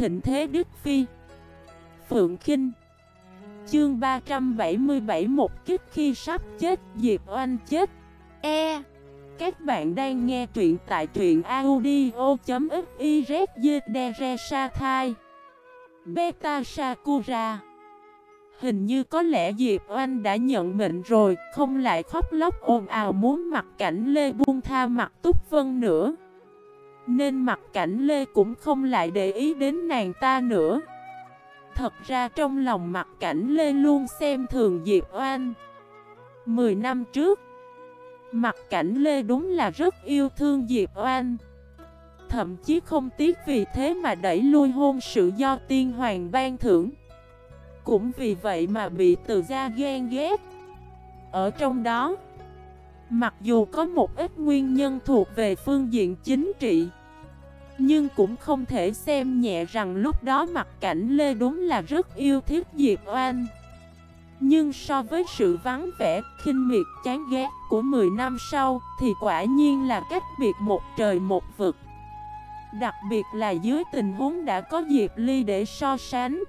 thịnh thế Đức Phi. Phượng Kinh. Chương 377 một kích khi sắp chết, Diệp Oanh chết. E. Các bạn đang nghe truyện tại truyện audio.xyz Beta Sakura. Hình như có lẽ Diệp Oanh đã nhận mệnh rồi, Không lại khóc lóc ồn ào muốn mặt cảnh Lê buông tha mặt Túc Vân nữa. Nên mặt cảnh Lê cũng không lại để ý đến nàng ta nữa. Thật ra trong lòng mặt cảnh Lê luôn xem thường Diệp Oanh. Mười năm trước, Mặt cảnh Lê đúng là rất yêu thương Diệp Oanh. Thậm chí không tiếc vì thế mà đẩy lui hôn sự do tiên hoàng ban thưởng. Cũng vì vậy mà bị từ gia ghen ghét. Ở trong đó, Mặc dù có một ít nguyên nhân thuộc về phương diện chính trị nhưng cũng không thể xem nhẹ rằng lúc đó mặt cảnh Lê đúng là rất yêu thích Diệp Oanh. Nhưng so với sự vắng vẻ, khinh miệt, chán ghét của 10 năm sau Thì quả nhiên là cách biệt một trời một vực. Đặc biệt là dưới tình huống đã có Diệp Ly để so sánh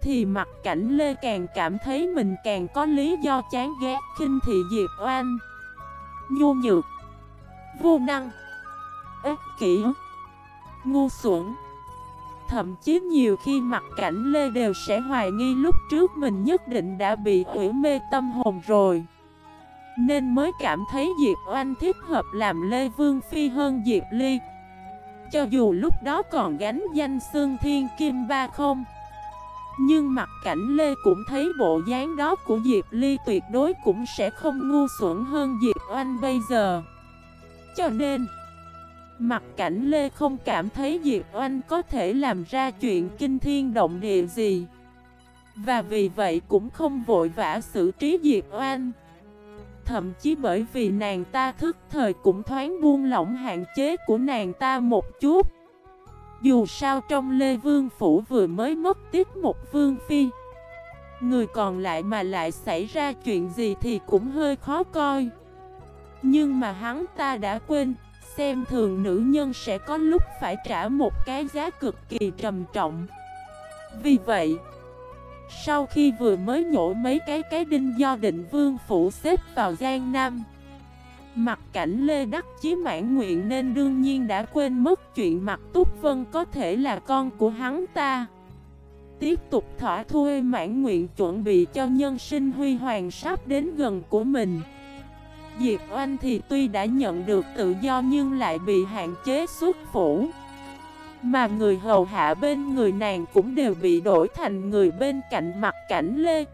Thì mặt cảnh Lê càng cảm thấy mình càng có lý do chán ghét khinh thị Diệp Oanh. Nhu nhược Vô năng Ích kỷ. Ngu xuẩn. Thậm chí nhiều khi mặt cảnh Lê đều sẽ hoài nghi lúc trước mình nhất định đã bị ủy mê tâm hồn rồi. Nên mới cảm thấy Diệp Oanh thích hợp làm Lê Vương Phi hơn Diệp Ly. Cho dù lúc đó còn gánh danh Sương Thiên Kim Ba không, Nhưng mặt cảnh Lê cũng thấy bộ dáng đó của Diệp Ly tuyệt đối cũng sẽ không ngu xuẩn hơn Diệp Oanh bây giờ. Cho nên Mặt cảnh Lê không cảm thấy Diệp Oanh có thể làm ra chuyện kinh thiên động địa gì. Và vì vậy cũng không vội vã xử trí Diệp Oanh. Thậm chí bởi vì nàng ta thức thời cũng thoáng buông lỏng hạn chế của nàng ta một chút. Dù sao trong Lê Vương Phủ vừa mới mất tiếp một Vương Phi, Người còn lại mà lại xảy ra chuyện gì thì cũng hơi khó coi. Nhưng mà hắn ta đã quên Xem thường nữ nhân sẽ có lúc phải trả một cái giá cực kỳ trầm trọng. Vì vậy, sau khi vừa mới nhổ mấy cái cái đinh do định vương phủ xếp vào Giang Nam, Mặt cảnh Lê Đắc Chí mãn nguyện nên đương nhiên đã quên mất chuyện mặt Túc Vân có thể là con của hắn ta. Tiếp tục thỏa thuê mãn nguyện chuẩn bị cho nhân sinh huy hoàng sắp đến gần của mình. Diệp Oanh thì tuy đã nhận được tự do nhưng lại bị hạn chế xuất phủ. Mà người hầu hạ bên người nàng cũng đều bị đổi thành người bên cạnh mặt cảnh Lê.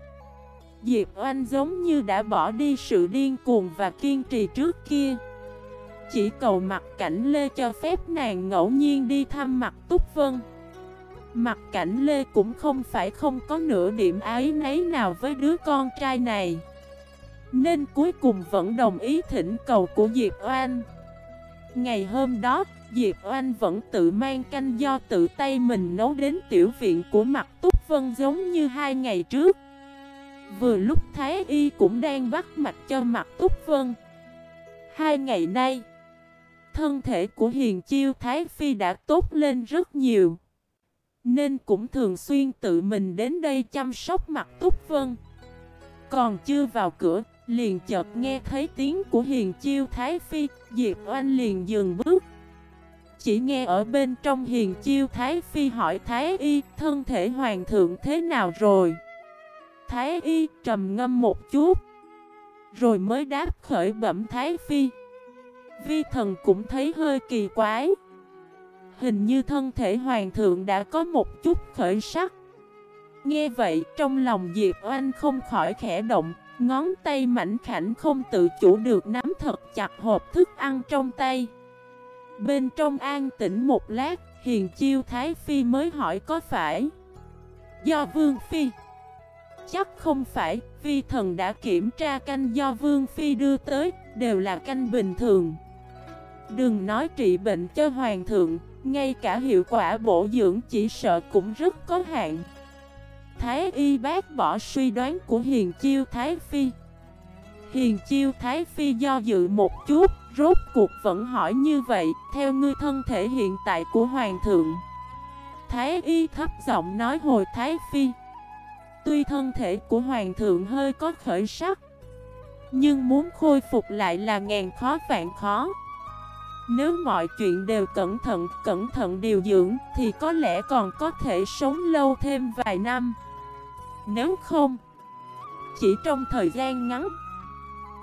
Diệp Oanh giống như đã bỏ đi sự điên cuồng và kiên trì trước kia. Chỉ cầu mặt cảnh Lê cho phép nàng ngẫu nhiên đi thăm mặt Túc Vân. Mặt cảnh Lê cũng không phải không có nửa điểm ái nấy nào với đứa con trai này. Nên cuối cùng vẫn đồng ý thỉnh cầu của Diệp Oanh Ngày hôm đó, Diệp Oanh vẫn tự mang canh do tự tay mình nấu đến tiểu viện của mặt Túc Vân giống như hai ngày trước. Vừa lúc Thái Y cũng đang bắt mạch cho mặt Túc Vân. Hai ngày nay, thân thể của Hiền Chiêu Thái Phi đã tốt lên rất nhiều. Nên cũng thường xuyên tự mình đến đây chăm sóc mặt Túc Vân. Còn chưa vào cửa, liền chợt nghe thấy tiếng của Hiền Chiêu Thái Phi, Diệp Oanh liền dừng bước. Chỉ nghe ở bên trong hiền chiêu Thái Phi hỏi Thái Y thân thể hoàng thượng thế nào rồi? Thái Y trầm ngâm một chút Rồi mới đáp khởi bẩm Thái Phi. Vi thần cũng thấy hơi kỳ quái. Hình như thân thể hoàng thượng đã có một chút khởi sắc. Nghe vậy trong lòng Diệp Oanh không khỏi khẽ động Ngón tay mảnh khảnh không tự chủ được nắm thật chặt hộp thức ăn trong tay. Bên trong an tĩnh một lát, Hiền Chiêu Thái Phi mới hỏi có phải Do Vương Phi? Chắc không phải, Vi thần đã kiểm tra canh do Vương Phi đưa tới, đều là canh bình thường. Đừng nói trị bệnh cho Hoàng thượng, ngay cả hiệu quả bổ dưỡng chỉ sợ cũng rất có hạn. Thái y bác bỏ suy đoán của Hiền Chiêu Thái Phi. Hiền Chiêu Thái Phi do dự một chút Rốt cuộc vẫn hỏi như vậy, theo ngươi thân thể hiện tại của Hoàng thượng Thái y thấp giọng nói hồi Thái Phi Tuy thân thể của Hoàng thượng hơi có khởi sắc Nhưng muốn khôi phục lại là ngàn khó vạn khó. Nếu mọi chuyện đều cẩn thận, cẩn thận điều dưỡng Thì có lẽ còn có thể sống lâu thêm vài năm. Nếu không, Chỉ trong thời gian ngắn,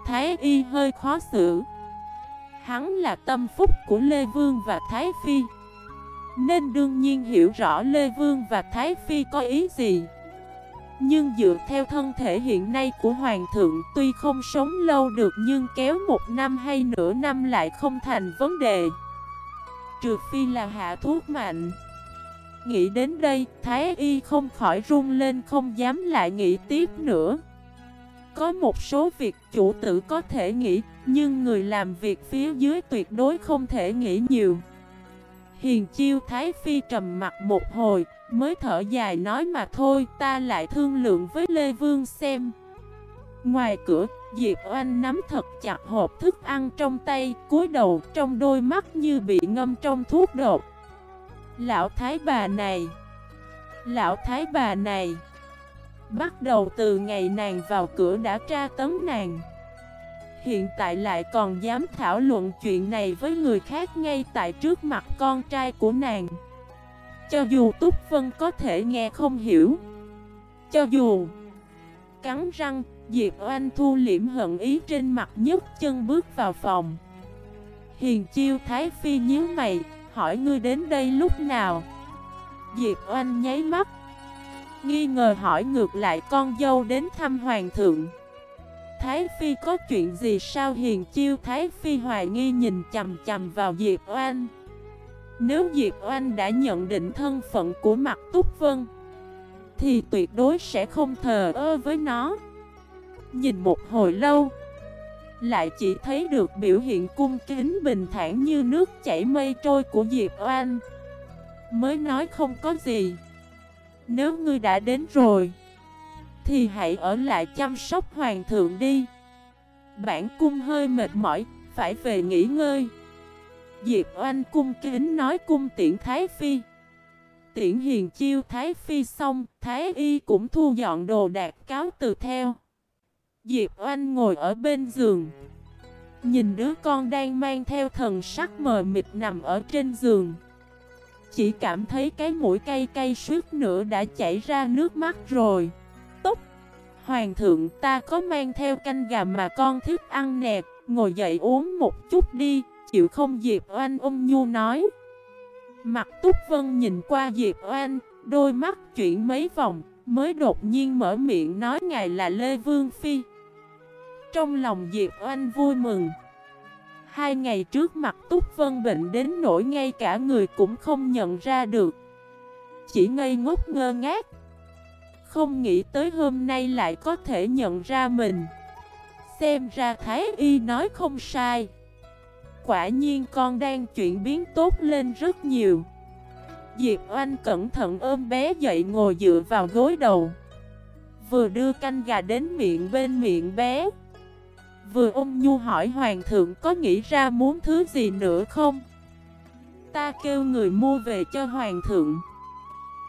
Thái y hơi khó xử. Hắn là tâm phúc của Lê Vương và Thái Phi. Nên đương nhiên hiểu rõ Lê Vương và Thái Phi có ý gì. Nhưng dựa theo thân thể hiện nay của Hoàng thượng, Tuy không sống lâu được nhưng kéo một năm hay nửa năm lại không thành vấn đề. Trừ phi là hạ thuốc mạnh. Nghĩ đến đây, Thái Y không khỏi run lên không dám lại nghĩ tiếp nữa có một số việc chủ tử có thể nghĩ, nhưng người làm việc phía dưới tuyệt đối không thể nghĩ nhiều. Hiền chiêu Thái Phi trầm mặt một hồi, mới thở dài nói mà thôi, ta lại thương lượng với Lê Vương xem. Ngoài cửa, Diệp Oanh nắm thật chặt hộp thức ăn trong tay, cúi đầu trong đôi mắt như bị ngâm trong thuốc đột. Lão Thái bà này. Lão Thái bà này. Bắt đầu từ ngày nàng vào cửa đã tra tấn nàng. Hiện tại lại còn dám thảo luận chuyện này với người khác ngay tại trước mặt con trai của nàng. Cho dù Túc Vân có thể nghe không hiểu. Cho dù Cắn răng, Diệp Oanh thu liễm hận ý trên mặt nhất chân bước vào phòng. Hiền chiêu Thái Phi nhíu mày, hỏi ngươi đến đây lúc nào? Diệp Oanh nháy mắt, Nghi ngờ hỏi ngược lại con dâu đến thăm hoàng thượng. Thái Phi có chuyện gì sao hiền chiêu? Thái Phi hoài nghi nhìn chầm chầm vào Diệp Oanh. Nếu Diệp Oanh đã nhận định thân phận của mặt Túc Vân, Thì tuyệt đối sẽ không thờ ơ với nó. Nhìn một hồi lâu lại chỉ thấy được biểu hiện cung kính bình thản như nước chảy mây trôi của Diệp Oanh. Mới nói không có gì. Nếu ngươi đã đến rồi, Thì hãy ở lại chăm sóc hoàng thượng đi. Bản cung hơi mệt mỏi, Phải về nghỉ ngơi. Diệp oanh cung kính nói cung tiễn Thái Phi. Tiễn hiền chiêu Thái Phi xong, Thái Y cũng thu dọn đồ đạc cáo từ theo. Diệp oanh ngồi ở bên giường. Nhìn đứa con đang mang theo thần sắc mờ mịt nằm ở trên giường. Chỉ cảm thấy cái mũi cay cay suốt nữa đã chảy ra nước mắt rồi. Tốt! Hoàng thượng, ta có mang theo canh gà mà con thích ăn nè. Ngồi dậy uống một chút đi, Chịu không? Diệp Oanh ôm nhu nói. Mặt Túc Vân nhìn qua Diệp Oanh, Đôi mắt chuyển mấy vòng, Mới đột nhiên mở miệng nói ngài là Lê Vương Phi. Trong lòng Diệp Oanh vui mừng. Hai ngày trước mặt Túc Vân bệnh đến nỗi ngay cả người cũng không nhận ra được. Chỉ ngây ngốc ngơ ngác. Không nghĩ tới hôm nay lại có thể nhận ra mình. Xem ra Thái Y nói không sai. Quả nhiên con đang chuyển biến tốt lên rất nhiều. Diệp Oanh cẩn thận ôm bé dậy ngồi dựa vào gối đầu. Vừa đưa canh gà đến miệng bên miệng bé. Vừa ôm nhu hỏi hoàng thượng có nghĩ ra muốn thứ gì nữa không? Ta kêu người mua về cho hoàng thượng.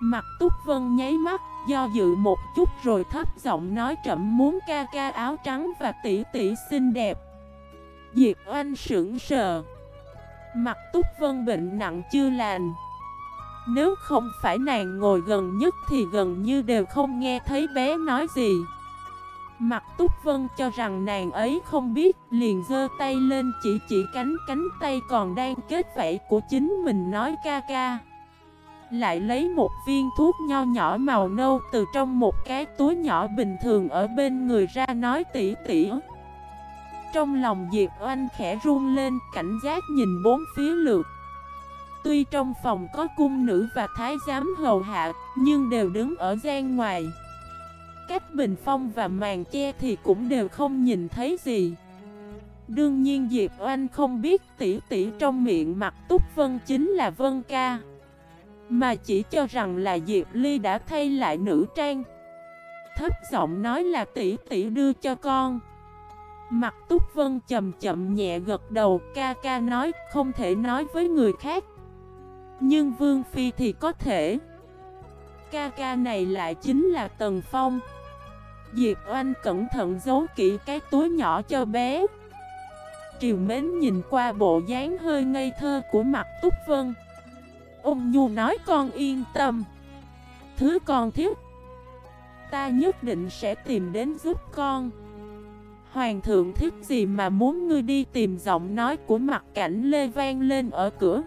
Mặt túc vân nháy mắt, Do dự một chút rồi thấp giọng nói chậm muốn ca ca áo trắng và tỷ tỷ xinh đẹp. Diệp oanh sững sờ. Mặt túc vân bệnh nặng chưa lành. Nếu không phải nàng ngồi gần nhất thì gần như đều không nghe thấy bé nói gì. Mặt Túc Vân cho rằng nàng ấy không biết, Liền giơ tay lên chỉ chỉ cánh cánh tay còn đang kết vẫy của chính mình nói ca ca. Lại lấy một viên thuốc nho nhỏ màu nâu từ trong một cái túi nhỏ bình thường ở bên người ra nói tỉ tỉ. Trong lòng Diệp Oanh khẽ run lên, cảnh giác nhìn bốn phía lượt. Tuy trong phòng có cung nữ và thái giám hầu hạ, Nhưng đều đứng ở gian ngoài cách bình phong và màn che thì cũng đều không nhìn thấy gì. Đương nhiên Diệp Oanh không biết tỷ tỷ trong miệng mặt Túc Vân chính là Vân Ca, Mà chỉ cho rằng là Diệp Ly đã thay lại nữ trang. Thấp giọng nói là tỷ tỷ đưa cho con. Mặt Túc Vân chậm chậm nhẹ gật đầu, ca ca nói, không thể nói với người khác. Nhưng Vương Phi thì có thể. Ca ca này lại chính là Tần Phong. Diệp Oanh cẩn thận giấu kỹ cái túi nhỏ cho bé. Triều mến nhìn qua bộ dáng hơi ngây thơ của mặt Túc Vân. Ông Nhu nói, con yên tâm. Thứ con thiếu, Ta nhất định sẽ tìm đến giúp con. Hoàng thượng thích gì mà muốn ngươi đi tìm giọng nói của mặt cảnh lê vang lên ở cửa.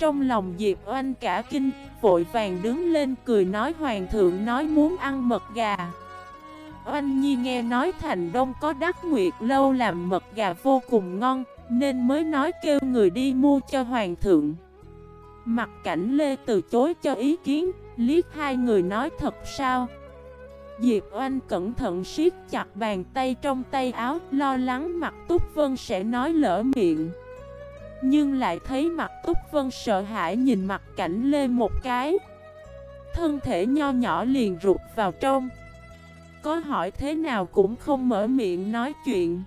Trong lòng Diệp Oanh cả kinh, Vội vàng đứng lên cười nói, Hoàng thượng nói muốn ăn mật gà. Oanh Nhi nghe nói thành đông có đắc nguyệt lâu làm mật gà vô cùng ngon, Nên mới nói kêu người đi mua cho Hoàng thượng. Mặt cảnh Lê từ chối cho ý kiến, Liếc hai người nói, thật sao? Diệp Oanh cẩn thận siết chặt bàn tay trong tay áo, Lo lắng mặt Túc Vân sẽ nói lỡ miệng. Nhưng lại thấy mặt Túc Vân sợ hãi nhìn mặt cảnh Lê một cái Thân thể nho nhỏ liền rụt vào trong Có hỏi thế nào cũng không mở miệng nói chuyện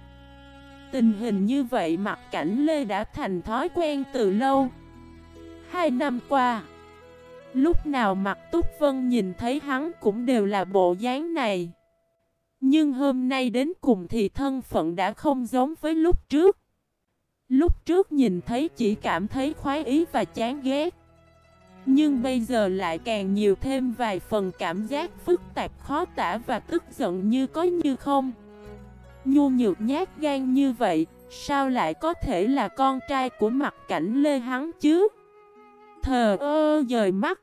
Tình hình như vậy mặt cảnh Lê đã thành thói quen từ lâu Hai năm qua, Lúc nào mặt Túc Vân nhìn thấy hắn cũng đều là bộ dáng này. Nhưng hôm nay đến cùng thì thân phận đã không giống với lúc trước. Lúc trước nhìn thấy chỉ cảm thấy khoái ý và chán ghét. Nhưng bây giờ lại càng nhiều thêm vài phần cảm giác phức tạp khó tả và tức giận như có như không. Nhu nhược nhát gan như vậy, sao lại có thể là con trai của mặt cảnh Lê hắn chứ? Thờ ơ dời mắt.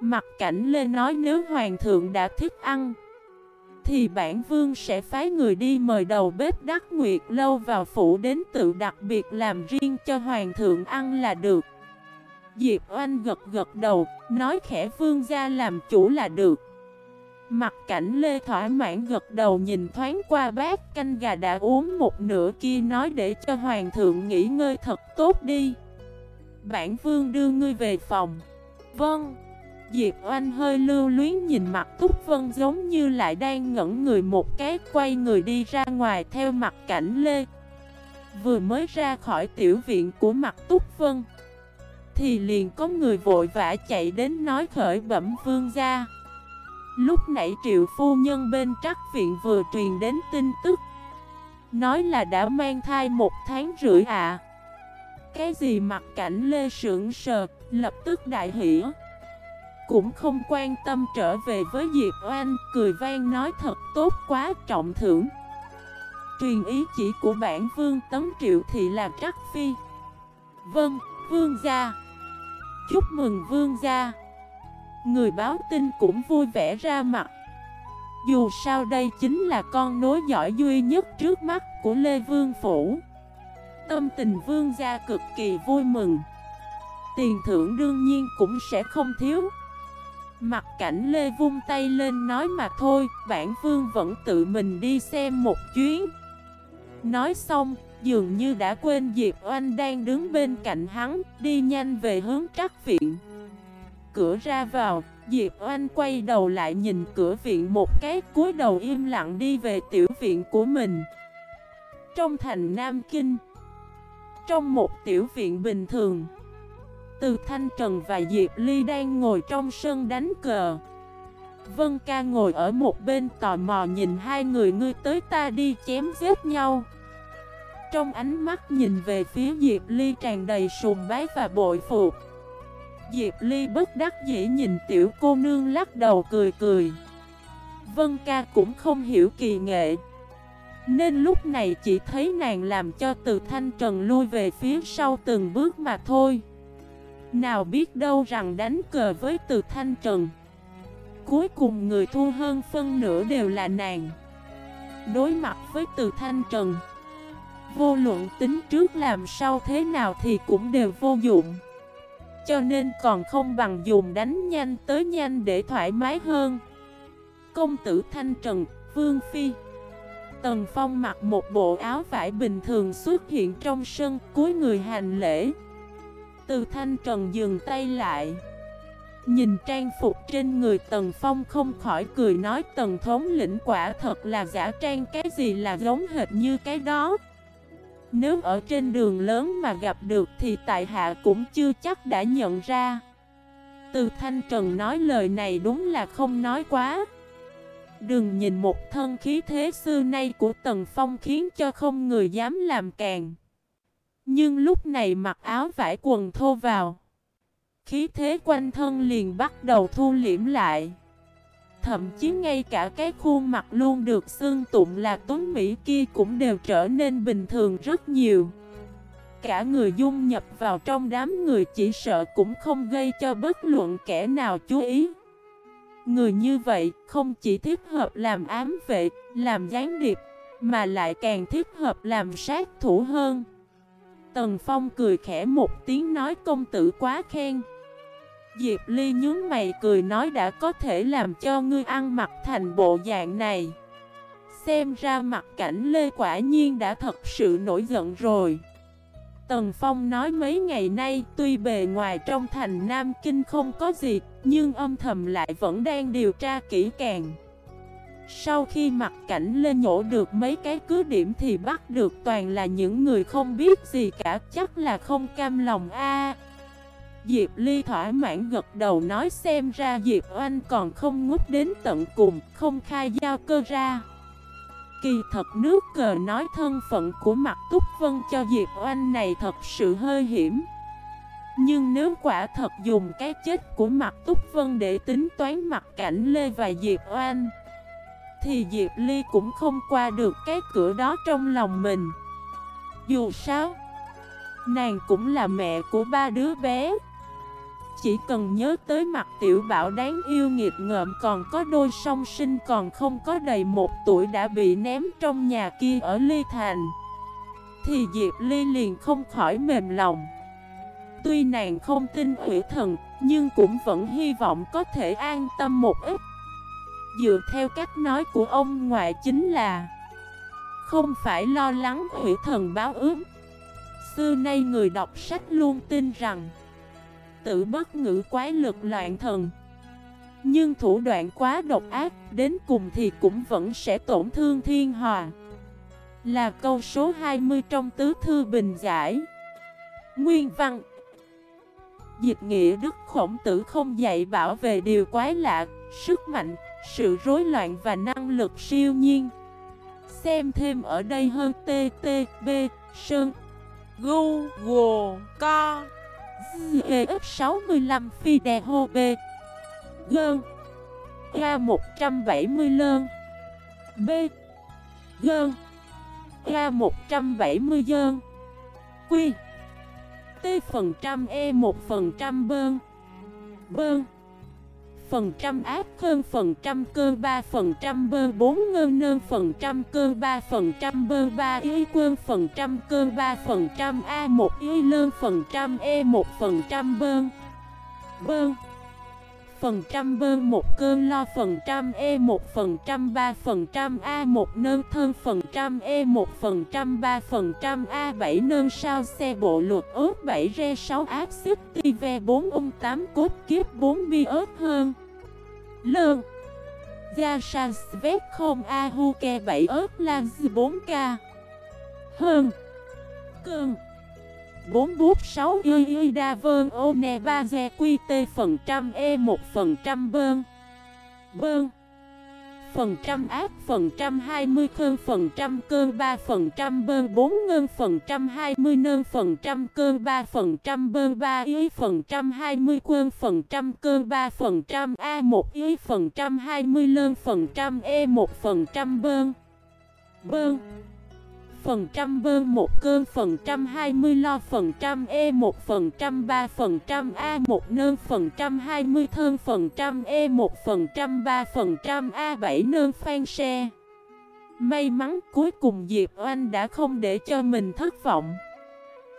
Mặt cảnh lê nói nếu hoàng thượng đã thích ăn thì bản vương sẽ phái người đi mời đầu bếp đắc nguyệt lâu vào phủ đến tự đặc biệt làm riêng cho hoàng thượng ăn là được. Diệp oanh gật gật đầu, nói khẽ vương gia làm chủ là được. Mặt cảnh lê thỏa mãn gật đầu nhìn thoáng qua bát canh gà đã uống một nửa kia nói để cho hoàng thượng nghỉ ngơi thật tốt đi. Bản vương đưa ngươi về phòng. Vâng. Diệp Oanh hơi lưu luyến nhìn mặt Túc Vân giống như lại đang ngẩn người một cái, quay người đi ra ngoài theo mặt cảnh Lê. Vừa mới ra khỏi tiểu viện của mặt Túc Vân, Thì liền có người vội vã chạy đến nói khởi bẩm vương gia. Lúc nãy triệu phu nhân bên trắc viện vừa truyền đến tin tức, Nói là đã mang thai một tháng rưỡi ạ. À. Cái gì mặt cảnh lê sưởng sờ, Lập tức đại hỉ. Cũng không quan tâm trở về với Diệp Oanh Cười vang nói thật tốt quá trọng thưởng. Truyền ý chỉ của bản vương tấn triệu thị là trắc phi. Vâng, vương gia. Chúc mừng vương gia. Người báo tin cũng vui vẻ ra mặt. Dù sao đây chính là con nối giỏi duy nhất trước mắt của Lê Vương Phủ. Tâm tình vương gia cực kỳ vui mừng. Tiền thưởng đương nhiên cũng sẽ không thiếu. Mặt cảnh Lê vung tay lên nói mà thôi, Bản vương vẫn tự mình đi xem một chuyến. Nói xong, Dường như đã quên Diệp Oanh đang đứng bên cạnh hắn, Đi nhanh về hướng trắc viện. Cửa ra vào, Diệp Oanh quay đầu lại nhìn cửa viện một cái, cúi đầu im lặng đi về tiểu viện của mình. Trong thành Nam Kinh, trong một tiểu viện bình thường từ Thanh Trần và Diệp Ly đang ngồi trong sân đánh cờ. Vân ca ngồi ở một bên tò mò nhìn hai người ngươi tới ta đi chém giết nhau. Trong ánh mắt nhìn về phía Diệp Ly tràn đầy sùng bái và bội phục. Diệp Ly bất đắc dĩ nhìn tiểu cô nương lắc đầu cười cười. Vân ca cũng không hiểu kỳ nghệ. Nên lúc này chỉ thấy nàng làm cho từ thanh trần lui về phía sau từng bước mà thôi. Nào biết đâu rằng đánh cờ với từ thanh trần. Cuối cùng người thua hơn phân nửa đều là nàng. Đối mặt với từ thanh trần Vô luận tính trước làm sao thế nào thì cũng đều vô dụng. Cho nên còn không bằng dùng đánh nhanh tới nhanh để thoải mái hơn. Công tử Thanh Trần, Vương Phi. Tần Phong mặc một bộ áo vải bình thường xuất hiện trong sân cuối người hành lễ. Từ thanh trần dừng tay lại. Nhìn trang phục trên người Tần Phong không khỏi cười nói, Tần thống lĩnh quả thật là giả trang, cái gì là giống hệt như cái đó. Nếu ở trên đường lớn mà gặp được thì tại hạ cũng chưa chắc đã nhận ra. Từ Thanh Trần nói lời này đúng là không nói quá. Đừng nhìn một thân khí thế xưa nay của Tần Phong khiến cho không người dám làm càng. Nhưng lúc này mặc áo vải quần thô vào Khí thế quanh thân liền bắt đầu thu liễm lại. Thậm chí ngay cả cái khuôn mặt luôn được xương tụng là tuấn Mỹ kia cũng đều trở nên bình thường rất nhiều. Cả người dung nhập vào trong đám người chỉ sợ cũng không gây cho bất luận kẻ nào chú ý. Người như vậy không chỉ thích hợp làm ám vệ, làm gián điệp Mà lại càng thích hợp làm sát thủ hơn. Tần Phong cười khẽ một tiếng nói công tử quá khen. Diệp Ly nhướng mày cười nói đã có thể làm cho ngươi ăn mặc thành bộ dạng này. Xem ra mặt cảnh Lê quả nhiên đã thật sự nổi giận rồi. Tần Phong nói mấy ngày nay tuy bề ngoài trong thành Nam Kinh không có gì, Nhưng âm thầm lại vẫn đang điều tra kỹ càng. Sau khi mặt cảnh lên nhổ được mấy cái cứ điểm thì bắt được toàn là những người không biết gì cả Chắc là không cam lòng a Diệp Ly thỏa mãn gật đầu nói xem ra Diệp Oanh còn không ngút đến tận cùng, không khai giao cơ ra. Kỳ thật nước cờ nói thân phận của mặt Túc Vân cho Diệp Oanh này thật sự hơi hiểm. Nhưng nếu quả thật dùng cái chết của mặt Túc Vân để tính toán mặt cảnh Lê và Diệp Oanh, thì Diệp Ly cũng không qua được cái cửa đó trong lòng mình. Dù sao, nàng cũng là mẹ của ba đứa bé. Chỉ cần nhớ tới mặt tiểu bảo đáng yêu nghiệt ngợm còn có đôi song sinh còn không có đầy một tuổi đã bị ném trong nhà kia ở Ly Thành Thì Diệp Ly liền không khỏi mềm lòng Tuy nàng không tin quỷ thần nhưng cũng vẫn hy vọng có thể an tâm một ít Dựa theo cách nói của ông ngoại chính là Không phải lo lắng hủy thần báo ướm Xưa nay người đọc sách luôn tin rằng tự bất ngữ quái lực loạn thần. Nhưng thủ đoạn quá độc ác Đến cùng thì cũng vẫn sẽ tổn thương thiên hòa. Là câu số 20 trong tứ thư bình giải. Nguyên văn Dịch nghĩa đức khổng tử không dạy bảo về điều quái lạ Sức mạnh, sự rối loạn và năng lực siêu nhiên. Xem thêm ở đây hơn ttb Sơn Google, Co ZF65 phi đè Hô B Gơn A170 Lơn B Gơn A170 Dơn Quy T phần trăm E một phần trăm bơn Bơn phần trăm áp hơn phần trăm cơ 3 phần trăm bơ 4 ngân nơn phần trăm cơ 3 phần trăm bơ 3 y quân phần trăm cơ 3 phần trăm A 1 y lơn phần trăm E 1 phần trăm bơ bơ Phần trăm bơ 1 cơm lo phần trăm E 1 phần trăm 3 phần trăm, A 1 nơn thơm phần trăm E 1 phần trăm 3 phần trăm, A 7 nơn sao xe bộ luật ớt 7 re 6 áp xích ti ve 4 ung 8 cốt kiếp 4 bi ớt hơn. Lơn Gia sa svét không a hu ke 7 ớt lan 4k Hơn Cơn 4 bút 6 y y đa vơn ô nè ba dè quy tê phần trăm e 1 phần trăm bơn Bơn Phần trăm áp phần trăm 20 cơn phần trăm cơn 3 phần trăm bơn 4 ngân phần trăm 20 nơn phần trăm cơn 3 phần trăm bơn 3 y phần trăm 20 quân phần trăm cơn 3 phần trăm A 1 y phần trăm 20 lơn phần trăm E 1 phần trăm bơn Bơn phần trăm bơ một cơn phần trăm, hai mươi lo phần trăm e một phần trăm, ba phần trăm, a một nơn phần trăm, hai mươi thơn phần trăm e một phần trăm, ba phần trăm, a bảy nơn phan xe. May mắn cuối cùng Diệp Oanh đã không để cho mình thất vọng.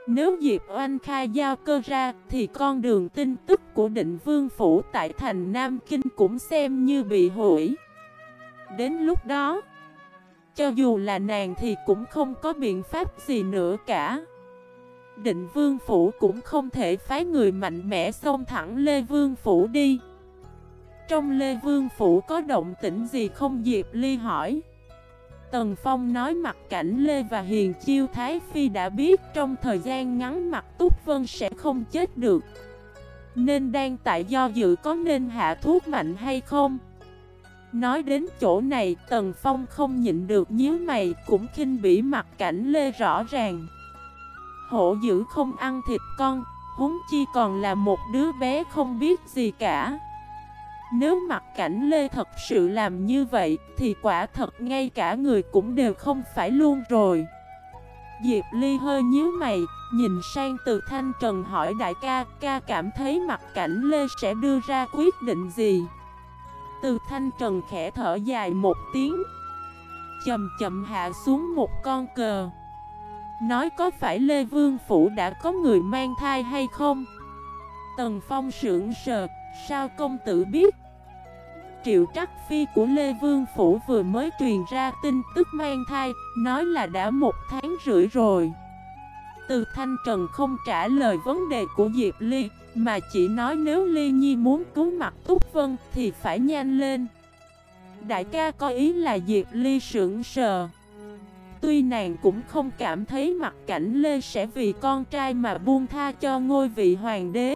Nếu Diệp Oanh khai giao cơ ra thì con đường tin tức của định vương phủ tại thành Nam Kinh cũng xem như bị hủy. Đến lúc đó cho dù là nàng thì cũng không có biện pháp gì nữa cả. Định vương phủ cũng không thể phái người mạnh mẽ xông thẳng Lê Vương phủ đi. Trong Lê Vương phủ có động tĩnh gì không? Diệp Ly hỏi. Tần Phong nói mặt cảnh Lê và Hiền Chiêu Thái Phi đã biết trong thời gian ngắn mặt Túc Vân sẽ không chết được. Nên đang tại do dự có nên hạ thuốc mạnh hay không? Nói đến chỗ này, Tần Phong không nhịn được nhíu mày, cũng khinh bỉ mặt cảnh Lê rõ ràng. Hổ dữ không ăn thịt con, huống chi còn là một đứa bé không biết gì cả. Nếu mặt cảnh Lê thật sự làm như vậy, Thì quả thật ngay cả người cũng đều không phải luôn rồi. Diệp Ly hơi nhíu mày, Nhìn sang từ Thanh Trần hỏi đại ca Ca cảm thấy mặt cảnh Lê sẽ đưa ra quyết định gì? Từ Thanh Trần khẽ thở dài một tiếng chậm chậm hạ xuống một con cờ Nói có phải Lê Vương Phủ đã có người mang thai hay không? Tần Phong sưởng sờ, sao công tử biết? Triệu Trắc Phi của Lê Vương Phủ vừa mới truyền ra tin tức mang thai, nói là đã một tháng rưỡi rồi. Từ Thanh Trần không trả lời vấn đề của Diệp Ly, mà chỉ nói nếu Ly Nhi muốn cứu mặt Túc Vân thì phải nhanh lên. Đại ca có ý là Diệp Ly sưởng sờ. Tuy nàng cũng không cảm thấy mặt cảnh Lê sẽ vì con trai mà buông tha cho ngôi vị hoàng đế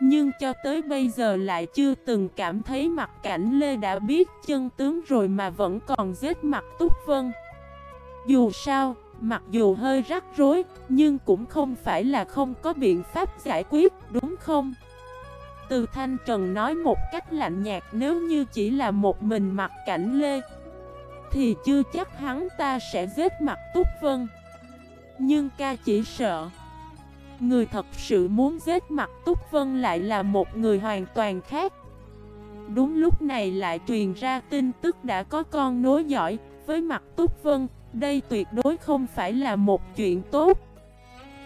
Nhưng cho tới bây giờ lại chưa từng cảm thấy mặt cảnh Lê đã biết chân tướng rồi mà vẫn còn giết mặt Túc Vân Dù sao, mặc dù hơi rắc rối, nhưng cũng không phải là không có biện pháp giải quyết, đúng không? Từ Thanh Trần nói một cách lạnh nhạt nếu như chỉ là một mình mặt cảnh Lê thì chưa chắc hắn ta sẽ giết mặt Túc Vân. Nhưng ca chỉ sợ Người thật sự muốn giết mặt Túc Vân lại là một người hoàn toàn khác. Đúng lúc này lại truyền ra tin tức đã có con nối giỏi Với mặt Túc Vân. Đây tuyệt đối không phải là một chuyện tốt.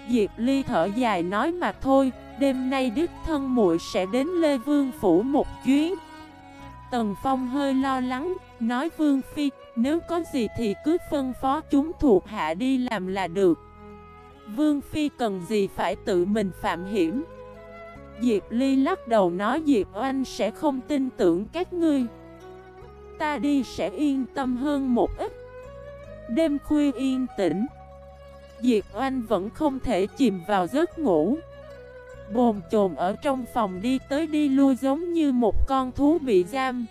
Diệp Ly thở dài nói mà thôi, Đêm nay Đức Thân muội sẽ đến Lê Vương Phủ một chuyến. Tần Phong hơi lo lắng, Nói, Vương Phi, nếu có gì thì cứ phân phó chúng thuộc hạ đi làm là được. Vương Phi cần gì phải tự mình phạm hiểm? Diệp Ly lắc đầu nói, Diệp Oanh sẽ không tin tưởng các ngươi. Ta đi sẽ yên tâm hơn một ít. Đêm khuya yên tĩnh Diệp Oanh vẫn không thể chìm vào giấc ngủ Bồn chồn ở trong phòng đi tới đi lui giống như một con thú bị giam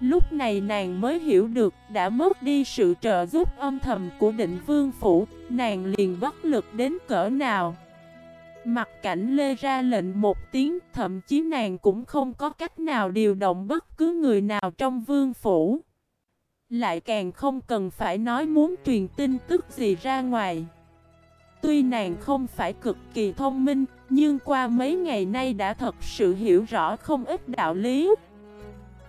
Lúc này nàng mới hiểu được đã mất đi sự trợ giúp âm thầm của định vương phủ, nàng liền bất lực đến cỡ nào. Mặt cảnh lê ra lệnh một tiếng, thậm chí nàng cũng không có cách nào điều động bất cứ người nào trong vương phủ. Lại càng không cần phải nói muốn truyền tin tức gì ra ngoài. Tuy nàng không phải cực kỳ thông minh, nhưng qua mấy ngày nay đã thật sự hiểu rõ không ít đạo lý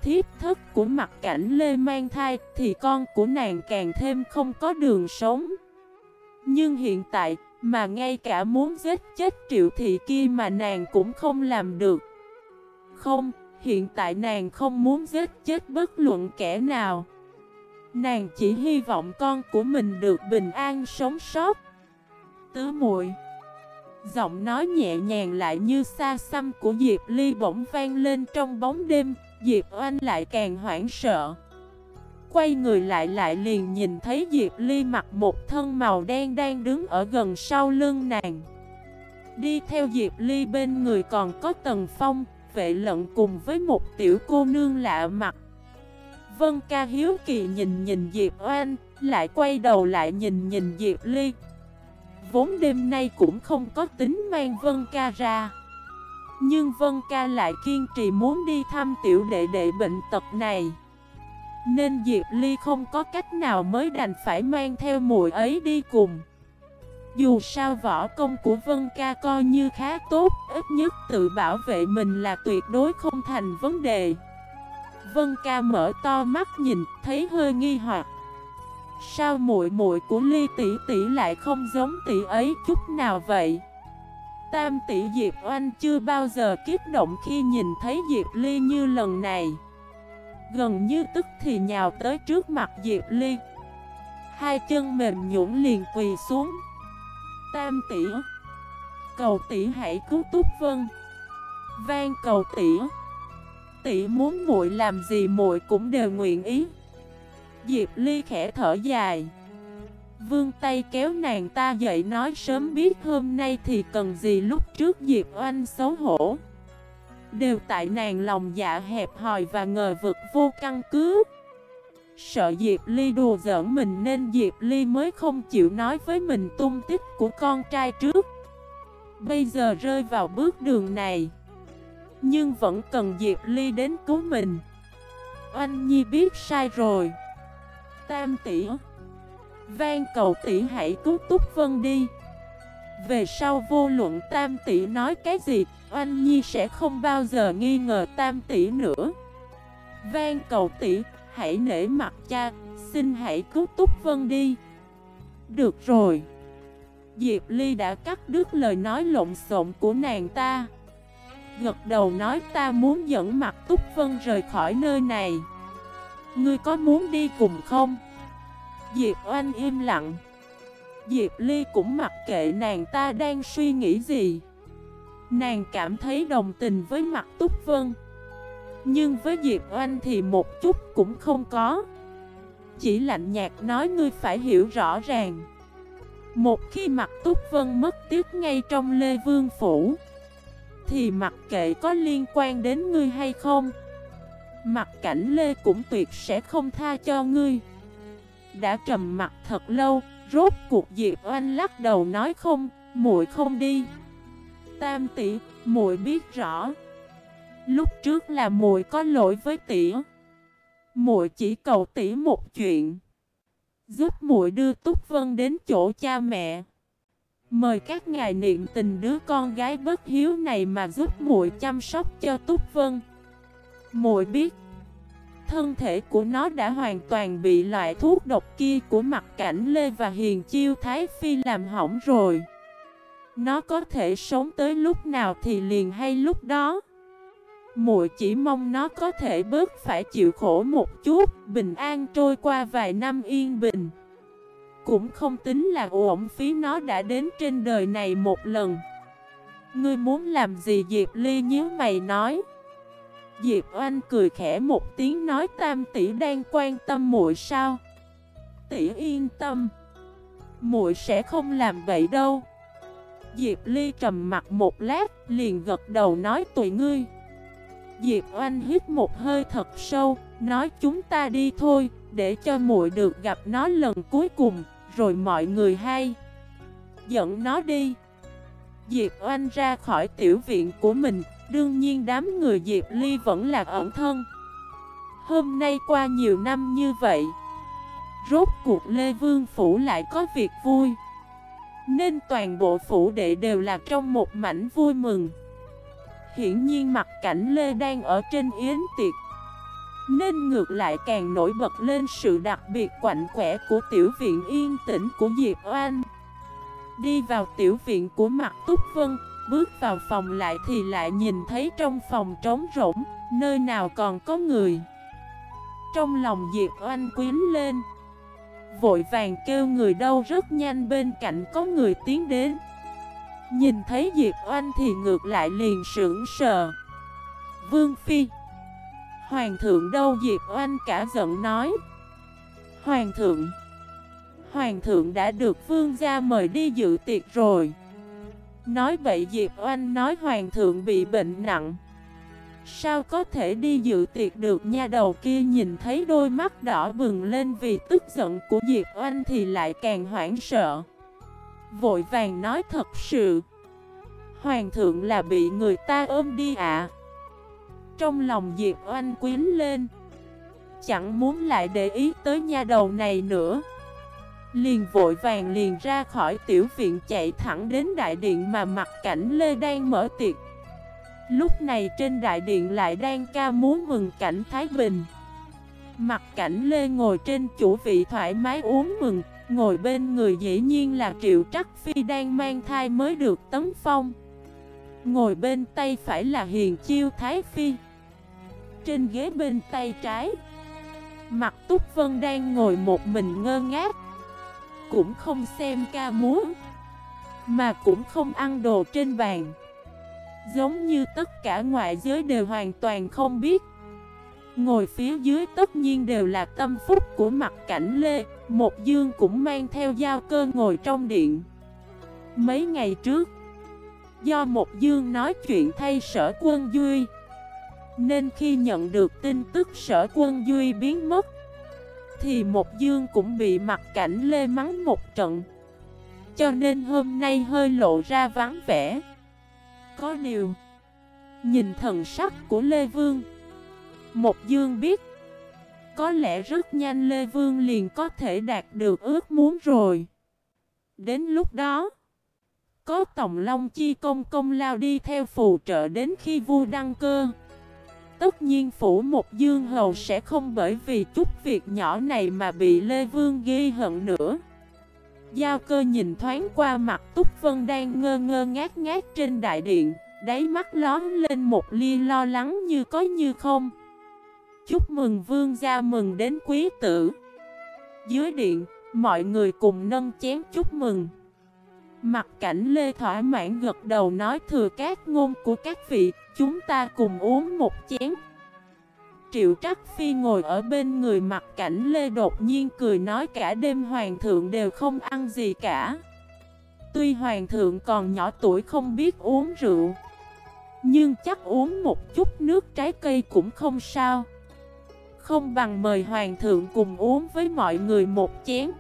thiếp thất của mặt cảnh Lê mang thai thì con của nàng càng thêm không có đường sống. Nhưng hiện tại, mà ngay cả muốn giết chết triệu thị kia mà nàng cũng không làm được. Không, hiện tại nàng không muốn giết chết bất luận kẻ nào. Nàng chỉ hy vọng con của mình được bình an sống sót. Tứ muội. Giọng nói nhẹ nhàng lại như xa xăm của Diệp Ly bỗng vang lên trong bóng đêm. Diệp Oanh lại càng hoảng sợ. Quay người lại lại liền nhìn thấy Diệp Ly mặc một thân màu đen đang đứng ở gần sau lưng nàng. Đi theo Diệp Ly bên người còn có Tần Phong, vệ lận cùng với một tiểu cô nương lạ mặt. Vân ca hiếu kỳ nhìn nhìn Diệp Oanh, lại quay đầu lại nhìn nhìn Diệp Ly. Vốn đêm nay cũng không có tính mang Vân ca ra. Nhưng Vân Ca lại kiên trì muốn đi thăm tiểu đệ đệ bệnh tật này. Nên Diệp Ly không có cách nào mới đành phải mang theo muội ấy đi cùng. Dù sao võ công của Vân Ca coi như khá tốt Ít nhất tự bảo vệ mình là tuyệt đối không thành vấn đề. Vân Ca mở to mắt nhìn, thấy hơi nghi hoặc. Sao muội muội của Ly tỷ tỷ lại không giống tỷ ấy chút nào vậy? Tam tỷ Diệp Oanh chưa bao giờ kiếp động khi nhìn thấy Diệp Ly như lần này. Gần như tức thì nhào tới trước mặt Diệp Ly. Hai chân mềm nhũn liền quỳ xuống. Tam tỷ, Cầu tỷ hãy cứu Túc Vân. Vang cầu tỷ. Tỷ muốn muội làm gì muội cũng đều nguyện ý. Diệp Ly khẽ thở dài. Vương tay kéo nàng ta dậy nói sớm biết hôm nay thì cần gì lúc trước Diệp Oanh xấu hổ. Đều tại nàng lòng dạ hẹp hòi và ngờ vực vô căn cứ. Sợ Diệp Ly đùa giỡn mình nên Diệp Ly mới không chịu nói với mình tung tích của con trai trước. Bây giờ rơi vào bước đường này. Nhưng vẫn cần Diệp Ly đến cứu mình. Anh Nhi biết sai rồi. Tam tỷ Vang cầu tỷ hãy cứu Túc Vân đi. Về sau vô luận Tam tỷ nói cái gì Oanh Nhi sẽ không bao giờ nghi ngờ Tam tỷ nữa. Vang cầu tỷ, Hãy nể mặt cha, Xin hãy cứu Túc Vân đi. Được rồi. Diệp Ly đã cắt đứt lời nói lộn xộn của nàng ta. Gật đầu nói ta muốn dẫn mặt Túc Vân rời khỏi nơi này. Ngươi có muốn đi cùng không? Diệp Oanh im lặng. Diệp Ly cũng mặc kệ nàng ta đang suy nghĩ gì. Nàng cảm thấy đồng tình với mặt Túc Vân. Nhưng với Diệp Oanh thì một chút cũng không có. Chỉ lạnh nhạt nói ngươi phải hiểu rõ ràng. Một khi mặt Túc Vân mất tiếc ngay trong Lê Vương Phủ thì mặc kệ có liên quan đến ngươi hay không Mặt cảnh Lê cũng tuyệt sẽ không tha cho ngươi. Đã trầm mặt thật lâu, Rốt cuộc Diệp Oanh lắc đầu nói không, muội không đi. Tam tỷ, muội biết rõ. Lúc trước là muội có lỗi với tỷ. Muội chỉ cầu tỷ một chuyện. Giúp muội đưa Túc Vân đến chỗ cha mẹ. Mời các ngài niệm tình đứa con gái bất hiếu này mà giúp muội chăm sóc cho Túc Vân. Muội biết, Thân thể của nó đã hoàn toàn bị loại thuốc độc kia của mặt cảnh Lê và Hiền Chiêu Thái Phi làm hỏng rồi. Nó có thể sống tới lúc nào thì liền hay lúc đó. Muội chỉ mong nó có thể bớt phải chịu khổ một chút, Bình an trôi qua vài năm yên bình. Cũng không tính là uổng phí nó đã đến trên đời này một lần Ngươi muốn làm gì Diệp Ly nhíu mày nói Diệp Oanh cười khẽ một tiếng nói Tam tỷ đang quan tâm muội sao? Tỷ yên tâm, muội sẽ không làm vậy đâu. Diệp Ly trầm mặt một lát, liền gật đầu nói tụi ngươi. Diệp Oanh hít một hơi thật sâu, nói chúng ta đi thôi, để cho muội được gặp nó lần cuối cùng, rồi mọi người hay. Dẫn nó đi. Diệp Oanh ra khỏi tiểu viện của mình, Đương nhiên đám người Diệp Ly vẫn là ẩn thân Hôm nay qua nhiều năm như vậy Rốt cuộc Lê Vương Phủ lại có việc vui Nên toàn bộ phủ đệ đều là trong một mảnh vui mừng Hiển nhiên mặt cảnh Lê đang ở trên yến tiệc nên ngược lại càng nổi bật lên sự đặc biệt quạnh quẻ của tiểu viện yên tĩnh của Diệp Oan Đi vào tiểu viện của Mạc Túc Vân Bước vào phòng lại thì lại nhìn thấy trong phòng trống rỗng, nơi nào còn có người. Trong lòng Diệp Oanh quyến lên. Vội vàng kêu người đâu rất nhanh bên cạnh có người tiến đến. Nhìn thấy Diệp Oanh thì ngược lại liền sững sờ. Vương Phi Hoàng thượng đâu Diệp Oanh cả giận nói. Hoàng thượng Hoàng thượng đã được vương gia mời đi dự tiệc rồi. Nói vậy Diệp Oanh nói hoàng thượng bị bệnh nặng. Sao có thể đi dự tiệc được nha đầu kia nhìn thấy đôi mắt đỏ bừng lên vì tức giận của Diệp Oanh thì lại càng hoảng sợ. Vội vàng nói thật sự. Hoàng thượng là bị người ta ôm đi ạ. Trong lòng Diệp Oanh quyến lên. Chẳng muốn lại để ý tới nha đầu này nữa. Liền vội vàng liền ra khỏi tiểu viện chạy thẳng đến đại điện mà mặt cảnh Lê đang mở tiệc. Lúc này trên đại điện lại đang ca muốn mừng cảnh Thái Bình. Mặt cảnh Lê ngồi trên chủ vị thoải mái uống mừng, Ngồi bên người dĩ nhiên là Triệu Trắc Phi đang mang thai mới được tấn phong. Ngồi bên tay phải là Hiền Chiêu Thái Phi. Trên ghế bên tay trái. Mặt Túc Vân đang ngồi một mình ngơ ngác, cũng không xem ca múa, Mà cũng không ăn đồ trên bàn. Giống như tất cả ngoại giới đều hoàn toàn không biết. Ngồi phía dưới tất nhiên đều là tâm phúc của mặt cảnh Lê, Một dương cũng mang theo giao cơ ngồi trong điện. Mấy ngày trước, Do một dương nói chuyện thay sở quân Duy nên khi nhận được tin tức sở quân Duy biến mất, Thì một dương cũng bị mặt cảnh Lê mắng một trận. Cho nên hôm nay hơi lộ ra vắng vẻ. Có điều, Nhìn thần sắc của Lê Vương, Một dương biết, Có lẽ rất nhanh Lê Vương liền có thể đạt được ước muốn rồi. Đến lúc đó, Có Tổng Long Chi công công lao đi theo phù trợ đến khi vua đăng cơ. Tất nhiên phủ một dương hầu sẽ không bởi vì chút việc nhỏ này mà bị Lê Vương ghi hận nữa. Giao cơ nhìn thoáng qua mặt Túc Vân đang ngơ ngơ ngát ngát trên đại điện Đáy mắt lón lên một ly lo lắng như có như không. Chúc mừng vương gia mừng đến quý tử. Dưới điện, mọi người cùng nâng chén chúc mừng. Mặt cảnh Lê thỏa mãn gật đầu nói, thừa các ngôn của các vị, Chúng ta cùng uống một chén. Triệu Trắc Phi ngồi ở bên người mặt cảnh Lê đột nhiên cười nói, cả đêm hoàng thượng đều không ăn gì cả. Tuy hoàng thượng còn nhỏ tuổi không biết uống rượu, Nhưng chắc uống một chút nước trái cây cũng không sao. Không bằng mời hoàng thượng cùng uống với mọi người một chén.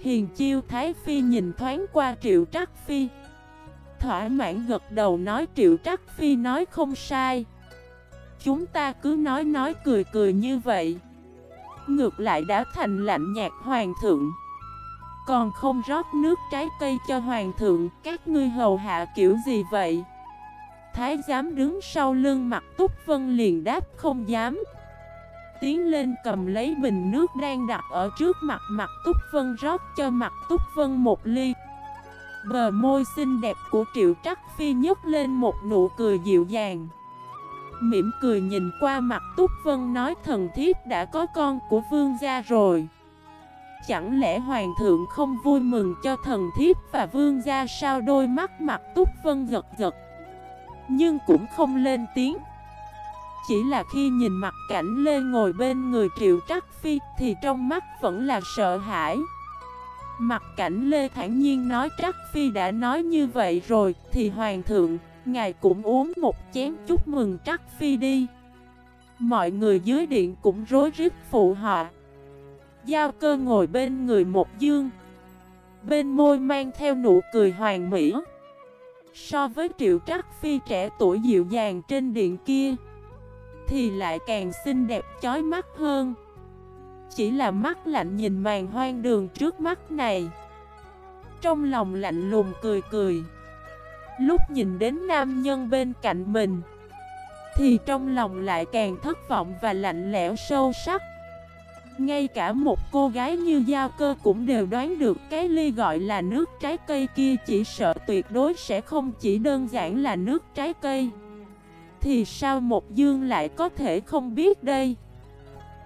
Hiền chiêu Thái Phi nhìn thoáng qua Triệu Trắc Phi. Thỏa mãn gật đầu nói, Triệu Trắc Phi nói không sai. Chúng ta cứ nói nói cười cười như vậy. Ngược lại đã thành lạnh nhạt hoàng thượng. Còn không rót nước trái cây cho hoàng thượng, Các ngươi hầu hạ kiểu gì vậy? Thái giám đứng sau lưng mặt Túc Vân liền đáp, không dám. Tiến lên cầm lấy bình nước đang đặt ở trước mặt mặt Túc Vân rót cho mặt Túc Vân một ly. Bờ môi xinh đẹp của Triệu Trắc Phi nhấc lên một nụ cười dịu dàng. Mỉm cười nhìn qua mặt Túc Vân nói, thần thiếp đã có con của vương gia rồi. Chẳng lẽ hoàng thượng không vui mừng cho thần thiếp và vương gia sao? Đôi mắt mặt Túc Vân giật giật, Nhưng cũng không lên tiếng. Chỉ là khi nhìn mặt cảnh Lê ngồi bên người Triệu Trắc Phi Thì trong mắt vẫn là sợ hãi. Mặt cảnh Lê thản nhiên nói Trắc Phi đã nói như vậy rồi Thì Hoàng thượng, ngài cũng uống một chén chúc mừng Trắc Phi đi. Mọi người dưới điện cũng rối rít phụ họ Giao cơ ngồi bên người một dương Bên môi mang theo nụ cười hoàng mỹ. So với triệu trắc phi trẻ tuổi dịu dàng trên điện kia thì lại càng xinh đẹp, chói mắt hơn. Chỉ là mắt lạnh nhìn màn hoang đường trước mắt này. Trong lòng lạnh lùng cười cười. Lúc nhìn đến nam nhân bên cạnh mình, Thì trong lòng lại càng thất vọng và lạnh lẽo sâu sắc. Ngay cả một cô gái như Giao Cơ cũng đều đoán được cái ly gọi là nước trái cây kia chỉ sợ tuyệt đối sẽ không chỉ đơn giản là nước trái cây. Thì sao một dương lại có thể không biết đây?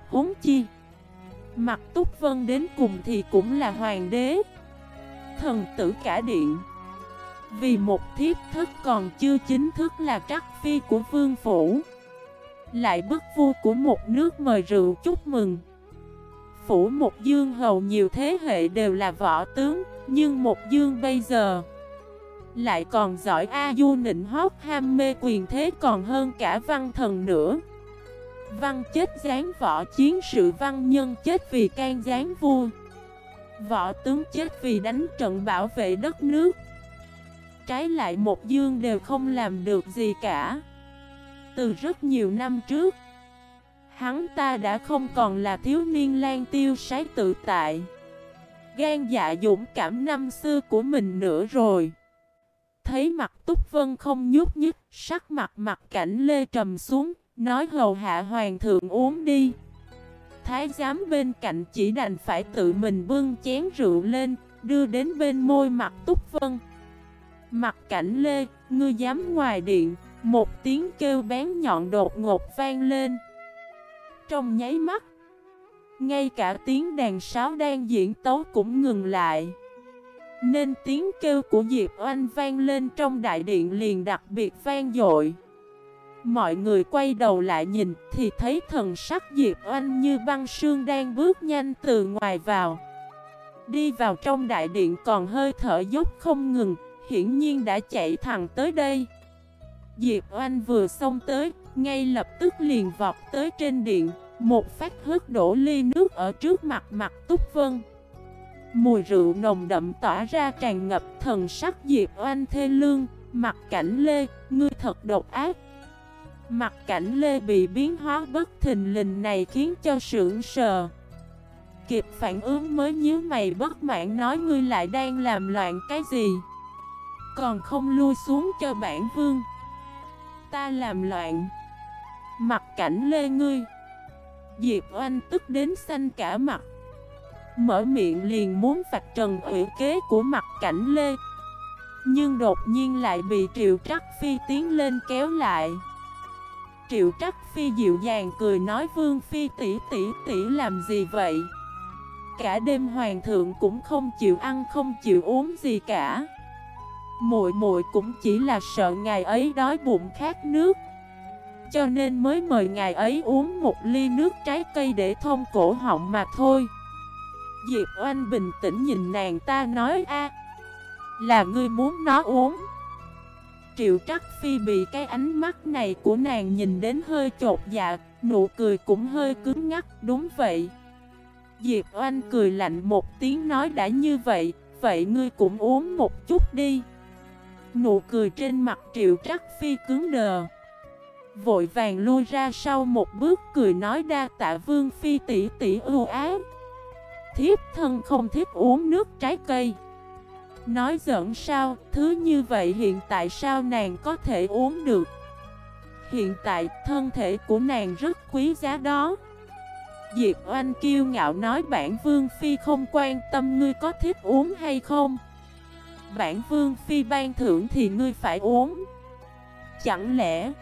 Huống chi? Mặt Túc Vân đến cùng thì cũng là hoàng đế. Thần tử cả điện. Vì một thiếp thức còn chưa chính thức là trắc phi của vương phủ. Lại bức vua của một nước mời rượu chúc mừng. Phủ một dương hầu nhiều thế hệ đều là võ tướng, Nhưng một dương bây giờ lại còn giỏi A du nịnh hót ham mê quyền thế còn hơn cả văn thần nữa. Văn chết gián võ chiến sự văn nhân chết vì can gián vua. Võ tướng chết vì đánh trận bảo vệ đất nước. Trái lại một dương đều không làm được gì cả. Từ rất nhiều năm trước, Hắn ta đã không còn là thiếu niên lan tiêu sái tự tại. Gan dạ dũng cảm năm xưa của mình nữa rồi. Thấy mặt Túc Vân không nhúc nhích Sắc mặt mặt cảnh lê trầm xuống Nói hầu hạ hoàng thượng uống đi. Thái giám bên cạnh chỉ đành phải tự mình bưng chén rượu lên Đưa đến bên môi mặt Túc Vân. Mặt cảnh lê, ngươi dám ngoài điện Một tiếng kêu bén nhọn đột ngột vang lên. Trong nháy mắt Ngay cả tiếng đàn sáo đang diễn tấu cũng ngừng lại. Nên tiếng kêu của Diệp Oanh vang lên trong đại điện liền đặc biệt vang dội Mọi người quay đầu lại nhìn thì thấy thần sắc Diệp Oanh như băng sương đang bước nhanh từ ngoài vào. Đi vào trong đại điện còn hơi thở dốc không ngừng, hiển nhiên đã chạy thẳng tới đây. Diệp Oanh vừa xông tới, ngay lập tức liền vọt tới trên điện, một phát hớt đổ ly nước ở trước mặt mặt Túc Vân. Mùi rượu nồng đậm tỏa ra tràn ngập thần sắc Diệp Oanh thê lương, mặt cảnh lê, ngươi thật độc ác. Mặt cảnh lê bị biến hóa bất thình lình này khiến cho sưởng sờ. Kịp phản ứng mới nhíu mày bất mãn nói ngươi lại đang làm loạn cái gì. Còn không lui xuống cho bản vương. Ta làm loạn. Mặt cảnh lê ngươi. Diệp Oanh tức đến xanh cả mặt. Mở miệng liền muốn phạt trần ủy kế của mặt cảnh lê. Nhưng đột nhiên lại bị Triệu Trắc Phi tiến lên kéo lại. Triệu Trắc Phi dịu dàng cười nói, Vương Phi tỷ tỷ tỷ làm gì vậy? Cả đêm hoàng thượng cũng không chịu ăn, không chịu uống gì cả. Muội muội cũng chỉ là sợ ngày ấy đói bụng khát nước. Cho nên mới mời ngày ấy uống một ly nước trái cây để thông cổ họng mà thôi. Diệp Oanh bình tĩnh nhìn nàng ta nói, a, Là ngươi muốn nó uống. Triệu Trắc Phi bị cái ánh mắt này của nàng nhìn đến hơi chột dạ Nụ cười cũng hơi cứng ngắt Đúng vậy. Diệp Oanh cười lạnh một tiếng nói, đã như vậy Vậy ngươi cũng uống một chút đi. Nụ cười trên mặt Triệu Trắc Phi cứng đờ. Vội vàng lui ra sau một bước, cười nói, đa tạ Vương Phi tỷ tỷ ưu ái. Thiếp thân không thích uống nước trái cây. Nói giỡn sao, thứ như vậy hiện tại sao nàng có thể uống được? Hiện tại thân thể của nàng rất quý giá đó. Diệp Oanh kiêu ngạo nói bản Vương Phi không quan tâm ngươi có thích uống hay không. Bản Vương Phi ban thưởng thì ngươi phải uống. Chẳng lẽ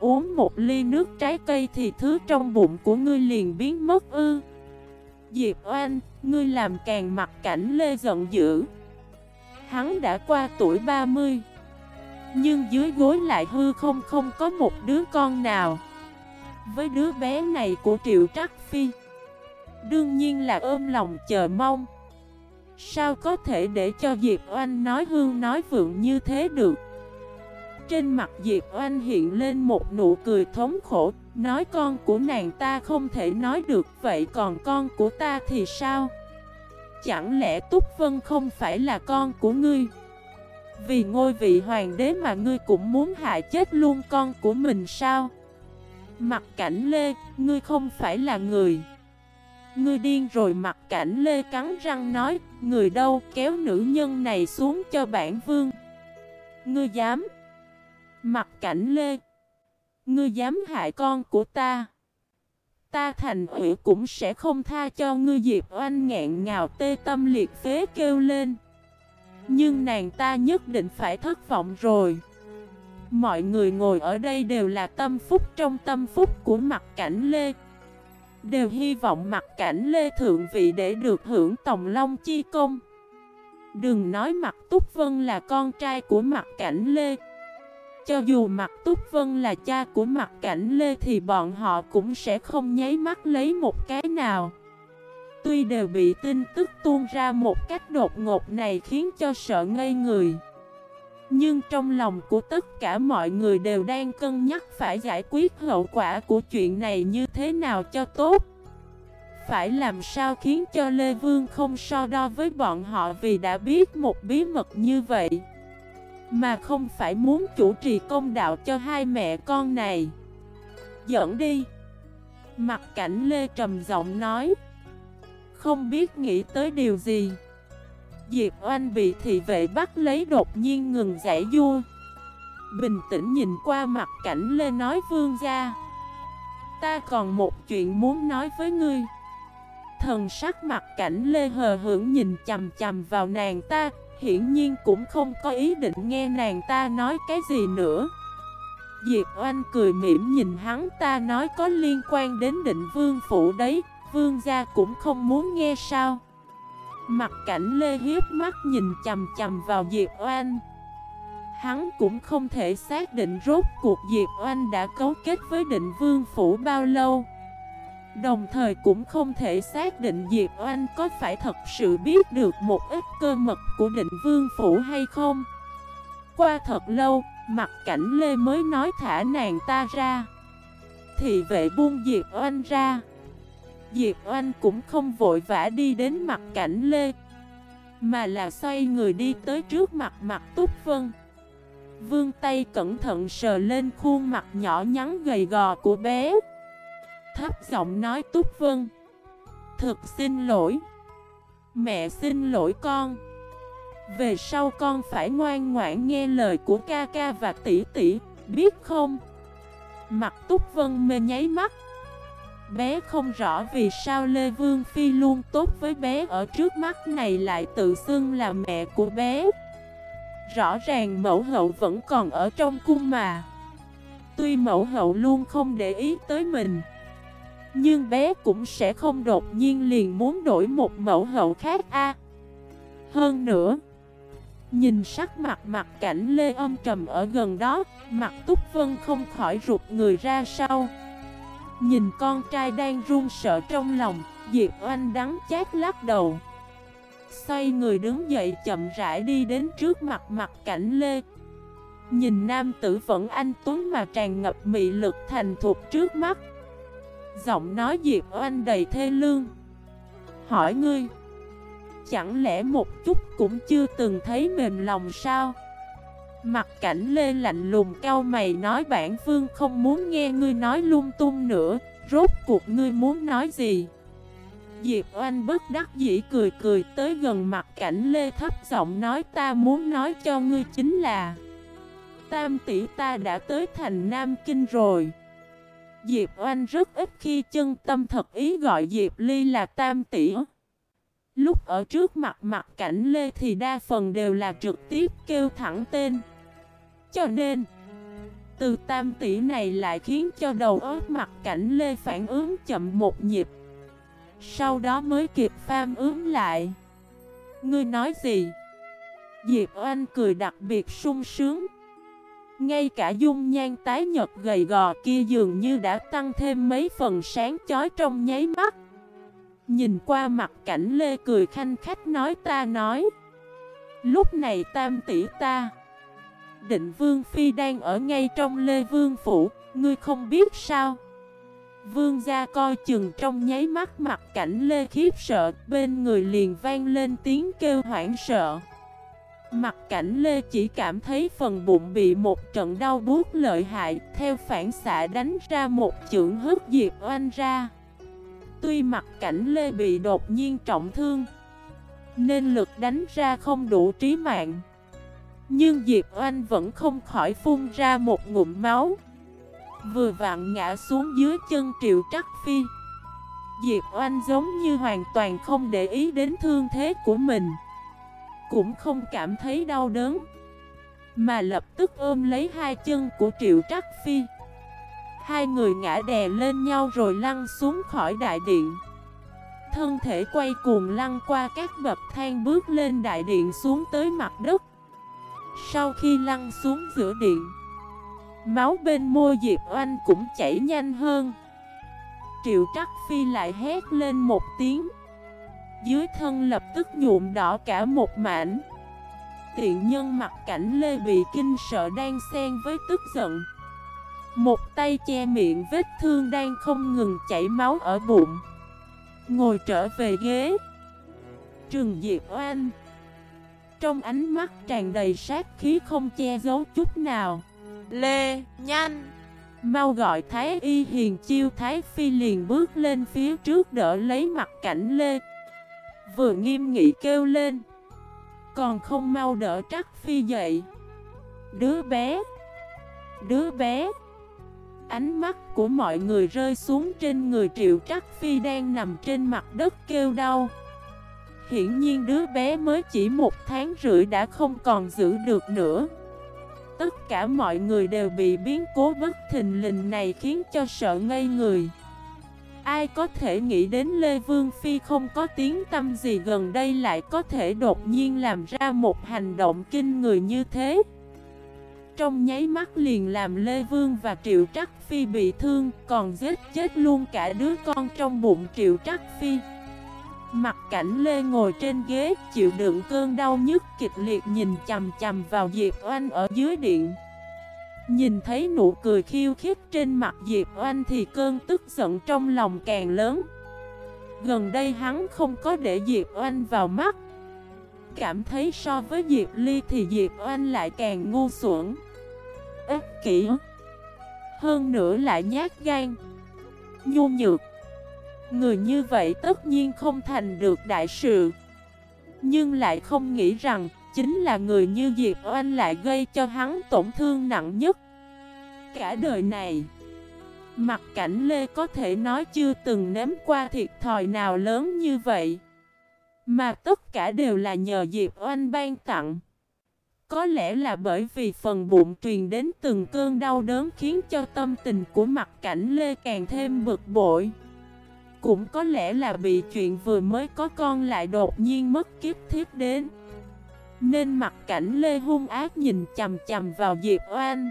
Uống một ly nước trái cây thì thứ trong bụng của ngươi liền biến mất ư? Diệp Oanh, ngươi làm càng mặt cảnh lê giận dữ. Hắn đã qua tuổi 30 Nhưng dưới gối lại hư không không có một đứa con nào. Với đứa bé này của Triệu Trắc Phi Đương nhiên là ôm lòng chờ mong. Sao có thể để cho Diệp Oanh nói hương nói vượng như thế được? Trên mặt Diệp Oanh hiện lên một nụ cười thống khổ Nói con của nàng ta không thể nói được Vậy còn con của ta thì sao? Chẳng lẽ Túc Vân không phải là con của ngươi? Vì ngôi vị hoàng đế mà ngươi cũng muốn hại chết luôn con của mình sao? Mặt cảnh Lê, ngươi không phải là người. Ngươi điên rồi mặt cảnh Lê cắn răng nói Người đâu kéo nữ nhân này xuống cho bản vương. Ngươi dám. Mặt cảnh Lê Ngươi dám hại con của ta. Ta thành ủy cũng sẽ không tha cho ngươi Diệp oanh ngạn ngào tê tâm liệt phế kêu lên. Nhưng nàng ta nhất định phải thất vọng rồi. Mọi người ngồi ở đây đều là tâm phúc trong tâm phúc của mặt cảnh Lê. Đều hy vọng mặt cảnh Lê Thượng Vị để được hưởng Tòng Long Chi Công. Đừng nói mặt Túc Vân là con trai của mặt cảnh Lê cho dù mặt Túc Vân là cha của mặt cảnh Lê thì bọn họ cũng sẽ không nháy mắt lấy một cái nào. Tuy đều bị tin tức tuôn ra một cách đột ngột này khiến cho sợ ngây người. Nhưng trong lòng của tất cả mọi người đều đang cân nhắc phải giải quyết hậu quả của chuyện này như thế nào cho tốt. Phải làm sao khiến cho Lê Vương không so đo với bọn họ vì đã biết một bí mật như vậy. Mà không phải muốn chủ trì công đạo cho hai mẹ con này. Dẫn đi. Mặt cảnh Lê trầm giọng nói. Không biết nghĩ tới điều gì. Diệp Oanh bị thị vệ bắt lấy đột nhiên ngừng giải vua. Bình tĩnh nhìn qua mặt cảnh Lê nói, vương gia, Ta còn một chuyện muốn nói với ngươi. Thần sắc mặt cảnh Lê hờ hưởng nhìn chầm chầm vào nàng ta hiển nhiên cũng không có ý định nghe nàng ta nói cái gì nữa. Diệp Oanh cười mỉm nhìn hắn ta nói có liên quan đến định vương phủ đấy, vương gia cũng không muốn nghe sao. Mặt cảnh Lê hiếp mắt nhìn chầm chầm vào Diệp Oanh. Hắn cũng không thể xác định rốt cuộc Diệp Oanh đã cấu kết với định vương phủ bao lâu Đồng thời cũng không thể xác định Diệp Oanh có phải thật sự biết được một ít cơ mật của định vương phủ hay không. Qua thật lâu, mặt cảnh Lê mới nói thả nàng ta ra. Thị vệ buông Diệp Oanh ra. Diệp Oanh cũng không vội vã đi đến mặt cảnh Lê Mà là xoay người đi tới trước mặt mặt Túc Vân. Vương tay cẩn thận sờ lên khuôn mặt nhỏ nhắn gầy gò của bé. Thấp giọng nói Túc Vân. Thực xin lỗi. Mẹ xin lỗi con. Về sau con phải ngoan ngoãn nghe lời của ca ca và tỷ tỷ, Biết không? Mặt Túc Vân mê nháy mắt. Bé không rõ vì sao Lê Vương Phi luôn tốt với bé ở trước mắt này lại tự xưng là mẹ của bé. Rõ ràng mẫu hậu vẫn còn ở trong cung mà. Tuy mẫu hậu luôn không để ý tới mình nhưng bé cũng sẽ không đột nhiên liền muốn đổi một mẫu hậu khác a. Hơn nữa, Nhìn sắc mặt mặt cảnh Lê âm trầm ở gần đó, Mặt Túc Vân không khỏi rụt người ra sau. Nhìn con trai đang run sợ trong lòng, Diệp Oanh đắng chát lắc đầu. Xoay người đứng dậy chậm rãi đi đến trước mặt mặt cảnh Lê. Nhìn nam tử vẫn anh tuấn mà tràn ngập mị lực thành thục trước mắt. Giọng nói Diệp Oanh đầy thê lương. Hỏi ngươi, Chẳng lẽ một chút cũng chưa từng thấy mềm lòng sao? Mặt cảnh Lê lạnh lùng cao mày nói bản phương không muốn nghe ngươi nói lung tung nữa, Rốt cuộc ngươi muốn nói gì? Diệp Oanh bất đắc dĩ cười cười tới gần mặt cảnh Lê thấp giọng nói ta muốn nói cho ngươi chính là, Tam tỷ ta đã tới thành Nam Kinh rồi. Diệp Oanh rất ít khi chân tâm thật ý gọi Diệp Ly là tam tỷ Lúc ở trước mặt mặt cảnh Lê thì đa phần đều là trực tiếp kêu thẳng tên. Cho nên, Từ tam tỷ này lại khiến cho đầu óc mặt cảnh Lê phản ứng chậm một nhịp. Sau đó mới kịp pham ứng lại. Ngươi nói gì? Diệp Oanh cười đặc biệt sung sướng. Ngay cả dung nhan tái nhật gầy gò kia dường như đã tăng thêm mấy phần sáng chói trong nháy mắt. Nhìn qua mặt cảnh Lê cười khanh khách nói ta nói, Lúc này tam tỷ ta, Định Vương Phi đang ở ngay trong Lê Vương Phủ, Ngươi không biết sao? Vương gia coi chừng trong nháy mắt mặt cảnh lê khiếp sợ, Bên người liền vang lên tiếng kêu hoảng sợ. Mặt cảnh lê chỉ cảm thấy phần bụng bị một trận đau buốt lợi hại, Theo phản xạ đánh ra một chưởng hức diệp oanh ra. Tuy mặt cảnh lê bị đột nhiên trọng thương, Nên lực đánh ra không đủ trí mạng, Nhưng Diệp Oanh vẫn không khỏi phun ra một ngụm máu. Vừa vặn ngã xuống dưới chân triệu trắc phi Diệp Oanh giống như hoàn toàn không để ý đến thương thế của mình. Cũng không cảm thấy đau đớn, Mà lập tức ôm lấy hai chân của triệu trắc phi. Hai người ngã đè lên nhau rồi lăn xuống khỏi đại điện. Thân thể quay cuồng lăn qua các bậc thang bước lên đại điện xuống tới mặt đất. Sau khi lăn xuống giữa điện, Máu bên môi Diệp Oanh cũng chảy nhanh hơn. Triệu Trắc Phi lại hét lên một tiếng. Dưới thân lập tức nhuộm đỏ cả một mảnh. Tiện nhân mặt cảnh Lê bị kinh sợ đang xen với tức giận. Một tay che miệng vết thương đang không ngừng chảy máu ở bụng. Ngồi trở về ghế. Trừng Diệp Oanh. Trong ánh mắt tràn đầy sát khí không che giấu chút nào. Lê, nhanh. Mau gọi Thái Y Hiền Chiêu Thái Phi liền bước lên phía trước đỡ lấy mặt cảnh Lê Vừa nghiêm nghị kêu lên. Còn không mau đỡ Trắc Phi dậy. Đứa bé. Đứa bé. Ánh mắt của mọi người rơi xuống trên người Triệu Trắc Phi đang nằm trên mặt đất kêu đau. Hiển nhiên đứa bé mới chỉ một tháng rưỡi đã không còn giữ được nữa. Tất cả mọi người đều bị biến cố bất thình lình này khiến cho sợ ngây người. Ai có thể nghĩ đến Lê Vương Phi không có tiếng tâm gì gần đây lại có thể đột nhiên làm ra một hành động kinh người như thế? Trong nháy mắt liền làm Lê Vương và Triệu Trắc Phi bị thương, Còn giết chết luôn cả đứa con trong bụng Triệu Trắc Phi. Mặt cảnh Lê ngồi trên ghế, chịu đựng cơn đau nhức kịch liệt nhìn chầm chầm vào Diệp Oanh ở dưới điện. Nhìn thấy nụ cười khiêu khích trên mặt Diệp Oanh thì cơn tức giận trong lòng càng lớn. Gần đây hắn không có để Diệp Oanh vào mắt. Cảm thấy so với Diệp Ly thì Diệp Oanh lại càng ngu xuẩn. Ếch kỷ. Hơn nữa lại nhát gan. Nhu nhược. Người như vậy tất nhiên không thành được đại sự. Nhưng lại không nghĩ rằng Chính là người như Diệp Oanh lại gây cho hắn tổn thương nặng nhất. Cả đời này, Mặt cảnh Lê có thể nói chưa từng nếm qua thiệt thòi nào lớn như vậy. Mà tất cả đều là nhờ Diệp Oanh ban tặng. Có lẽ là bởi vì phần bụng truyền đến từng cơn đau đớn khiến cho tâm tình của mặt cảnh Lê càng thêm bực bội. Cũng có lẽ là bị chuyện vừa mới có con lại đột nhiên mất kiếp thiết đến. Nên mặt cảnh Lê hung ác nhìn chầm chầm vào Diệp Oanh.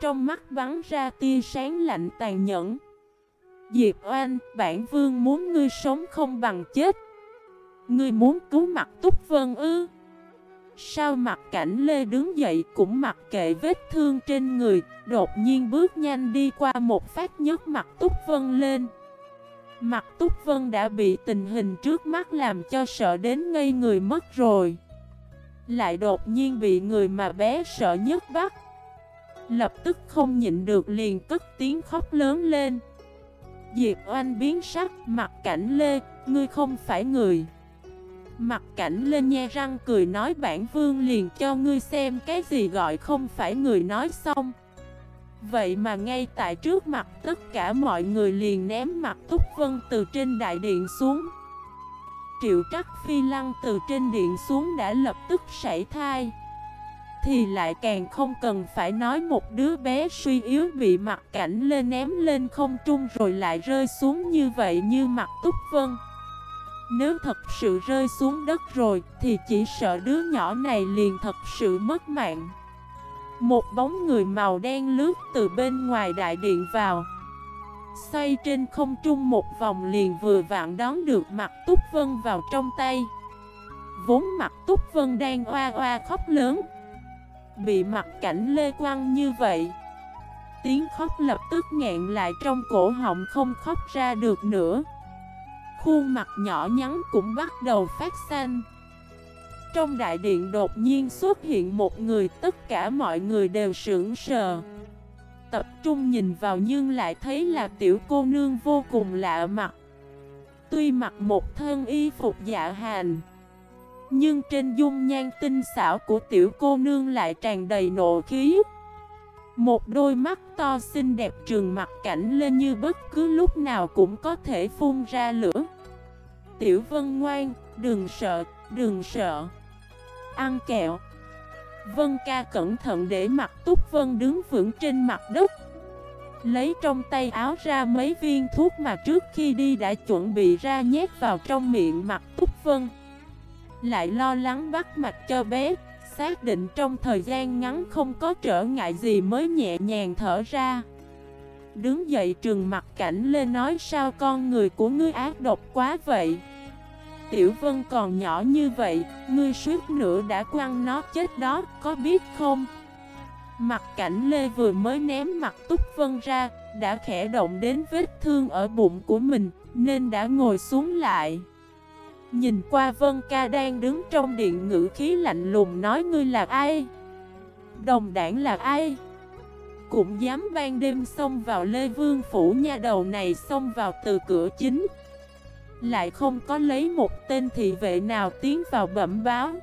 Trong mắt bắn ra tia sáng lạnh tàn nhẫn. Diệp Oanh, bản vương muốn ngươi sống không bằng chết. Ngươi muốn cứu mặt Túc Vân ư? Sao mặt cảnh Lê đứng dậy cũng mặc kệ vết thương trên người Đột nhiên bước nhanh đi qua một phát nhấc mặt Túc Vân lên. Mặt Túc Vân đã bị tình hình trước mắt làm cho sợ đến ngây người mất rồi. Lại đột nhiên bị người mà bé sợ nhất bắt. Lập tức không nhịn được liền cất tiếng khóc lớn lên. Diệp oanh biến sắc, mặt cảnh lê, Ngươi không phải người. Mặt cảnh lên nhe răng cười nói, bản vương liền cho ngươi xem cái gì gọi không phải người nói xong. Vậy mà ngay tại trước mặt tất cả mọi người liền ném mặt Túc Vân từ trên đại điện xuống. Triệu Trắc Phi Lăng từ trên điện xuống đã lập tức sảy thai. Thì lại càng không cần phải nói một đứa bé suy yếu bị mặt cảnh lên ném lên không trung rồi lại rơi xuống như vậy như mặt túc vân. Nếu thật sự rơi xuống đất rồi thì chỉ sợ đứa nhỏ này liền thật sự mất mạng. Một bóng người màu đen lướt từ bên ngoài đại điện vào. Xoay trên không trung một vòng liền vừa vạn đón được mặt Túc Vân vào trong tay. Vốn mặt Túc Vân đang oa oa khóc lớn, Bị mặt cảnh lê quăng như vậy, Tiếng khóc lập tức nghẹn lại trong cổ họng không khóc ra được nữa. Khuôn mặt nhỏ nhắn cũng bắt đầu phát xanh. Trong đại điện đột nhiên xuất hiện một người, Tất cả mọi người đều sững sờ. Tập trung nhìn vào nhưng lại thấy là tiểu cô nương vô cùng lạ mặt. Tuy mặc một thân y phục dạ hành nhưng trên dung nhan tinh xảo của tiểu cô nương lại tràn đầy nộ khí. Một đôi mắt to xinh đẹp trường mặt cảnh lên như bất cứ lúc nào cũng có thể phun ra lửa. Tiểu Vân ngoan, đừng sợ, đừng sợ. Ăn kẹo. Vân ca cẩn thận để mặt Túc Vân đứng vững trên mặt đất. Lấy trong tay áo ra mấy viên thuốc mà trước khi đi đã chuẩn bị ra nhét vào trong miệng mặt Túc Vân. Lại lo lắng bắt mạch cho bé, Xác định trong thời gian ngắn không có trở ngại gì mới nhẹ nhàng thở ra. Đứng dậy trừng mặt cảnh lên nói, sao con người của ngươi ác độc quá vậy? Tiểu Vân còn nhỏ như vậy, ngươi suýt nữa đã quăng nó chết đó, có biết không? Mặt cảnh Lê vừa mới ném mặt Túc Vân ra, đã khẽ động đến vết thương ở bụng của mình, nên đã ngồi xuống lại. Nhìn qua Vân Ca đang đứng trong điện ngữ khí lạnh lùng nói ngươi là ai? Đồng đảng là ai? Cũng dám ban đêm xông vào Lê Vương Phủ nha đầu này xông vào từ cửa chính lại không có lấy một tên thị vệ nào tiến vào bẩm báo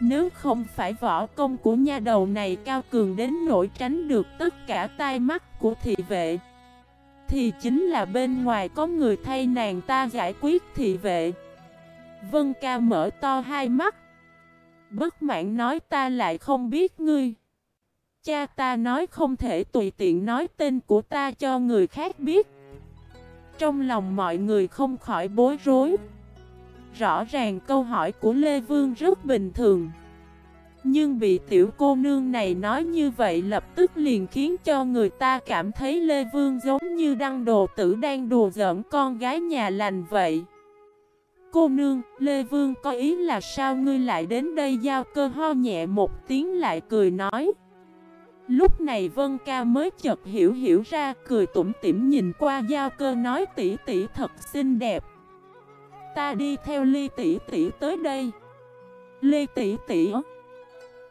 Nếu không phải võ công của nha đầu này cao cường đến nỗi tránh được tất cả tai mắt của thị vệ, Thì chính là bên ngoài có người thay nàng ta giải quyết thị vệ Vân ca mở to hai mắt. Bất mãn nói, ta lại không biết ngươi. Cha ta nói không thể tùy tiện nói tên của ta cho người khác biết. Trong lòng mọi người không khỏi bối rối. Rõ ràng câu hỏi của Lê Vương rất bình thường. Nhưng bị tiểu cô nương này nói như vậy lập tức liền khiến cho người ta cảm thấy Lê Vương giống như đăng đồ tử đang đùa giỡn con gái nhà lành vậy. Cô nương, Lê Vương có ý là sao ngươi lại đến đây giao cơ ho nhẹ một tiếng lại cười nói. Lúc này Vân Ca mới chợt hiểu hiểu ra, cười tủm tỉm nhìn qua giao cơ nói, tỷ tỷ thật xinh đẹp. Ta đi theo Ly tỷ tỷ tới đây. Ly tỷ tỷ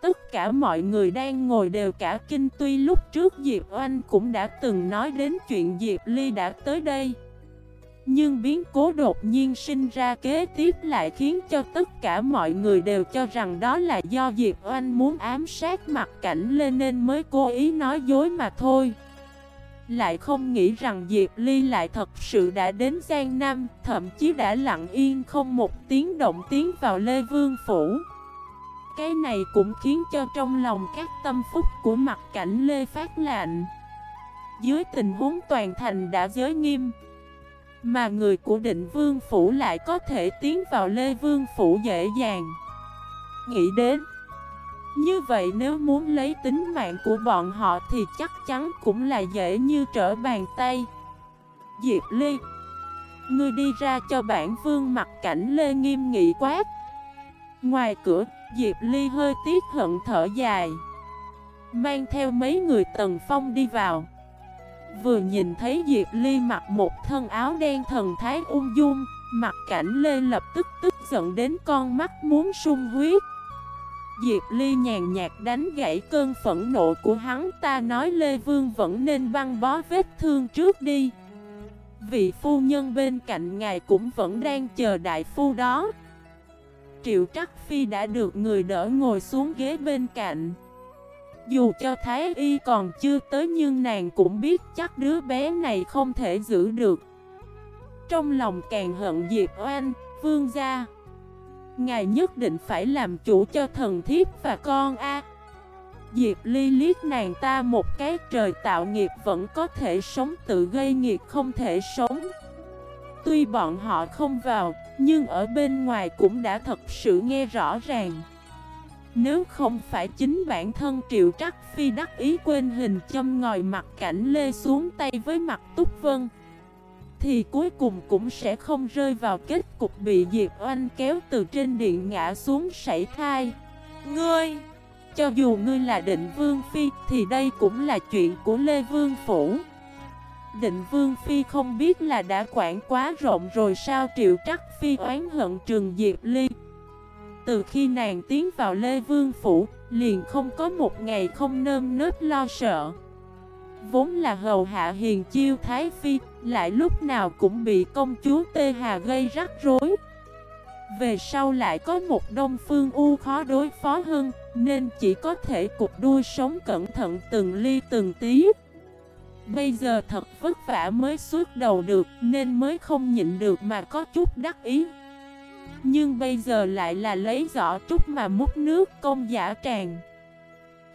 Tất cả mọi người đang ngồi đều cả kinh, tuy lúc trước Diệp Oanh cũng đã từng nói đến chuyện Diệp Ly đã tới đây. Nhưng biến cố đột nhiên sinh ra kế tiếp lại khiến cho tất cả mọi người đều cho rằng đó là do Diệp Oanh muốn ám sát mặt cảnh lên nên mới cố ý nói dối mà thôi. Lại không nghĩ rằng Diệp Ly lại thật sự đã đến Giang Nam, thậm chí đã lặng yên không một tiếng động tiến vào Lê Vương Phủ. Cái này cũng khiến cho trong lòng các tâm phúc của mặt cảnh Lê phát lạnh. Dưới tình huống toàn thành đã giới nghiêm. Mà người của định vương phủ lại có thể tiến vào Lê Vương phủ dễ dàng. Nghĩ đến Như vậy nếu muốn lấy tính mạng của bọn họ thì chắc chắn cũng là dễ như trở bàn tay. Diệp Ly Ngươi đi ra cho bản vương mặt cảnh Lê nghiêm nghị quát. Ngoài cửa, Diệp Ly hơi tiếc hận thở dài Mang theo mấy người tần phong đi vào. Vừa nhìn thấy Diệp Ly mặc một thân áo đen thần thái ung dung, Mặt cảnh Lê lập tức tức giận đến con mắt muốn sung huyết. Diệp Ly nhàn nhạt đánh gãy cơn phẫn nộ của hắn, Ta nói Lê Vương vẫn nên băng bó vết thương trước đi. Vị phu nhân bên cạnh ngài cũng vẫn đang chờ đại phu đó. Triệu Trắc Phi đã được người đỡ ngồi xuống ghế bên cạnh dù cho Thái Y còn chưa tới nhưng nàng cũng biết chắc đứa bé này không thể giữ được. Trong lòng càng hận Diệp Oanh, Vương gia. Ngài nhất định phải làm chủ cho thần thiếp và con A. Diệp Ly liếc nàng ta một cái trời tạo nghiệp vẫn có thể sống tự gây nghiệp không thể sống. Tuy bọn họ không vào, nhưng ở bên ngoài cũng đã thật sự nghe rõ ràng nếu không phải chính bản thân Triệu Trắc Phi đắc ý quên hình châm ngòi mặt cảnh lê xuống tay với mặt Túc Vân, Thì cuối cùng cũng sẽ không rơi vào kết cục bị Diệp Oanh kéo từ trên điện ngã xuống sảy thai Ngươi! Cho dù ngươi là định Vương Phi thì đây cũng là chuyện của Lê Vương Phủ Định Vương Phi không biết là đã quản quá rộng rồi sao Triệu Trắc Phi oán hận Trường Diệp Ly từ khi nàng tiến vào Lê Vương Phủ, liền không có một ngày không nơm nớp lo sợ. Vốn là hầu hạ hiền chiêu Thái Phi, lại lúc nào cũng bị công chúa Tê Hà gây rắc rối. Về sau lại có một đông phương u khó đối phó hơn, nên chỉ có thể cục đuôi sống cẩn thận từng ly từng tí. Bây giờ thật vất vả mới suốt đầu được, nên mới không nhịn được mà có chút đắc ý. Nhưng bây giờ lại là lấy giỏ trúc mà múc nước, công giả tràn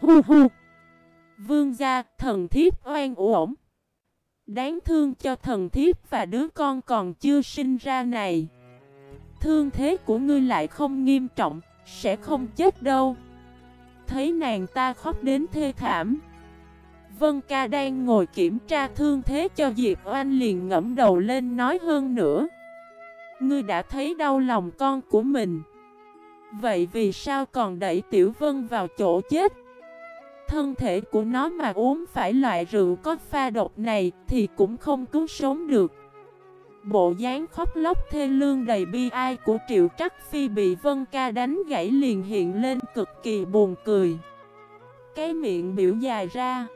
Hu hu. Vương gia, thần thiếp oan uổng. Đáng thương cho thần thiếp và đứa con còn chưa sinh ra này. Thương thế của ngươi lại không nghiêm trọng, Sẽ không chết đâu. Thấy nàng ta khóc đến thê thảm. Vân ca đang ngồi kiểm tra thương thế cho Diệp Oanh liền ngẫm đầu lên nói hơn nữa. Ngươi đã thấy đau lòng con của mình. Vậy vì sao còn đẩy Tiểu Vân vào chỗ chết? Thân thể của nó mà uống phải loại rượu có pha độc này Thì cũng không cứu sống được. Bộ dáng khóc lóc thê lương đầy bi ai của Triệu Trắc Phi bị Vân Ca đánh gãy liền hiện lên cực kỳ buồn cười. Cái miệng biểu dài ra.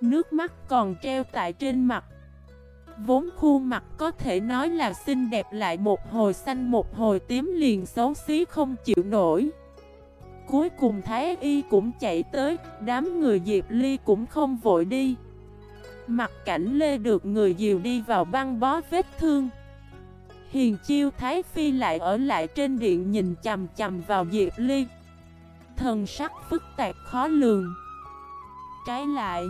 Nước mắt còn treo tại trên mặt Vốn khuôn mặt có thể nói là xinh đẹp lại một hồi xanh một hồi tím liền xấu xí không chịu nổi. Cuối cùng Thái Y cũng chạy tới, đám người Diệp Ly cũng không vội đi. Mặt cảnh Lê được người dìu đi vào băng bó vết thương. Hiền chiêu Thái Phi lại ở lại trên điện nhìn chầm chầm vào Diệp Ly. Thần sắc phức tạp khó lường. Trái lại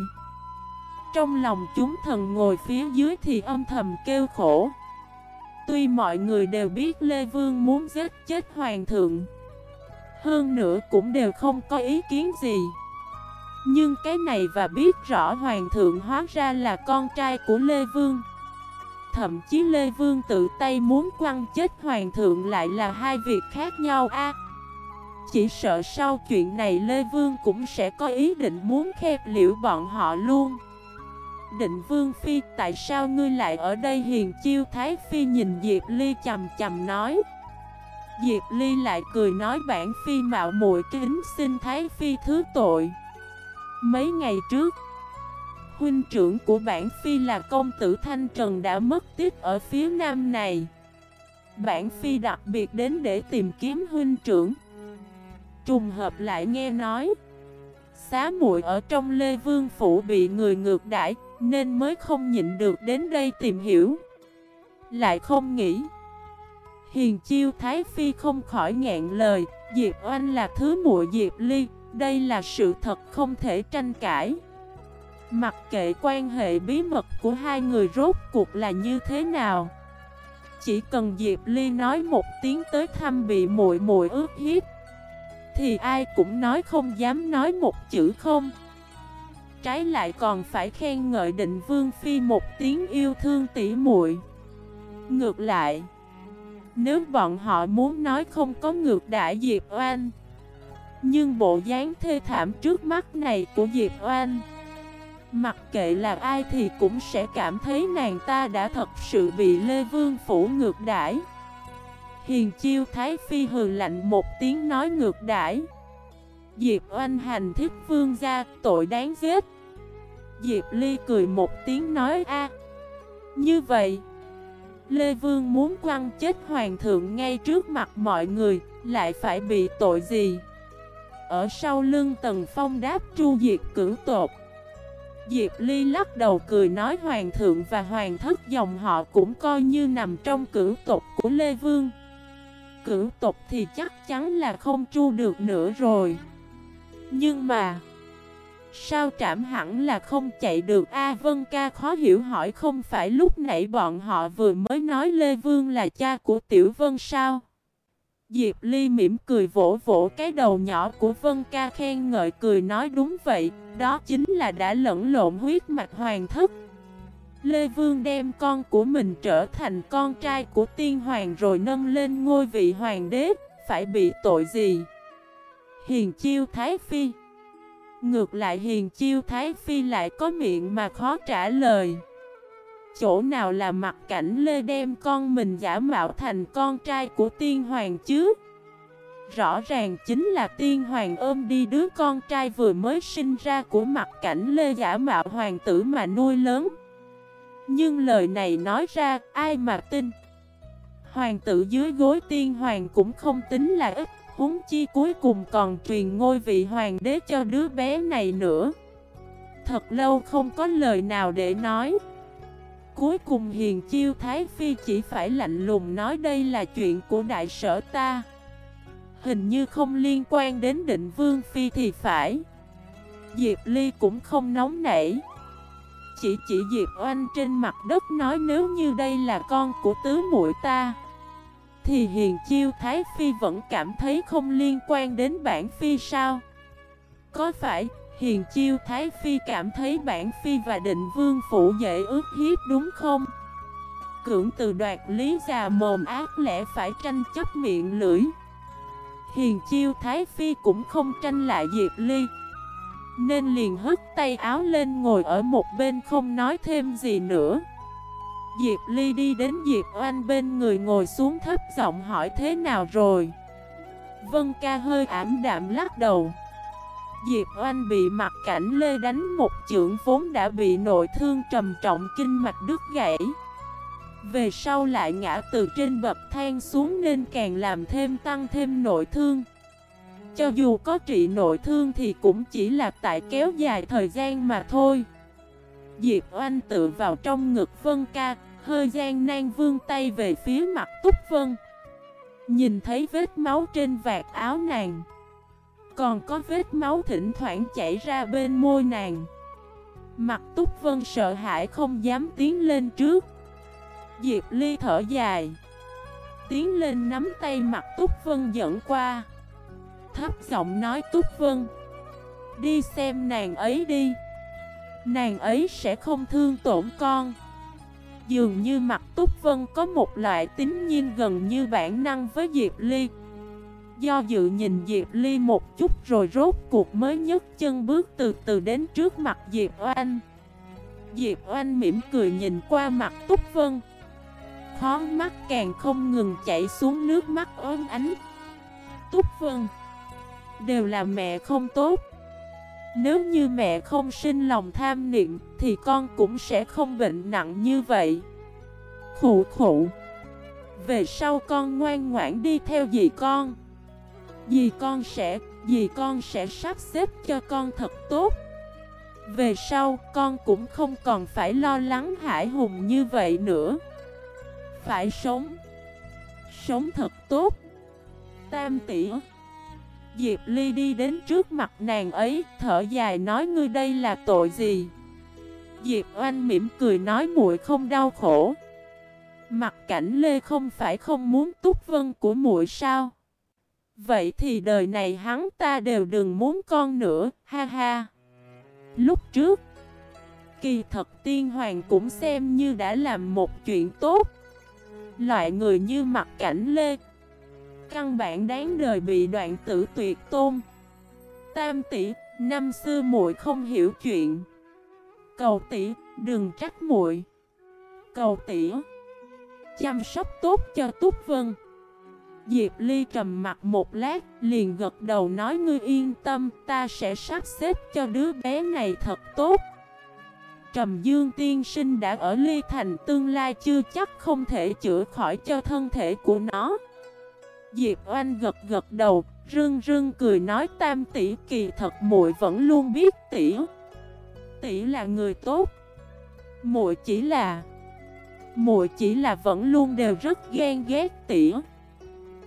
trong lòng chúng thần ngồi phía dưới thì âm thầm kêu khổ. Tuy mọi người đều biết Lê Vương muốn giết chết hoàng thượng, Hơn nữa cũng đều không có ý kiến gì. Nhưng cái này và biết rõ Hoàng thượng hóa ra là con trai của Lê Vương. Thậm chí Lê Vương tự tay muốn quăng chết Hoàng thượng lại là hai việc khác nhau a. Chỉ sợ sau chuyện này Lê Vương cũng sẽ có ý định muốn khép liễu bọn họ luôn. Định Vương Phi, tại sao ngươi lại ở đây? Hiền chiêu Thái Phi nhìn Diệp Ly chầm chầm nói. Diệp Ly lại cười nói, bản Phi mạo muội kính xin Thái Phi thứ tội. Mấy ngày trước, Huynh trưởng của bản Phi là công tử Thanh Trần đã mất tích ở phía nam này. Bản Phi đặc biệt đến để tìm kiếm huynh trưởng. Trùng hợp lại nghe nói, Xá muội ở trong Lê Vương Phủ bị người ngược đãi. Nên mới không nhịn được đến đây tìm hiểu. Lại không nghĩ, Hiền chiêu Thái Phi không khỏi ngẹn lời, Diệp Oanh là thứ muội Diệp Ly, Đây là sự thật không thể tranh cãi. Mặc kệ quan hệ bí mật của hai người rốt cuộc là như thế nào, Chỉ cần Diệp Ly nói một tiếng tới thăm bị muội muội ước hiếp, Thì ai cũng nói không dám nói một chữ không. Trái lại còn phải khen ngợi định vương phi một tiếng yêu thương tỉ muội. Ngược lại, Nếu bọn họ muốn nói không có ngược đại Diệp Oan Nhưng bộ dáng thê thảm trước mắt này của Diệp Oan Mặc kệ là ai thì cũng sẽ cảm thấy nàng ta đã thật sự bị Lê Vương Phủ ngược đãi. Hiền chiêu Thái Phi hừ lạnh một tiếng nói ngược đãi. Diệp oanh hành thích vương gia tội đáng giết Diệp Ly cười một tiếng nói, a, Như vậy, Lê Vương muốn quăng chết hoàng thượng ngay trước mặt mọi người, Lại phải bị tội gì Ở sau lưng Tần Phong đáp tru diệt cử tột Diệp Ly lắc đầu cười nói, hoàng thượng và hoàng thất dòng họ cũng coi như nằm trong cử tộc của Lê Vương. Cử tộc thì chắc chắn là không tru được nữa rồi. Nhưng mà, sao trảm hẳn là không chạy được A Vân Ca khó hiểu hỏi không phải lúc nãy bọn họ vừa mới nói Lê Vương là cha của Tiểu Vân sao? Diệp Ly mỉm cười vỗ vỗ cái đầu nhỏ của Vân Ca khen ngợi cười nói đúng vậy, đó chính là đã lẫn lộn huyết mạch hoàng thất. Lê Vương đem con của mình trở thành con trai của tiên hoàng rồi nâng lên ngôi vị hoàng đế, phải bị tội gì? Hiền chiêu Thái Phi. Ngược lại Hiền chiêu Thái Phi lại có miệng mà khó trả lời. Chỗ nào là mặt cảnh Lê đem con mình giả mạo thành con trai của tiên hoàng chứ? Rõ ràng chính là tiên hoàng ôm đi đứa con trai vừa mới sinh ra của mặt cảnh Lê giả mạo hoàng tử mà nuôi lớn. Nhưng lời này nói ra, ai mà tin? Hoàng tử dưới gối tiên hoàng cũng không tính là ít huống chi cuối cùng còn truyền ngôi vị hoàng đế cho đứa bé này nữa. Thật lâu không có lời nào để nói. Cuối cùng Hiền Chiêu Thái Phi chỉ phải lạnh lùng nói đây là chuyện của đại sở ta. Hình như không liên quan đến định Vương Phi thì phải. Diệp Ly cũng không nóng nảy. Chỉ chỉ Diệp Oanh trên mặt đất nói nếu như đây là con của tứ muội ta. Thì Hiền Chiêu Thái Phi vẫn cảm thấy không liên quan đến bản Phi sao? Có phải Hiền Chiêu Thái Phi cảm thấy bản Phi và định vương phủ dễ ước hiếp đúng không? Cưỡng từ đoạt lý già mồm ác lẽ phải tranh chấp miệng lưỡi. Hiền Chiêu Thái Phi cũng không tranh lại Diệp Ly, Nên liền hất tay áo lên ngồi ở một bên không nói thêm gì nữa. Diệp Ly đi đến Diệp Oanh bên người ngồi xuống thấp giọng hỏi thế nào rồi? Vân ca hơi ảm đạm lắc đầu. Diệp Oanh bị mặt cảnh Lê đánh một chưởng vốn đã bị nội thương trầm trọng kinh mạch đứt gãy. Về sau lại ngã từ trên bậc thang xuống nên càng làm thêm tăng thêm nội thương. Cho dù có trị nội thương thì cũng chỉ là tại kéo dài thời gian mà thôi. Diệp Oanh tự vào trong ngực Vân Ca Hơi gian nan vương tay về phía mặt Túc Vân. Nhìn thấy vết máu trên vạt áo nàng, còn có vết máu thỉnh thoảng chảy ra bên môi nàng. Mặt Túc Vân sợ hãi không dám tiến lên trước. Diệp Ly thở dài, Tiến lên nắm tay mặt Túc Vân dẫn qua. Thấp giọng nói, Túc Vân, Đi xem nàng ấy đi. Nàng ấy sẽ không thương tổn con. Dường như mặt Túc Vân có một loại tính nhiên gần như bản năng với Diệp Ly. Do dự nhìn Diệp Ly một chút rồi rốt cuộc mới nhấc chân bước từ từ đến trước mặt Diệp Oanh. Diệp Oanh mỉm cười nhìn qua mặt Túc Vân. Khó mắt càng không ngừng chảy xuống nước mắt ốm ánh. Túc Vân, Đều là mẹ không tốt. Nếu như mẹ không sinh lòng tham niệm, Thì con cũng sẽ không bệnh nặng như vậy. Khủ khủ Về sau con ngoan ngoãn đi theo dì con. Dì con sẽ, Dì con sẽ sắp xếp cho con thật tốt. Về sau, con cũng không còn phải lo lắng hải hùng như vậy nữa. Phải sống. Sống thật tốt. Tam tỉa Diệp Ly đi đến trước mặt nàng ấy Thở dài nói ngươi đây là tội gì Diệp Oanh mỉm cười nói muội không đau khổ Mặt cảnh Lê không phải không muốn túc vân của muội sao Vậy thì đời này hắn ta đều đừng muốn con nữa, ha ha. Lúc trước, kỳ thật tiên hoàng cũng xem như đã làm một chuyện tốt. Loại người như mặt cảnh lê, căn bản đáng đời bị đoạn tử tuyệt tôn. Tam tỷ, năm xưa muội không hiểu chuyện. Cầu tỷ, đừng trách muội. Cầu tỷ, chăm sóc tốt cho Túc Vân. Diệp Ly trầm mặt một lát, liền gật đầu nói ngươi yên tâm, ta sẽ sắp xếp cho đứa bé này thật tốt. Trầm Dương tiên sinh đã ở Ly Thành tương lai chưa chắc không thể chữa khỏi cho thân thể của nó. Diệp Oanh gật gật đầu, rưng rưng cười nói tam tỷ kỳ thật muội vẫn luôn biết tỷ. Tỷ là người tốt. Muội chỉ là muội chỉ là vẫn luôn đều rất ghen ghét tỷ.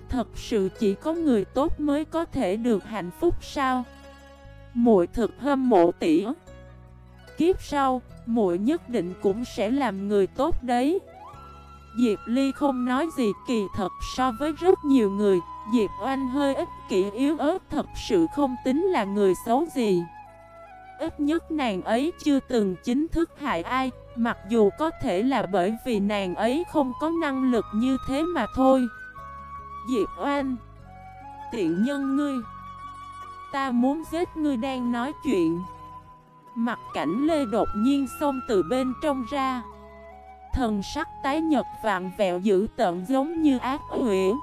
Thật sự chỉ có người tốt mới có thể được hạnh phúc sao? Muội thực hâm mộ tỷ. Kiếp sau, muội nhất định cũng sẽ làm người tốt đấy. Diệp Ly không nói gì kỳ thật so với rất nhiều người, Diệp Oanh hơi ích kỷ yếu ớt thật sự không tính là người xấu gì. Ít nhất nàng ấy chưa từng chính thức hại ai, mặc dù có thể là bởi vì nàng ấy không có năng lực như thế mà thôi. Diệp Oanh, Tiện nhân ngươi Ta muốn giết ngươi đang nói chuyện Mặt cảnh Lê đột nhiên xông từ bên trong ra Thần sắc tái nhật vạn vẹo dữ tợn giống như ác huyễn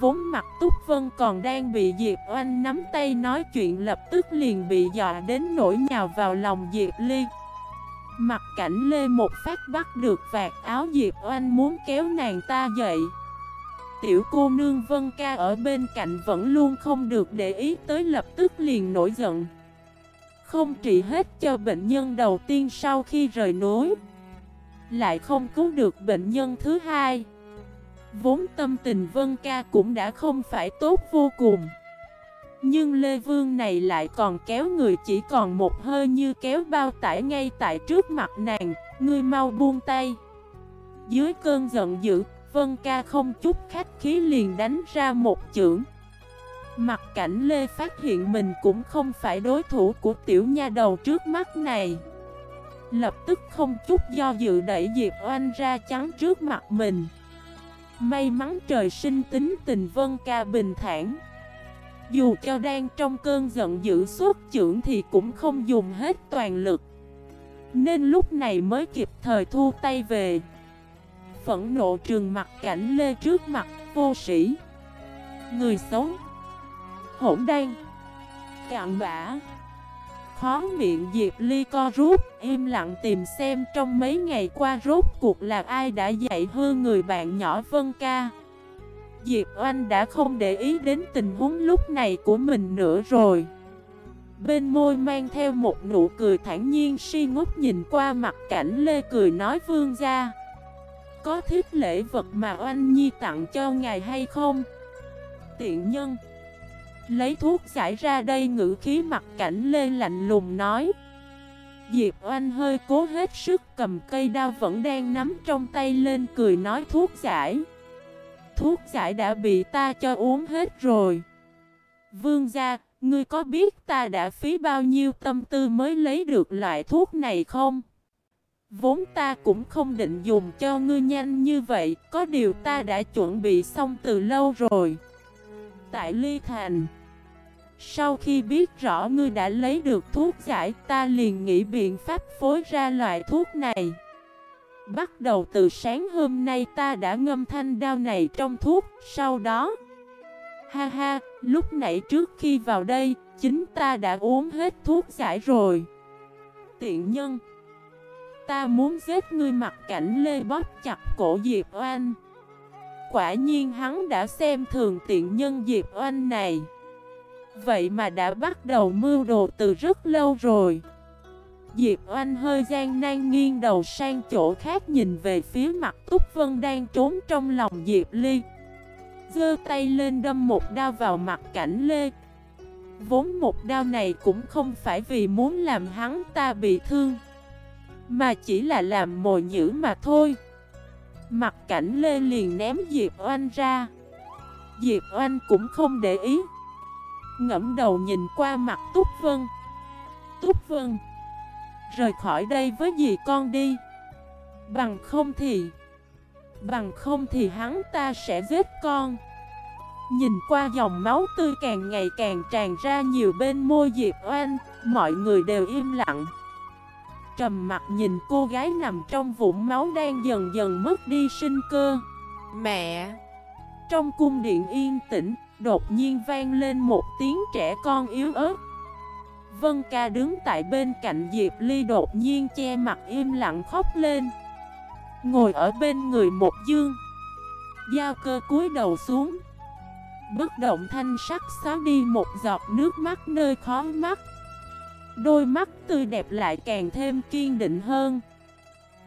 Vốn mặt Túc Vân còn đang bị Diệp Oanh nắm tay nói chuyện lập tức liền bị dọa đến nỗi nhào vào lòng Diệp Ly. Mặt cảnh Lê một phát bắt được vạt áo Diệp Oanh muốn kéo nàng ta dậy. Tiểu cô nương Vân Ca ở bên cạnh vẫn luôn không được để ý tới lập tức liền nổi giận. Không trị hết cho bệnh nhân đầu tiên sau khi rời núi. Lại không cứu được bệnh nhân thứ hai. Vốn tâm tình Vân Ca cũng đã không phải tốt vô cùng. Nhưng Lê Vương này lại còn kéo người chỉ còn một hơi như kéo bao tải ngay tại trước mặt nàng, Ngươi mau buông tay. Dưới cơn giận dữ, Vân ca không chút khách khí liền đánh ra một chưởng. Mặt cảnh Lê phát hiện mình cũng không phải đối thủ của tiểu nha đầu trước mắt này. Lập tức không chút do dự đẩy Diệp Oanh ra chắn trước mặt mình. May mắn trời sinh tính tình Vân ca bình thản. Dù cho đang trong cơn giận dữ suốt trưởng thì cũng không dùng hết toàn lực. Nên lúc này mới kịp thời thu tay về. Phẫn nộ trường mặt cảnh lê trước mặt vô sĩ. Người xấu. Hỗn đan. Cạn bã. Khó miệng Diệp Ly co rút Im lặng tìm xem trong mấy ngày qua rốt cuộc là ai đã dạy hư người bạn nhỏ Vân Ca Diệp Oanh đã không để ý đến tình huống lúc này của mình nữa rồi Bên môi mang theo một nụ cười thản nhiên, si ngốc nhìn qua mặt cảnh Lê cười nói, vương ra có thiết lễ vật mà oanh nhi tặng cho ngài hay không? Tiện nhân Lấy thuốc giải ra đây ngữ khí mặt cảnh lê lạnh lùng nói Diệp oanh hơi cố hết sức cầm cây đao vẫn đang nắm trong tay lên cười nói thuốc giải Thuốc giải đã bị ta cho uống hết rồi Vương gia, ngươi có biết ta đã phí bao nhiêu tâm tư mới lấy được loại thuốc này không? Vốn ta cũng không định dùng cho ngươi nhanh như vậy, có điều ta đã chuẩn bị xong từ lâu rồi. Tại Ly Thành. Sau khi biết rõ ngươi đã lấy được thuốc giải, ta liền nghĩ biện pháp phối ra loại thuốc này. Bắt đầu từ sáng hôm nay ta đã ngâm thanh đao này trong thuốc, sau đó Ha ha, lúc nãy trước khi vào đây, chính ta đã uống hết thuốc giải rồi. Tiện nhân Ta muốn giết ngươi mặt cảnh lê bóp chặt cổ Diệp Oanh. Quả nhiên hắn đã xem thường tiện nhân Diệp Oanh này. Vậy mà đã bắt đầu mưu đồ từ rất lâu rồi. Diệp Oanh hơi gian nan nghiêng đầu sang chỗ khác nhìn về phía mặt Túc Vân đang trốn trong lòng Diệp Ly. Giơ tay lên đâm một đao vào mặt cảnh Lê. Vốn một đao này cũng không phải vì muốn làm hắn ta bị thương, Mà chỉ là làm mồi nhữ mà thôi. Mặt cảnh Lê liền ném Diệp Oanh ra. Diệp Oanh cũng không để ý. Ngẫm đầu nhìn qua mặt Túc Vân. Túc Vân, Rời khỏi đây với dì con đi. Bằng không thì, Bằng không thì hắn ta sẽ giết con. Nhìn qua dòng máu tươi càng ngày càng tràn ra nhiều bên môi Diệp Oanh, Mọi người đều im lặng. Trầm mặt nhìn cô gái nằm trong vũng máu đang dần dần mất đi sinh cơ. Mẹ! Trong cung điện yên tĩnh, Đột nhiên vang lên một tiếng trẻ con yếu ớt. Vân ca đứng tại bên cạnh Diệp Ly đột nhiên che mặt im lặng khóc lên. Ngồi ở bên người một dương. Giao cơ cúi đầu xuống. Bất động thanh sắc xóa đi một giọt nước mắt nơi khó mắt. Đôi mắt tươi đẹp lại càng thêm kiên định hơn.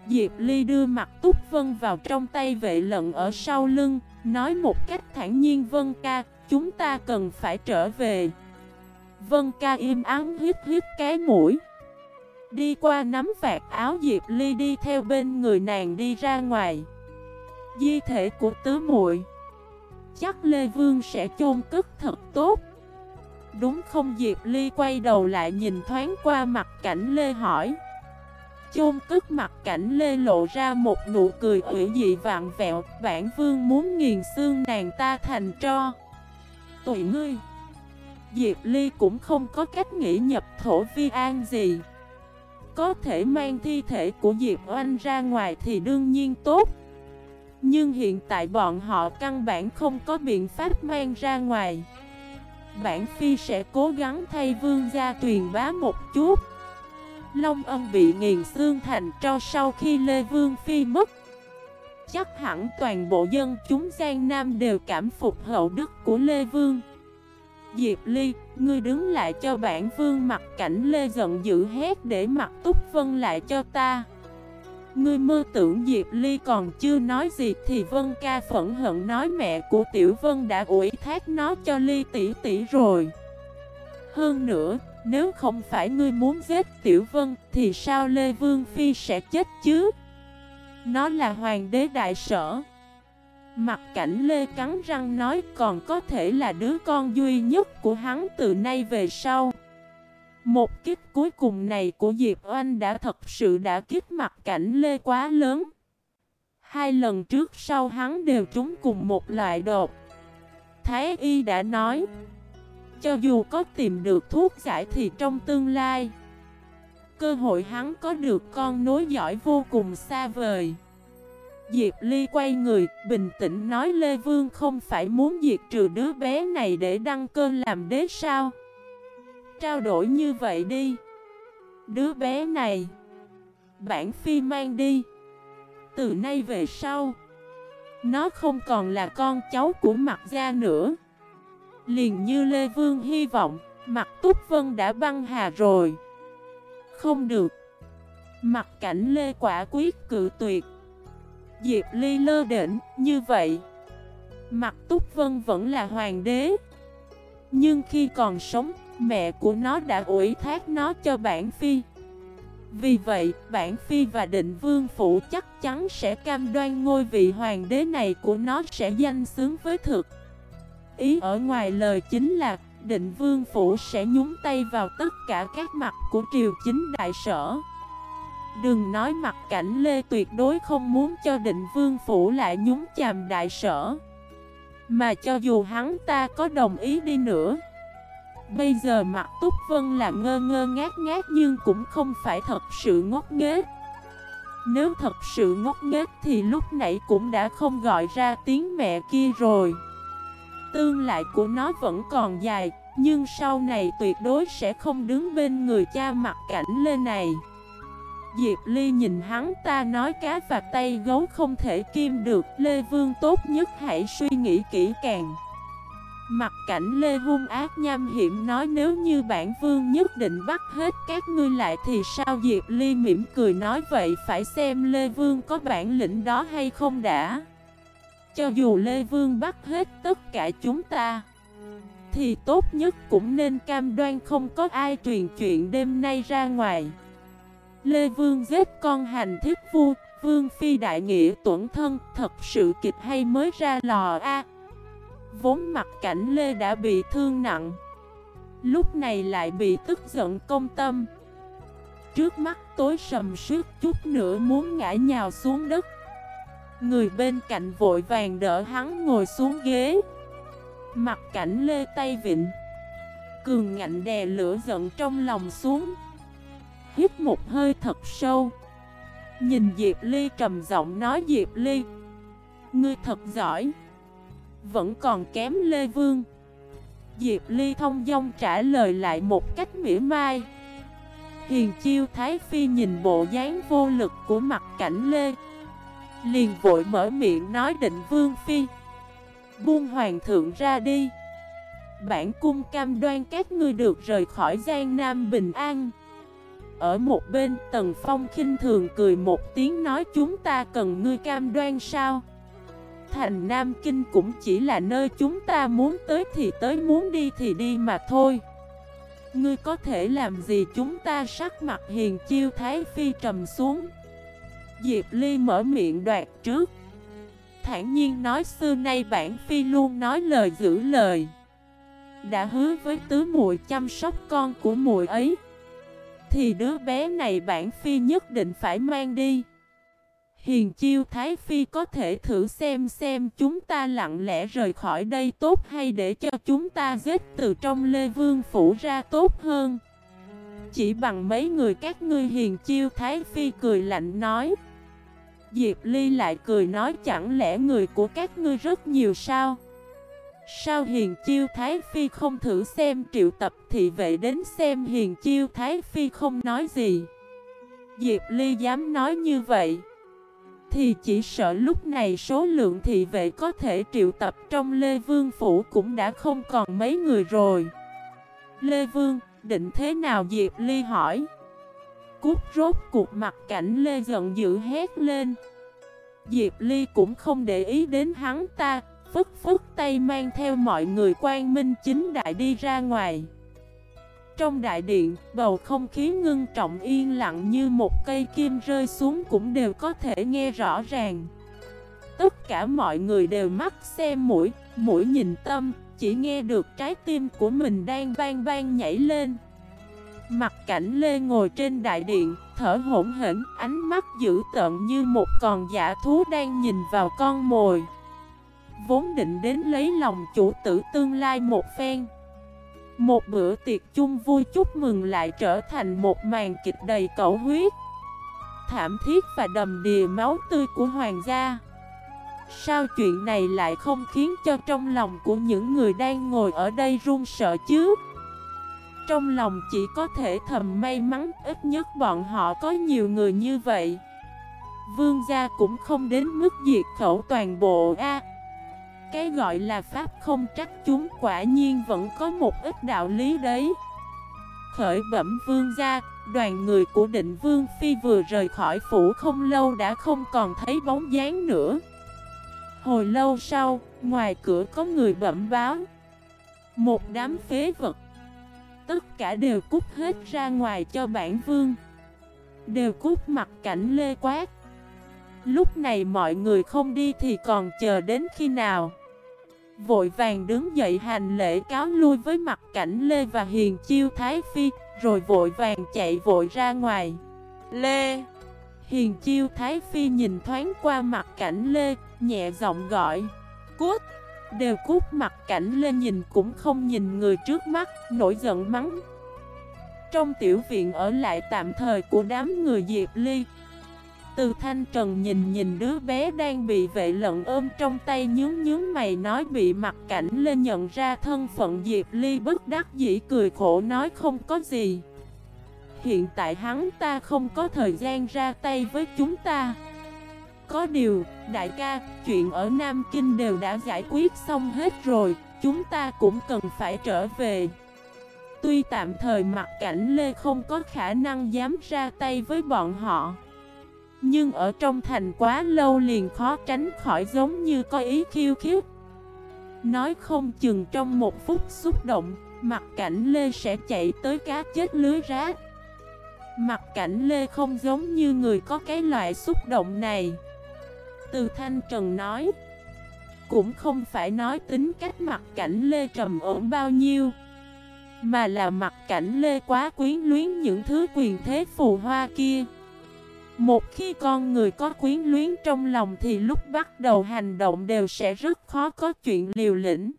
Diệp Ly đưa mặt Túc Vân vào trong tay vệ lận ở sau lưng, Nói một cách thản nhiên, Vân ca, Chúng ta cần phải trở về. Vân ca im ắng hít hít cái mũi. Đi qua nắm vạt áo Diệp Ly đi theo bên người nàng đi ra ngoài. Di thể của tứ muội. Chắc Lê Vương sẽ chôn cất thật tốt. Đúng không Diệp Ly quay đầu lại nhìn thoáng qua mặt cảnh Lê hỏi. Chôn cất mặt cảnh Lê lộ ra một nụ cười ủy dị vạn vẹo, Bản vương muốn nghiền xương nàng ta thành tro. Tụi ngươi? Diệp Ly cũng không có cách nghĩ nhập thổ vi an gì. Có thể mang thi thể của Diệp Oanh ra ngoài thì đương nhiên tốt. Nhưng hiện tại bọn họ căn bản không có biện pháp mang ra ngoài. Bản Phi sẽ cố gắng thay vương gia truyền bá một chút. Long ân bị nghiền xương thành cho sau khi Lê Vương Phi mất. Chắc hẳn toàn bộ dân chúng Giang Nam đều cảm phục hậu đức của Lê Vương. Diệp Ly, ngươi đứng lại cho bản vương mặt cảnh Lê giận dữ hét để mặt Túc Vân lại cho ta. Ngươi mơ tưởng Diệp Ly còn chưa nói gì thì Vân ca phẫn hận nói mẹ của Tiểu Vân đã ủy thác nó cho Ly tỷ tỷ rồi Hơn nữa, nếu không phải ngươi muốn giết Tiểu Vân thì sao Lê Vương Phi sẽ chết chứ? Nó là hoàng đế đại sở Mặt cảnh Lê cắn răng nói còn có thể là đứa con duy nhất của hắn từ nay về sau. Một kích cuối cùng này của Diệp Oanh đã thật sự đã kích mặt cảnh Lê quá lớn. Hai lần trước sau hắn đều trúng cùng một loại đột. Thái Y đã nói, cho dù có tìm được thuốc giải thì trong tương lai, cơ hội hắn có được con nối giỏi vô cùng xa vời. Diệp Ly quay người, bình tĩnh nói Lê Vương không phải muốn diệt trừ đứa bé này để đăng cơ làm đế sao? Trao đổi như vậy đi. Đứa bé này, bản phi mang đi. Từ nay về sau, nó không còn là con cháu của mặt gia nữa. Liền như Lê Vương hy vọng, mặt Túc Vân đã băng hà rồi. Không được. Mặt cảnh Lê quả quyết cự tuyệt. Diệp Ly lơ đỉnh, như vậy Mặt Túc Vân vẫn là hoàng đế Nhưng khi còn sống, mẹ của nó đã ủy thác nó cho bản phi Vì vậy, bản phi và định vương phủ chắc chắn sẽ cam đoan ngôi vị hoàng đế này của nó sẽ danh xứng với thực Ý ở ngoài lời chính là, định vương phủ sẽ nhúng tay vào tất cả các mặt của triều chính đại sở. Đừng nói mặt cảnh Lê tuyệt đối không muốn cho định vương phủ lại nhúng chàm đại sở. Mà cho dù hắn ta có đồng ý đi nữa Bây giờ mặt Túc Vân là ngơ ngơ ngát ngát nhưng cũng không phải thật sự ngốc nghếch. Nếu thật sự ngốc nghếch thì lúc nãy cũng đã không gọi ra tiếng mẹ kia rồi. Tương lại của nó vẫn còn dài, Nhưng sau này tuyệt đối sẽ không đứng bên người cha mặt cảnh lên này. Diệp Ly nhìn hắn ta nói cá và tay gấu không thể kim được, Lê Vương tốt nhất hãy suy nghĩ kỹ càng. Mặt cảnh Lê hung ác nham hiểm nói nếu như bản vương nhất định bắt hết các ngươi lại thì sao? Diệp Ly mỉm cười nói vậy phải xem Lê Vương có bản lĩnh đó hay không đã. Cho dù Lê Vương bắt hết tất cả chúng ta Thì tốt nhất cũng nên cam đoan không có ai truyền chuyện đêm nay ra ngoài. Lê Vương giết con hành thiết vua, Vương Phi đại nghĩa tuẩn thân, thật sự kịch hay mới ra lò a. Vốn mặt cảnh Lê đã bị thương nặng, Lúc này lại bị tức giận công tâm. Trước mắt tối sầm suốt chút nữa muốn ngã nhào xuống đất. Người bên cạnh vội vàng đỡ hắn ngồi xuống ghế. Mặt cảnh Lê tay vịnh Cường ngạnh đè lửa giận trong lòng xuống. Hít một hơi thật sâu. Nhìn Diệp Ly trầm giọng nói, Diệp Ly, Ngươi thật giỏi. Vẫn còn kém Lê Vương. Diệp Ly thông dong trả lời lại một cách mỉa mai. Hiền chiêu Thái Phi nhìn bộ dáng vô lực của mặt cảnh Lê. Liền vội mở miệng nói định Vương Phi. Buông hoàng thượng ra đi. Bản cung cam đoan các ngươi được rời khỏi Giang Nam bình an. Ở một bên Tần Phong khinh thường cười một tiếng nói chúng ta cần ngươi cam đoan sao? Thành Nam Kinh cũng chỉ là nơi chúng ta muốn tới thì tới, muốn đi thì đi mà thôi. Ngươi có thể làm gì? Chúng ta sắc mặt hiền chiêu Thái Phi trầm xuống. Diệp Ly mở miệng đoạt trước. Thản nhiên nói, xưa nay bản Phi luôn nói lời giữ lời. Đã hứa với tứ muội chăm sóc con của muội ấy, thì đứa bé này bản phi nhất định phải mang đi. Hiền chiêu Thái Phi có thể thử xem xem chúng ta lặng lẽ rời khỏi đây tốt hay để cho chúng ta giết từ trong Lê Vương Phủ ra tốt hơn. Chỉ bằng mấy người các ngươi hiền chiêu Thái Phi cười lạnh nói. Diệp Ly lại cười nói chẳng lẽ người của các ngươi rất nhiều sao? Sao Hiền Chiêu Thái Phi không thử xem triệu tập thị vệ đến xem Hiền Chiêu Thái Phi không nói gì? Diệp Ly dám nói như vậy. Thì chỉ sợ lúc này số lượng thị vệ có thể triệu tập trong Lê Vương Phủ cũng đã không còn mấy người rồi. Lê Vương, định thế nào Diệp Ly hỏi. Cút rốt cuộc mặt cảnh Lê giận dữ hét lên. Diệp Ly cũng không để ý đến hắn ta phức phức tay mang theo mọi người quan minh chính đại đi ra ngoài. Trong đại điện, bầu không khí ngưng trọng yên lặng như một cây kim rơi xuống cũng đều có thể nghe rõ ràng. Tất cả mọi người đều mắt xem mũi, mũi nhìn tâm, chỉ nghe được trái tim của mình đang vang vang nhảy lên. Mặt cảnh Lê ngồi trên đại điện, thở hổn hển, ánh mắt dữ tợn như một con giả thú đang nhìn vào con mồi. Vốn định đến lấy lòng chủ tử tương lai một phen một bữa tiệc chung vui chúc mừng lại trở thành một màn kịch đầy cẩu huyết, Thảm thiết và đầm đìa máu tươi của hoàng gia. Sao chuyện này lại không khiến cho trong lòng của những người đang ngồi ở đây run sợ chứ? Trong lòng chỉ có thể thầm may mắn, ít nhất bọn họ có nhiều người như vậy. Vương gia cũng không đến mức diệt khẩu toàn bộ A cái gọi là Pháp không trách chúng quả nhiên vẫn có một ít đạo lý đấy. Khởi bẩm vương gia, đoàn người của định vương phi vừa rời khỏi phủ không lâu đã không còn thấy bóng dáng nữa. Hồi lâu sau, ngoài cửa có người bẩm báo. Một đám phế vật. Tất cả đều cút hết ra ngoài cho bản vương. Đều cút mặt cảnh lê quát. Lúc này mọi người không đi thì còn chờ đến khi nào? Vội vàng đứng dậy hành lễ cáo lui với mặt cảnh Lê và Hiền Chiêu Thái Phi, Rồi vội vàng chạy vội ra ngoài. Lê! Hiền Chiêu Thái Phi nhìn thoáng qua mặt cảnh Lê, Nhẹ giọng gọi. Cút! Đều cút, mặt cảnh Lê nhìn cũng không nhìn người trước mắt, Nổi giận mắng. Trong tiểu viện ở lại tạm thời của đám người Diệp Ly từ thanh trần nhìn nhìn đứa bé đang bị vệ lận ôm trong tay nhướng nhướng mày nói bị mặt cảnh lên nhận ra thân phận Diệp Ly bất đắc dĩ cười khổ nói không có gì. Hiện tại hắn ta không có thời gian ra tay với chúng ta. Có điều, đại ca, chuyện ở Nam Kinh đều đã giải quyết xong hết rồi, chúng ta cũng cần phải trở về. Tuy tạm thời mặt cảnh Lê không có khả năng dám ra tay với bọn họ. Nhưng ở trong thành quá lâu liền khó tránh khỏi giống như có ý khiêu khích. Nói không chừng trong một phút xúc động Mặt cảnh Lê sẽ chạy tới cá chết lưới rác. Mặt cảnh Lê không giống như người có cái loại xúc động này. Từ Thanh Trần nói, Cũng không phải nói tính cách mặt cảnh Lê trầm ổn bao nhiêu, Mà là mặt cảnh Lê quá quyến luyến những thứ quyền thế phù hoa kia một khi con người có quyến luyến trong lòng thì lúc bắt đầu hành động đều sẽ rất khó có chuyện liều lĩnh.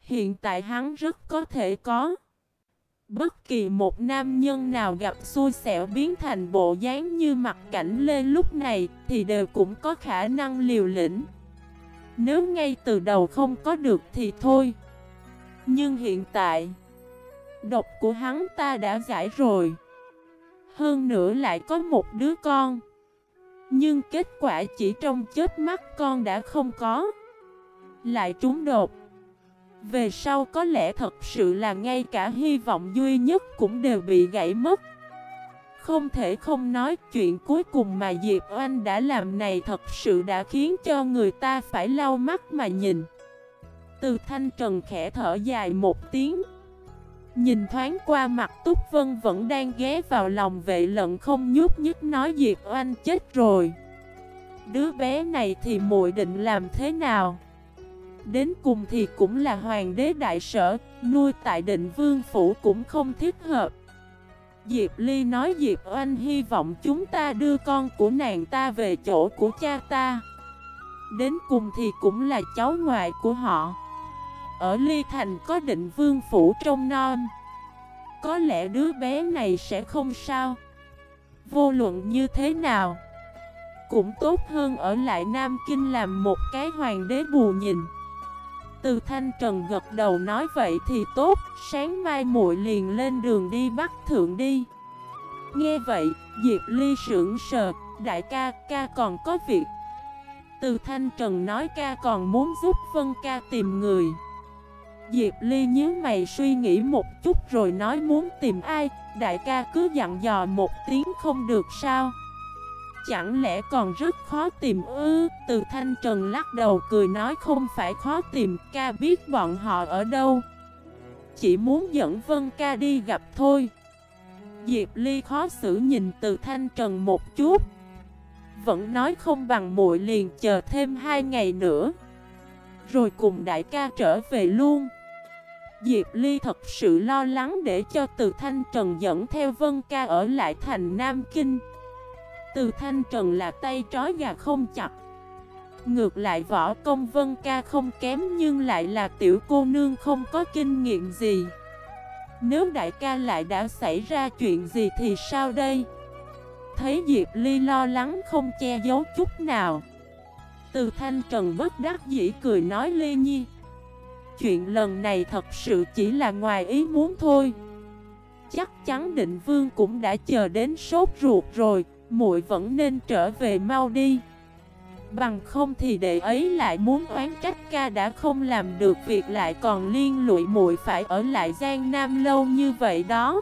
Hiện tại hắn rất có thể có. Bất kỳ một nam nhân nào gặp xui xẻo biến thành bộ dáng như mặt cảnh lê lúc này thì đều cũng có khả năng liều lĩnh. Nếu ngay từ đầu không có được thì thôi. Nhưng hiện tại, độc của hắn ta đã giải rồi. Hơn nữa lại có một đứa con. Nhưng kết quả chỉ trong chết mắt con đã không có. Lại trúng đột. Về sau có lẽ thật sự là ngay cả hy vọng duy nhất cũng đều bị gãy mất. Không thể không nói chuyện cuối cùng mà Diệp Oanh đã làm này thật sự đã khiến cho người ta phải lau mắt mà nhìn. Từ thanh trần khẽ thở dài một tiếng. Nhìn thoáng qua mặt Túc Vân vẫn đang ghé vào lòng vệ lận không nhúc nhích nói Diệp Oanh chết rồi. Đứa bé này thì muội định làm thế nào? Đến cùng thì cũng là hoàng đế đại sở, nuôi tại định vương phủ cũng không thích hợp. Diệp Ly nói Diệp Oanh hy vọng chúng ta đưa con của nàng ta về chỗ của cha ta. Đến cùng thì cũng là cháu ngoại của họ. Ở Ly Thành có định vương phủ trong non. Có lẽ đứa bé này sẽ không sao. Vô luận như thế nào Cũng tốt hơn ở lại Nam Kinh làm một cái hoàng đế bù nhìn. Từ Thanh Trần gật đầu nói vậy thì tốt Sáng mai muội liền lên đường đi Bắc Thượng đi. Nghe vậy, Diệp Ly sưởng sờ Đại ca, ca còn có việc. Từ Thanh Trần nói ca còn muốn giúp Vân ca tìm người. Diệp Ly nhớ mày suy nghĩ một chút rồi nói muốn tìm ai? Đại ca cứ dặn dò một tiếng không được sao? Chẳng lẽ còn rất khó tìm ư? Từ Thanh Trần lắc đầu cười nói không phải khó tìm, Ca biết bọn họ ở đâu. Chỉ muốn dẫn Vân ca đi gặp thôi. Diệp Ly khó xử nhìn từ Thanh Trần một chút. Vẫn nói không bằng muội liền chờ thêm hai ngày nữa. Rồi cùng đại ca trở về luôn. Diệp Ly thật sự lo lắng để cho Từ Thanh Trần dẫn theo Vân Ca ở lại thành Nam Kinh. Từ Thanh Trần là tay trói gà không chặt. Ngược lại võ công Vân Ca không kém nhưng lại là tiểu cô nương không có kinh nghiệm gì. Nếu đại ca lại đã xảy ra chuyện gì thì sao đây? Thấy Diệp Ly lo lắng không che giấu chút nào. Từ Thanh Trần bất đắc dĩ cười nói Ly Nhi chuyện lần này thật sự chỉ là ngoài ý muốn thôi. Chắc chắn định vương cũng đã chờ đến sốt ruột rồi, muội vẫn nên trở về mau đi. Bằng không thì đệ ấy lại muốn oán trách ca đã không làm được việc lại còn liên lụy muội phải ở lại Giang Nam lâu như vậy đó.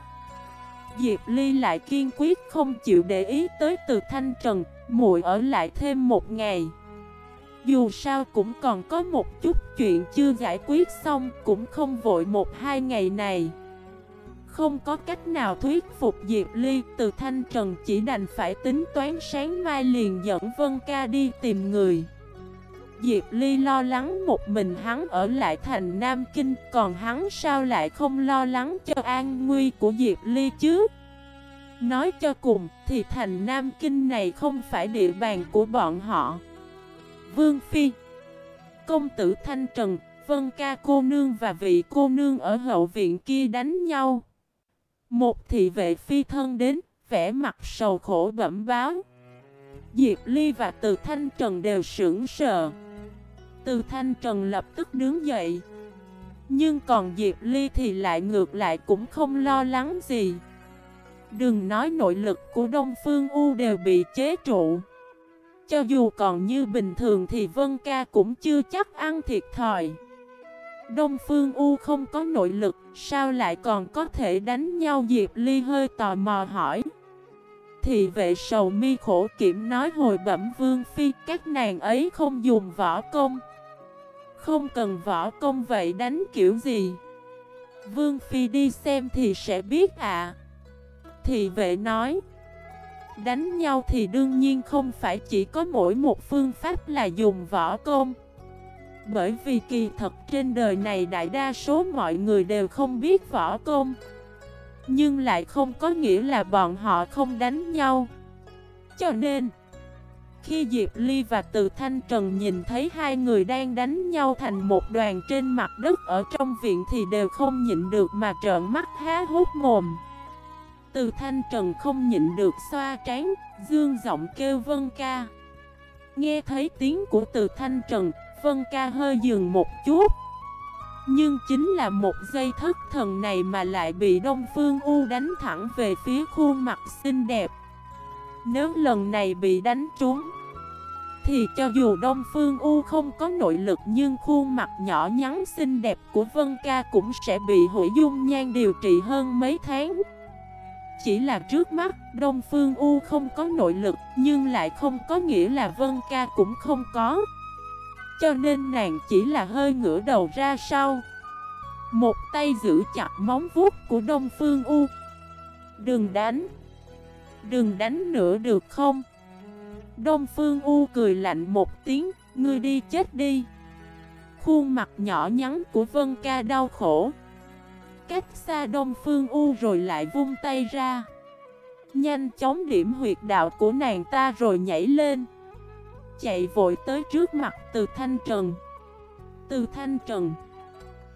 Diệp Ly lại kiên quyết không chịu để ý tới từ Thanh Trần, muội ở lại thêm một ngày dù sao cũng còn có một chút chuyện chưa giải quyết xong, Cũng không vội một hai ngày này. Không có cách nào thuyết phục Diệp Ly, Từ Thanh Trần chỉ đành phải tính toán sáng mai liền dẫn Vân Ca đi tìm người. Diệp Ly lo lắng một mình hắn ở lại thành Nam Kinh, Còn hắn sao lại không lo lắng cho an nguy của Diệp Ly chứ? Nói cho cùng, thì thành Nam Kinh này không phải địa bàn của bọn họ. Vương Phi. Công tử Thanh Trần, Vân Ca cô nương và vị cô nương ở hậu viện kia đánh nhau. Một thị vệ phi thân đến, vẻ mặt sầu khổ bẩm báo. Diệp Ly và Từ Thanh Trần đều sững sờ. Từ Thanh Trần lập tức đứng dậy. Nhưng còn Diệp Ly thì lại ngược lại cũng không lo lắng gì. Đừng nói nội lực của Đông Phương U đều bị chế trụ. Cho dù còn như bình thường thì Vân Ca cũng chưa chắc ăn thiệt thòi. Đông Phương U không có nội lực, Sao lại còn có thể đánh nhau? Diệp Ly hơi tò mò hỏi. Thị vệ sầu mi khổ kiểm nói hồi bẩm Vương Phi, Các nàng ấy không dùng võ công. Không cần võ công vậy đánh kiểu gì? Vương Phi đi xem thì sẽ biết ạ. À thị vệ nói Đánh nhau thì đương nhiên không phải chỉ có mỗi một phương pháp là dùng võ công. Bởi vì kỳ thật trên đời này đại đa số mọi người đều không biết võ công, Nhưng lại không có nghĩa là bọn họ không đánh nhau. Cho nên, Khi Diệp Ly và Từ Thanh Trần nhìn thấy hai người đang đánh nhau thành một đoàn trên mặt đất ở trong viện thì đều không nhịn được mà trợn mắt há hốt mồm từ thanh trần không nhịn được xoa trán, dương giọng kêu Vân ca. Nghe thấy tiếng của từ thanh trần, Vân ca hơi dừng một chút. Nhưng chính là một giây thất thần này mà lại bị Đông Phương U đánh thẳng về phía khuôn mặt xinh đẹp. Nếu lần này bị đánh trúng, thì cho dù Đông Phương U không có nội lực nhưng khuôn mặt nhỏ nhắn xinh đẹp của Vân Ca cũng sẽ bị hủy dung nhan điều trị hơn mấy tháng. Chỉ là trước mắt, Đông Phương U không có nội lực, nhưng lại không có nghĩa là Vân Ca cũng không có. Cho nên nàng chỉ là hơi ngửa đầu ra sau. Một tay giữ chặt móng vuốt của Đông Phương U. Đừng đánh. Đừng đánh nữa được không? Đông Phương U cười lạnh một tiếng, ngươi đi chết đi. Khuôn mặt nhỏ nhắn của Vân Ca đau khổ cách xa Đông Phương U rồi lại vung tay ra. Nhanh chóng điểm huyệt đạo của nàng ta rồi nhảy lên. Chạy vội tới trước mặt từ Thanh Trần. Từ Thanh Trần.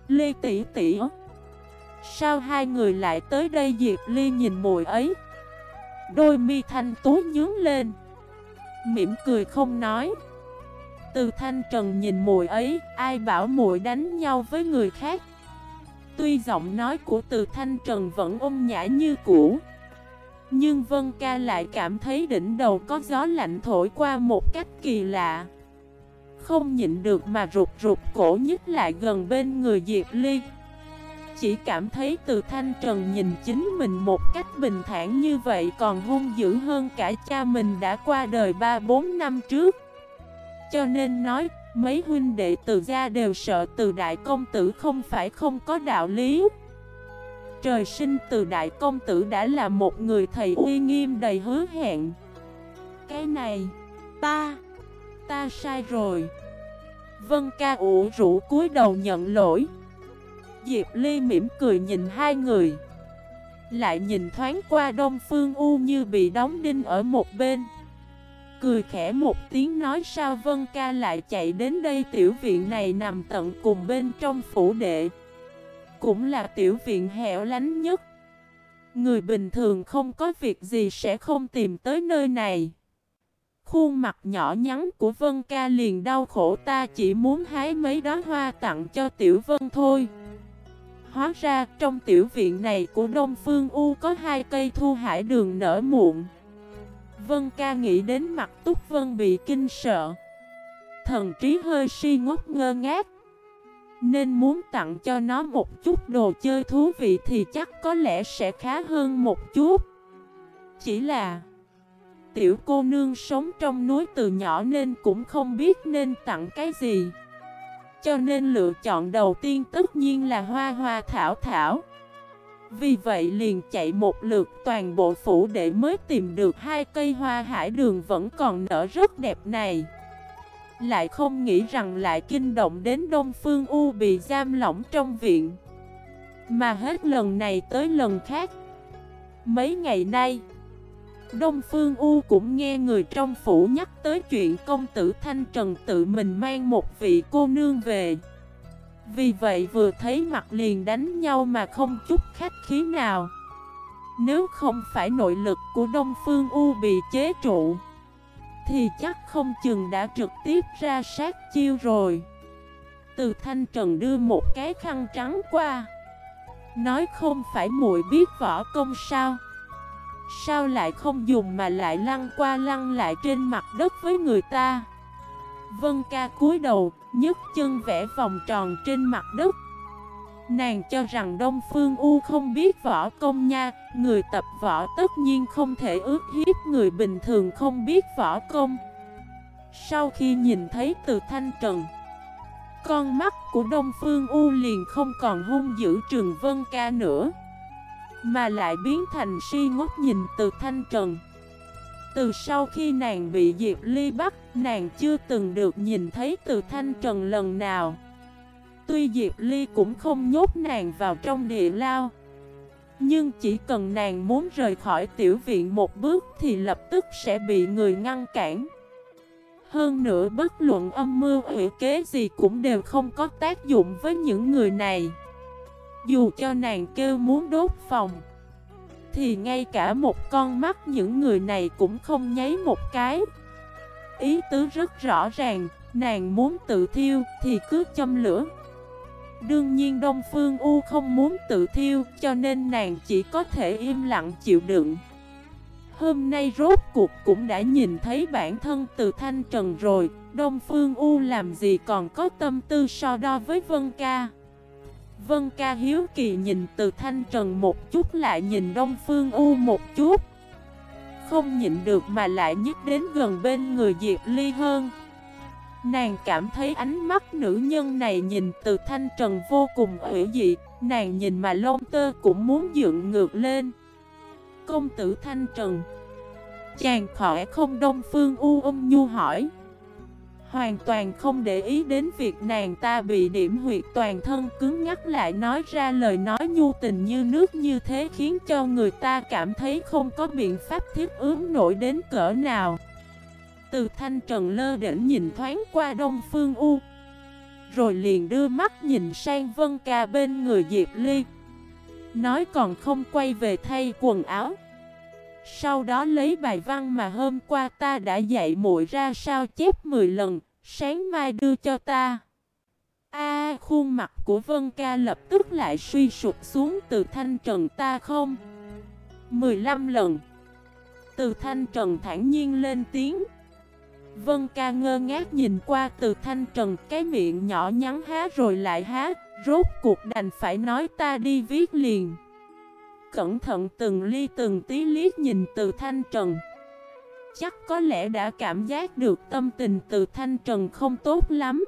Lê Tỷ Tỷ. Sao hai người lại tới đây? Diệp Ly nhìn mùi ấy. Đôi mi thanh tú nhướng lên. Mỉm cười không nói. Từ Thanh Trần nhìn mùi ấy. Ai bảo mùi đánh nhau với người khác? Tuy giọng nói của từ Thanh Trần vẫn ôm nhã như cũ, Nhưng Vân Ca lại cảm thấy đỉnh đầu có gió lạnh thổi qua một cách kỳ lạ. Không nhịn được mà rụt rụt cổ nhất lại gần bên người Diệp Ly. Chỉ cảm thấy từ Thanh Trần nhìn chính mình một cách bình thản như vậy còn hung dữ hơn cả cha mình đã qua đời 3-4 năm trước. Cho nên nói Mấy huynh đệ từ gia đều sợ từ đại công tử không phải không có đạo lý. Trời sinh từ đại công tử đã là một người thầy uy nghiêm đầy hứa hẹn. Cái này, ta, ta sai rồi. Vân ca ủ rũ cúi đầu nhận lỗi. Diệp Ly mỉm cười nhìn hai người. Lại nhìn thoáng qua Đông Phương U như bị đóng đinh ở một bên. Cười khẽ một tiếng nói sao Vân Ca lại chạy đến đây, tiểu viện này nằm tận cùng bên trong phủ đệ. Cũng là tiểu viện hẻo lánh nhất. Người bình thường không có việc gì sẽ không tìm tới nơi này. Khuôn mặt nhỏ nhắn của Vân Ca liền đau khổ, ta chỉ muốn hái mấy đóa hoa tặng cho Tiểu Vân thôi. Hóa ra trong tiểu viện này của Đông Phương U có hai cây thu hải đường nở muộn. Vân ca nghĩ đến mặt Túc Vân bị kinh sợ. Thần trí hơi si ngốc ngơ ngác. Nên muốn tặng cho nó một chút đồ chơi thú vị thì chắc có lẽ sẽ khá hơn một chút. Chỉ là, Tiểu cô nương sống trong núi từ nhỏ nên cũng không biết nên tặng cái gì. Cho nên lựa chọn đầu tiên tất nhiên là hoa hoa thảo thảo vì vậy liền chạy một lượt, toàn bộ phủ để mới tìm được hai cây hoa hải đường vẫn còn nở rất đẹp này. Lại không nghĩ rằng lại kinh động đến Đông Phương U bị giam lỏng trong viện. Mà hết lần này tới lần khác, Mấy ngày nay, Đông Phương U cũng nghe người trong phủ nhắc tới chuyện công tử Thanh Trần tự mình mang một vị cô nương về. Vì vậy vừa thấy mặt liền đánh nhau mà không chút khách khí nào. Nếu không phải nội lực của Đông Phương U bị chế trụ Thì chắc không chừng đã trực tiếp ra sát chiêu rồi. Từ Thanh Trần đưa một cái khăn trắng qua. Nói không phải muội biết võ công sao? Sao lại không dùng mà lại lăn qua lăn lại trên mặt đất với người ta? Vân ca cúi đầu, nhấc chân vẽ vòng tròn trên mặt đất. Nàng cho rằng Đông Phương U không biết võ công nha, Người tập võ tất nhiên không thể ước hiếp người bình thường không biết võ công. Sau khi nhìn thấy từ thanh trần, Con mắt của Đông Phương U liền không còn hung dữ Trường Vân ca nữa, mà lại biến thành si ngốc nhìn từ thanh trần. Từ sau khi nàng bị Diệp Ly bắt, Nàng chưa từng được nhìn thấy từ thanh trần lần nào. Tuy Diệp Ly cũng không nhốt nàng vào trong địa lao, Nhưng chỉ cần nàng muốn rời khỏi tiểu viện một bước Thì lập tức sẽ bị người ngăn cản. Hơn nữa bất luận âm mưu hủy kế gì cũng đều không có tác dụng với những người này. Dù cho nàng kêu muốn đốt phòng thì ngay cả một con mắt những người này cũng không nháy một cái. Ý tứ rất rõ ràng, Nàng muốn tự thiêu thì cứ châm lửa. Đương nhiên Đông Phương U không muốn tự thiêu, Cho nên nàng chỉ có thể im lặng chịu đựng. Hôm nay rốt cuộc cũng đã nhìn thấy bản thân từ Thanh Trần rồi, Đông Phương U làm gì còn có tâm tư so đo với Vân Ca. Vân ca hiếu kỳ nhìn từ thanh trần một chút lại nhìn đông phương u một chút. Không nhịn được mà lại nhích đến gần bên người Diệp Ly hơn. Nàng cảm thấy ánh mắt nữ nhân này nhìn từ thanh trần vô cùng ủy dị, Nàng nhìn mà lông tơ cũng muốn dựng ngược lên. Công tử thanh trần, Chàng khỏi không đông phương u ôm nhu hỏi. Hoàn toàn không để ý đến việc nàng ta bị điểm huyệt toàn thân, cứng nhắc lại nói ra lời nói nhu tình như nước như thế khiến cho người ta cảm thấy không có biện pháp thiết ứng nổi đến cỡ nào. Từ thanh trần lơ đỉnh nhìn thoáng qua đông phương u, Rồi liền đưa mắt nhìn sang vân ca bên người Diệp Ly Nói còn không quay về thay quần áo sau đó lấy bài văn mà hôm qua ta đã dạy muội ra sao chép 10 lần, sáng mai đưa cho ta. A khuôn mặt của Vân Ca lập tức lại suy sụp xuống từ thanh trần ta không. 15 lần. Từ thanh trần thản nhiên lên tiếng. Vân ca ngơ ngác nhìn qua từ thanh trần cái miệng nhỏ nhắn há rồi lại há, rốt cuộc đành phải nói ta đi viết liền cẩn thận từng ly từng tí liếc nhìn từ thanh trần. Chắc có lẽ đã cảm giác được tâm tình từ thanh trần không tốt lắm.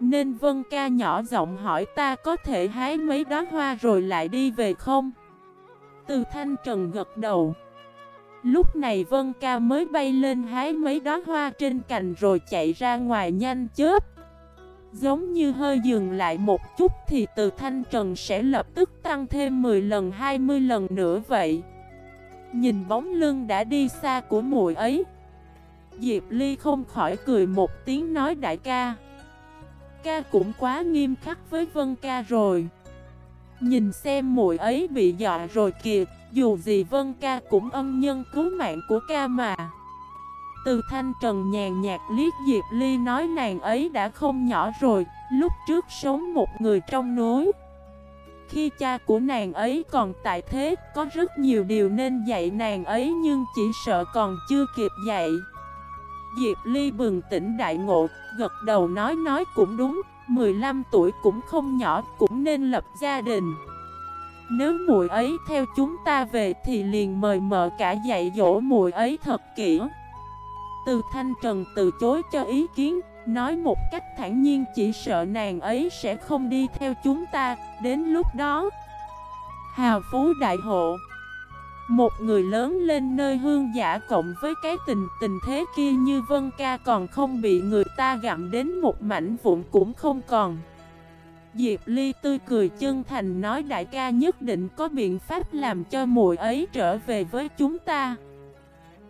Nên Vân ca nhỏ giọng hỏi ta có thể hái mấy đóa hoa rồi lại đi về không? Từ thanh trần gật đầu. Lúc này Vân ca mới bay lên hái mấy đóa hoa trên cành rồi chạy ra ngoài nhanh chớp. Giống như hơi dừng lại một chút thì từ thanh trần sẽ lập tức tăng thêm 10 lần 20 lần nữa vậy. Nhìn bóng lưng đã đi xa của muội ấy. Diệp Ly không khỏi cười một tiếng nói đại ca. Ca cũng quá nghiêm khắc với Vân ca rồi. Nhìn xem muội ấy bị dọa rồi kìa, Dù gì Vân ca cũng ân nhân cứu mạng của ca mà từ thanh trần nhàn nhạt liếc Diệp Ly nói nàng ấy đã không nhỏ rồi, lúc trước sống một người trong núi. Khi cha của nàng ấy còn tại thế, có rất nhiều điều nên dạy nàng ấy nhưng chỉ sợ còn chưa kịp dạy. Diệp Ly bừng tỉnh đại ngộ, gật đầu nói nói cũng đúng, 15 tuổi cũng không nhỏ, cũng nên lập gia đình. Nếu muội ấy theo chúng ta về thì liền mời mợ cả dạy dỗ muội ấy thật kỹ. Từ Thanh Trần từ chối cho ý kiến, nói một cách thản nhiên chỉ sợ nàng ấy sẽ không đi theo chúng ta, đến lúc đó. Hào Phú Đại Hộ Một người lớn lên nơi hương giả cộng với cái tình tình thế kia như Vân Ca còn không bị người ta gặm đến một mảnh vụn cũng không còn. Diệp Ly tươi cười chân thành nói đại ca nhất định có biện pháp làm cho muội ấy trở về với chúng ta.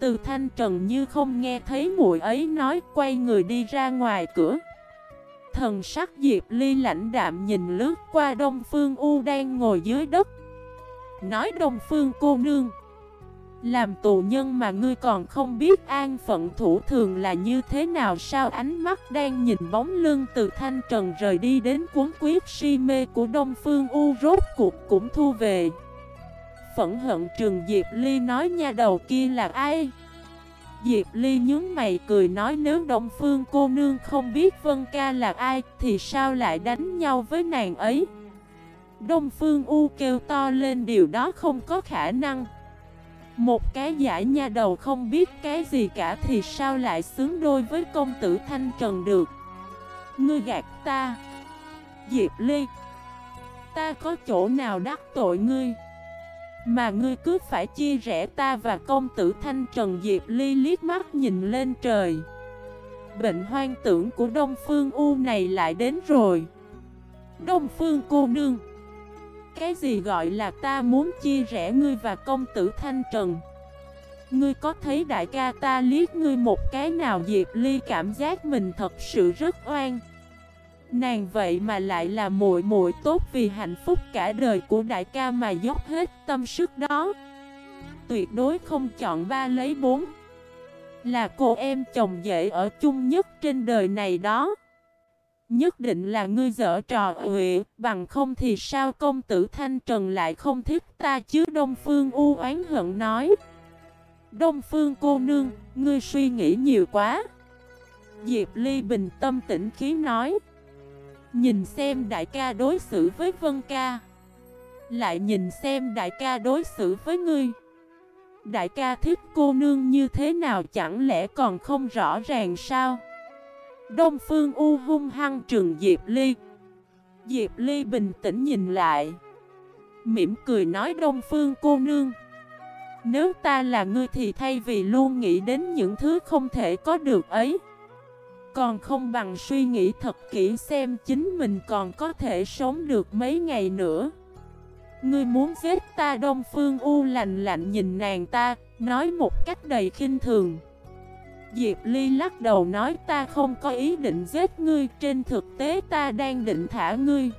Từ thanh trần như không nghe thấy muội ấy nói, quay người đi ra ngoài cửa. Thần sắc Diệp Ly lãnh đạm nhìn lướt qua Đông Phương U đang ngồi dưới đất. Nói, Đông Phương cô nương. Làm tù nhân mà ngươi còn không biết an phận thủ thường là như thế nào, sao ánh mắt đang nhìn bóng lưng từ thanh trần rời đi đến cuốn quyết si mê của Đông Phương U rốt cuộc cũng thu về. Phẫn hận trường Diệp Ly nói nha đầu kia là ai? Diệp Ly nhướng mày cười nói nếu Đông Phương cô nương không biết Vân Ca là ai thì sao lại đánh nhau với nàng ấy? Đông Phương U kêu to lên điều đó không có khả năng. Một cái giả nha đầu không biết cái gì cả thì sao lại xứng đôi với công tử Thanh Trần được Ngươi gạt ta Diệp Ly, Ta có chỗ nào đắc tội ngươi mà ngươi cứ phải chia rẽ ta và công tử Thanh Trần Diệp Ly liếc mắt nhìn lên trời. Bệnh hoang tưởng của Đông Phương U này lại đến rồi. Đông Phương cô nương, cái gì gọi là ta muốn chia rẽ ngươi và công tử Thanh Trần? Ngươi có thấy đại ca ta liếc ngươi một cái nào Diệp Ly cảm giác mình thật sự rất oan? Nàng vậy mà lại là muội muội tốt vì hạnh phúc cả đời của đại ca mà dốc hết tâm sức đó Tuyệt đối không chọn ba lấy bốn Là cô em chồng dễ ở chung nhất trên đời này đó Nhất định là ngươi dở trò uệ, bằng không thì sao công tử Thanh Trần lại không thích ta chứ Đông Phương u oán hận nói. Đông Phương cô nương, ngươi suy nghĩ nhiều quá. Diệp Ly bình tâm tĩnh khí nói. Nhìn xem đại ca đối xử với Vân ca. Lại nhìn xem đại ca đối xử với ngươi. Đại ca thích cô nương như thế nào chẳng lẽ còn không rõ ràng sao? Đông Phương U hung hăng trường Diệp Ly Diệp Ly bình tĩnh nhìn lại Mỉm cười nói Đông Phương cô nương Nếu ta là ngươi thì thay vì luôn nghĩ đến những thứ không thể có được ấy còn không bằng suy nghĩ thật kỹ xem chính mình còn có thể sống được mấy ngày nữa. Ngươi muốn giết ta Đông Phương U lạnh lạnh nhìn nàng ta, Nói một cách đầy khinh thường. Diệp Ly lắc đầu nói ta không có ý định giết ngươi, Trên thực tế ta đang định thả ngươi.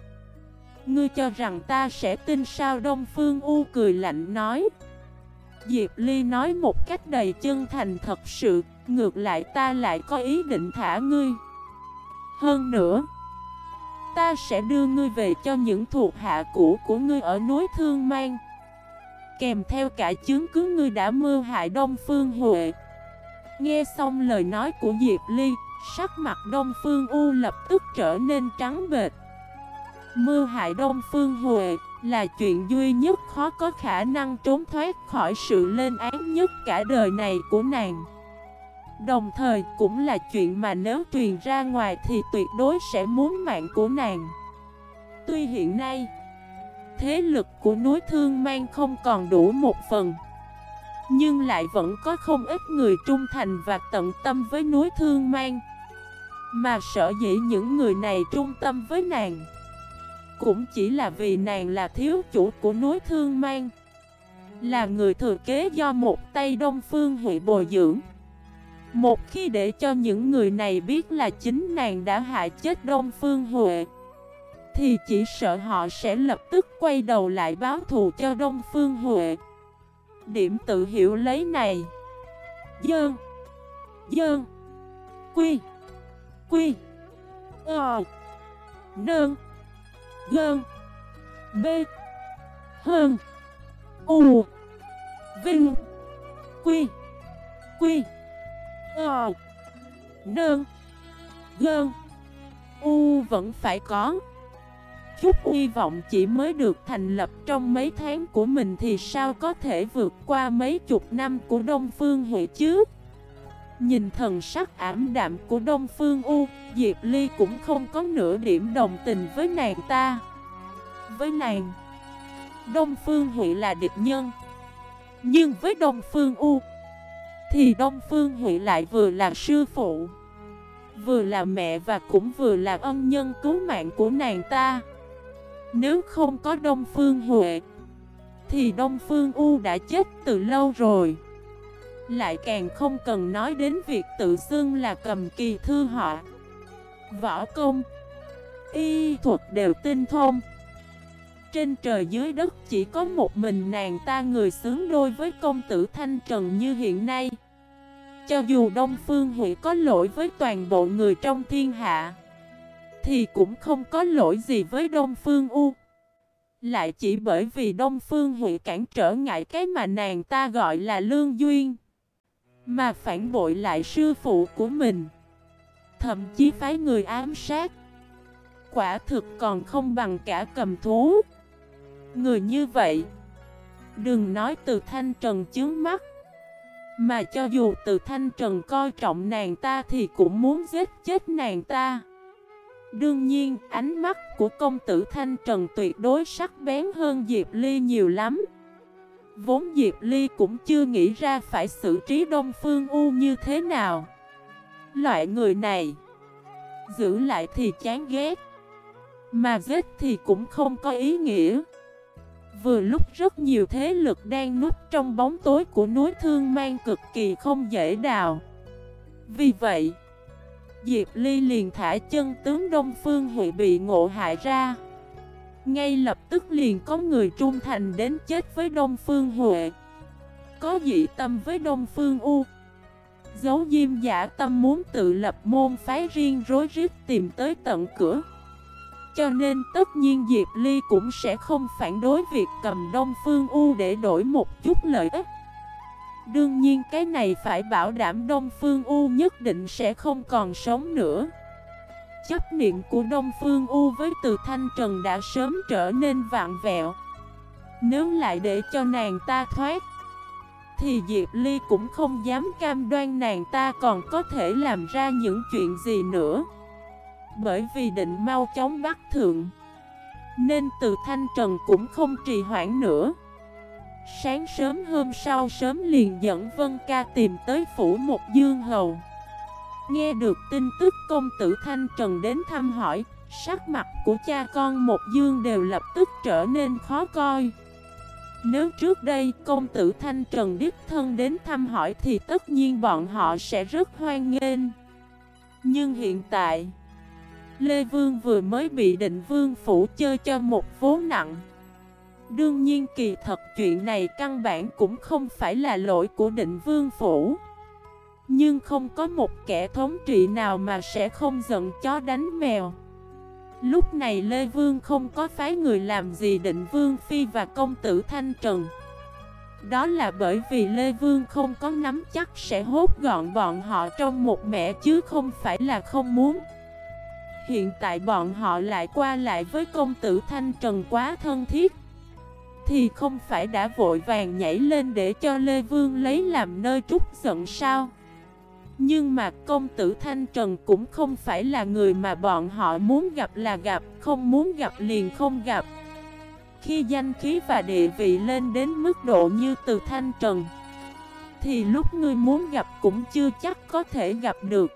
Ngươi cho rằng ta sẽ tin sao? Đông Phương U cười lạnh nói. Diệp Ly nói một cách đầy chân thành, thật sự Ngược lại ta lại có ý định thả ngươi Hơn nữa Ta sẽ đưa ngươi về cho những thuộc hạ cũ của ngươi ở núi Thương Mang Kèm theo cả chứng cứ ngươi đã mưu hại Đông Phương Huệ Nghe xong lời nói của Diệp Ly, sắc mặt Đông Phương U lập tức trở nên trắng bệt. Mưa hại Đông Phương Huệ là chuyện duy nhất khó có khả năng trốn thoát khỏi sự lên án nhất cả đời này của nàng. Đồng thời cũng là chuyện mà nếu truyền ra ngoài thì tuyệt đối sẽ muốn mạng của nàng. Tuy hiện nay, thế lực của núi Thương Mang không còn đủ một phần. Nhưng lại vẫn có không ít người trung thành và tận tâm với núi Thương Mang Mà sợ dĩ những người này trung tâm với nàng Cũng chỉ là vì nàng là thiếu chủ của núi Thương Mang Là người thừa kế do một tay Đông Phương Huệ bồi dưỡng một khi để cho những người này biết là chính nàng đã hại chết Đông Phương Huệ, Thì chỉ sợ họ sẽ lập tức quay đầu lại báo thù cho Đông Phương Huệ. Điểm tự hiểu lấy này. Dơn. Dơn. Quy. Quy. Ờ. Nơn. Gơn. B Hơn. U. Vinh. Quy. Quy. Ờ Nơn Gơn U vẫn phải có chút hy vọng chỉ mới được thành lập trong mấy tháng của mình thì sao có thể vượt qua mấy chục năm của Đông Phương Huệ chứ? Nhìn thần sắc ảm đạm của Đông Phương U, Diệp Ly cũng không có nửa điểm đồng tình với nàng ta. Với nàng, Đông Phương Huệ là địch nhân. Nhưng với Đông Phương U thì Đông Phương Huệ lại vừa là sư phụ, Vừa là mẹ và cũng vừa là ân nhân cứu mạng của nàng ta. Nếu không có Đông Phương Huệ Thì Đông Phương U đã chết từ lâu rồi. Lại càng không cần nói đến việc tự xưng là cầm kỳ thư họ Võ công, Y thuật đều tinh thông. Trên trời dưới đất chỉ có một mình nàng ta người xứng đôi với công tử Thanh Trần như hiện nay. Cho dù Đông Phương Huệ có lỗi với toàn bộ người trong thiên hạ, Thì cũng không có lỗi gì với Đông Phương U. Lại chỉ bởi vì Đông Phương Huệ cản trở ngại cái mà nàng ta gọi là lương duyên, Mà phản bội lại sư phụ của mình, Thậm chí phái người ám sát. Quả thực còn không bằng cả cầm thú. Người như vậy, Đừng nói từ thanh trần chướng mắt, Mà cho dù từ thanh trần coi trọng nàng ta Thì cũng muốn giết chết nàng ta. Đương nhiên, ánh mắt của công tử thanh trần tuyệt đối sắc bén hơn Diệp Ly nhiều lắm. Vốn Diệp Ly cũng chưa nghĩ ra phải xử trí Đông Phương U như thế nào. Loại người này, Giữ lại thì chán ghét, Mà giết thì cũng không có ý nghĩa. Vừa lúc rất nhiều thế lực đang núp trong bóng tối của núi thương mang cực kỳ không dễ đào. Vì vậy, Diệp Ly liền thả chân tướng Đông Phương Huệ bị ngộ hại ra. Ngay lập tức liền có người trung thành đến chết với Đông Phương Huệ Có dị tâm với Đông Phương U. Giấu diêm giả tâm muốn tự lập môn phái riêng rối rít tìm tới tận cửa. Cho nên tất nhiên Diệp Ly cũng sẽ không phản đối việc cầm Đông Phương U để đổi một chút lợi ích. Đương nhiên cái này phải bảo đảm Đông Phương U nhất định sẽ không còn sống nữa. Chấp niệm của Đông Phương U với từ Thanh Trần đã sớm trở nên vạn vẹo. Nếu lại để cho nàng ta thoát, thì Diệp Ly cũng không dám cam đoan nàng ta còn có thể làm ra những chuyện gì nữa. Bởi vì định mau chóng bắt thượng Nên từ Thanh Trần cũng không trì hoãn nữa. Sáng sớm hôm sau sớm liền dẫn Vân Ca tìm tới phủ một dương hầu. Nghe được tin tức công tử Thanh Trần đến thăm hỏi Sắc mặt của cha con một dương đều lập tức trở nên khó coi. Nếu trước đây công tử Thanh Trần Đích Thân đến thăm hỏi thì tất nhiên bọn họ sẽ rất hoan nghênh. Nhưng hiện tại, Lê Vương vừa mới bị định vương phủ chơi cho một vố nặng. Đương nhiên kỳ thật chuyện này căn bản cũng không phải là lỗi của định vương phủ. Nhưng không có một kẻ thống trị nào mà sẽ không giận chó đánh mèo. Lúc này Lê Vương không có phái người làm gì định Vương Phi và công tử Thanh Trần Đó là bởi vì Lê Vương không có nắm chắc sẽ hốt gọn bọn họ trong một mẹ chứ không phải là không muốn Hiện tại bọn họ lại qua lại với công tử Thanh Trần quá thân thiết Thì không phải đã vội vàng nhảy lên để cho Lê Vương lấy làm nơi trút giận sao nhưng mà công tử Thanh Trần cũng không phải là người mà bọn họ muốn gặp là gặp, không muốn gặp liền không gặp. Khi danh khí và địa vị lên đến mức độ như từ Thanh Trần, thì lúc ngươi muốn gặp cũng chưa chắc có thể gặp được.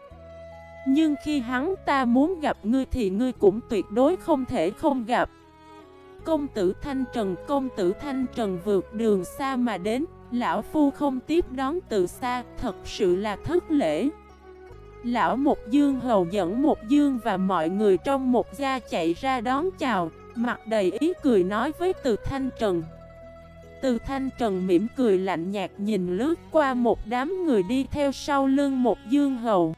Nhưng khi hắn ta muốn gặp ngươi thì ngươi cũng tuyệt đối không thể không gặp. Công tử Thanh Trần, công tử Thanh Trần vượt đường xa mà đến, Lão Phu không tiếp đón từ xa, thật sự là thất lễ. Lão Một Dương hầu dẫn Một Dương và mọi người trong một gia chạy ra đón chào, mặt đầy ý cười nói với Từ Thanh Trần. Từ Thanh Trần mỉm cười lạnh nhạt nhìn lướt qua một đám người đi theo sau lưng Một Dương hầu.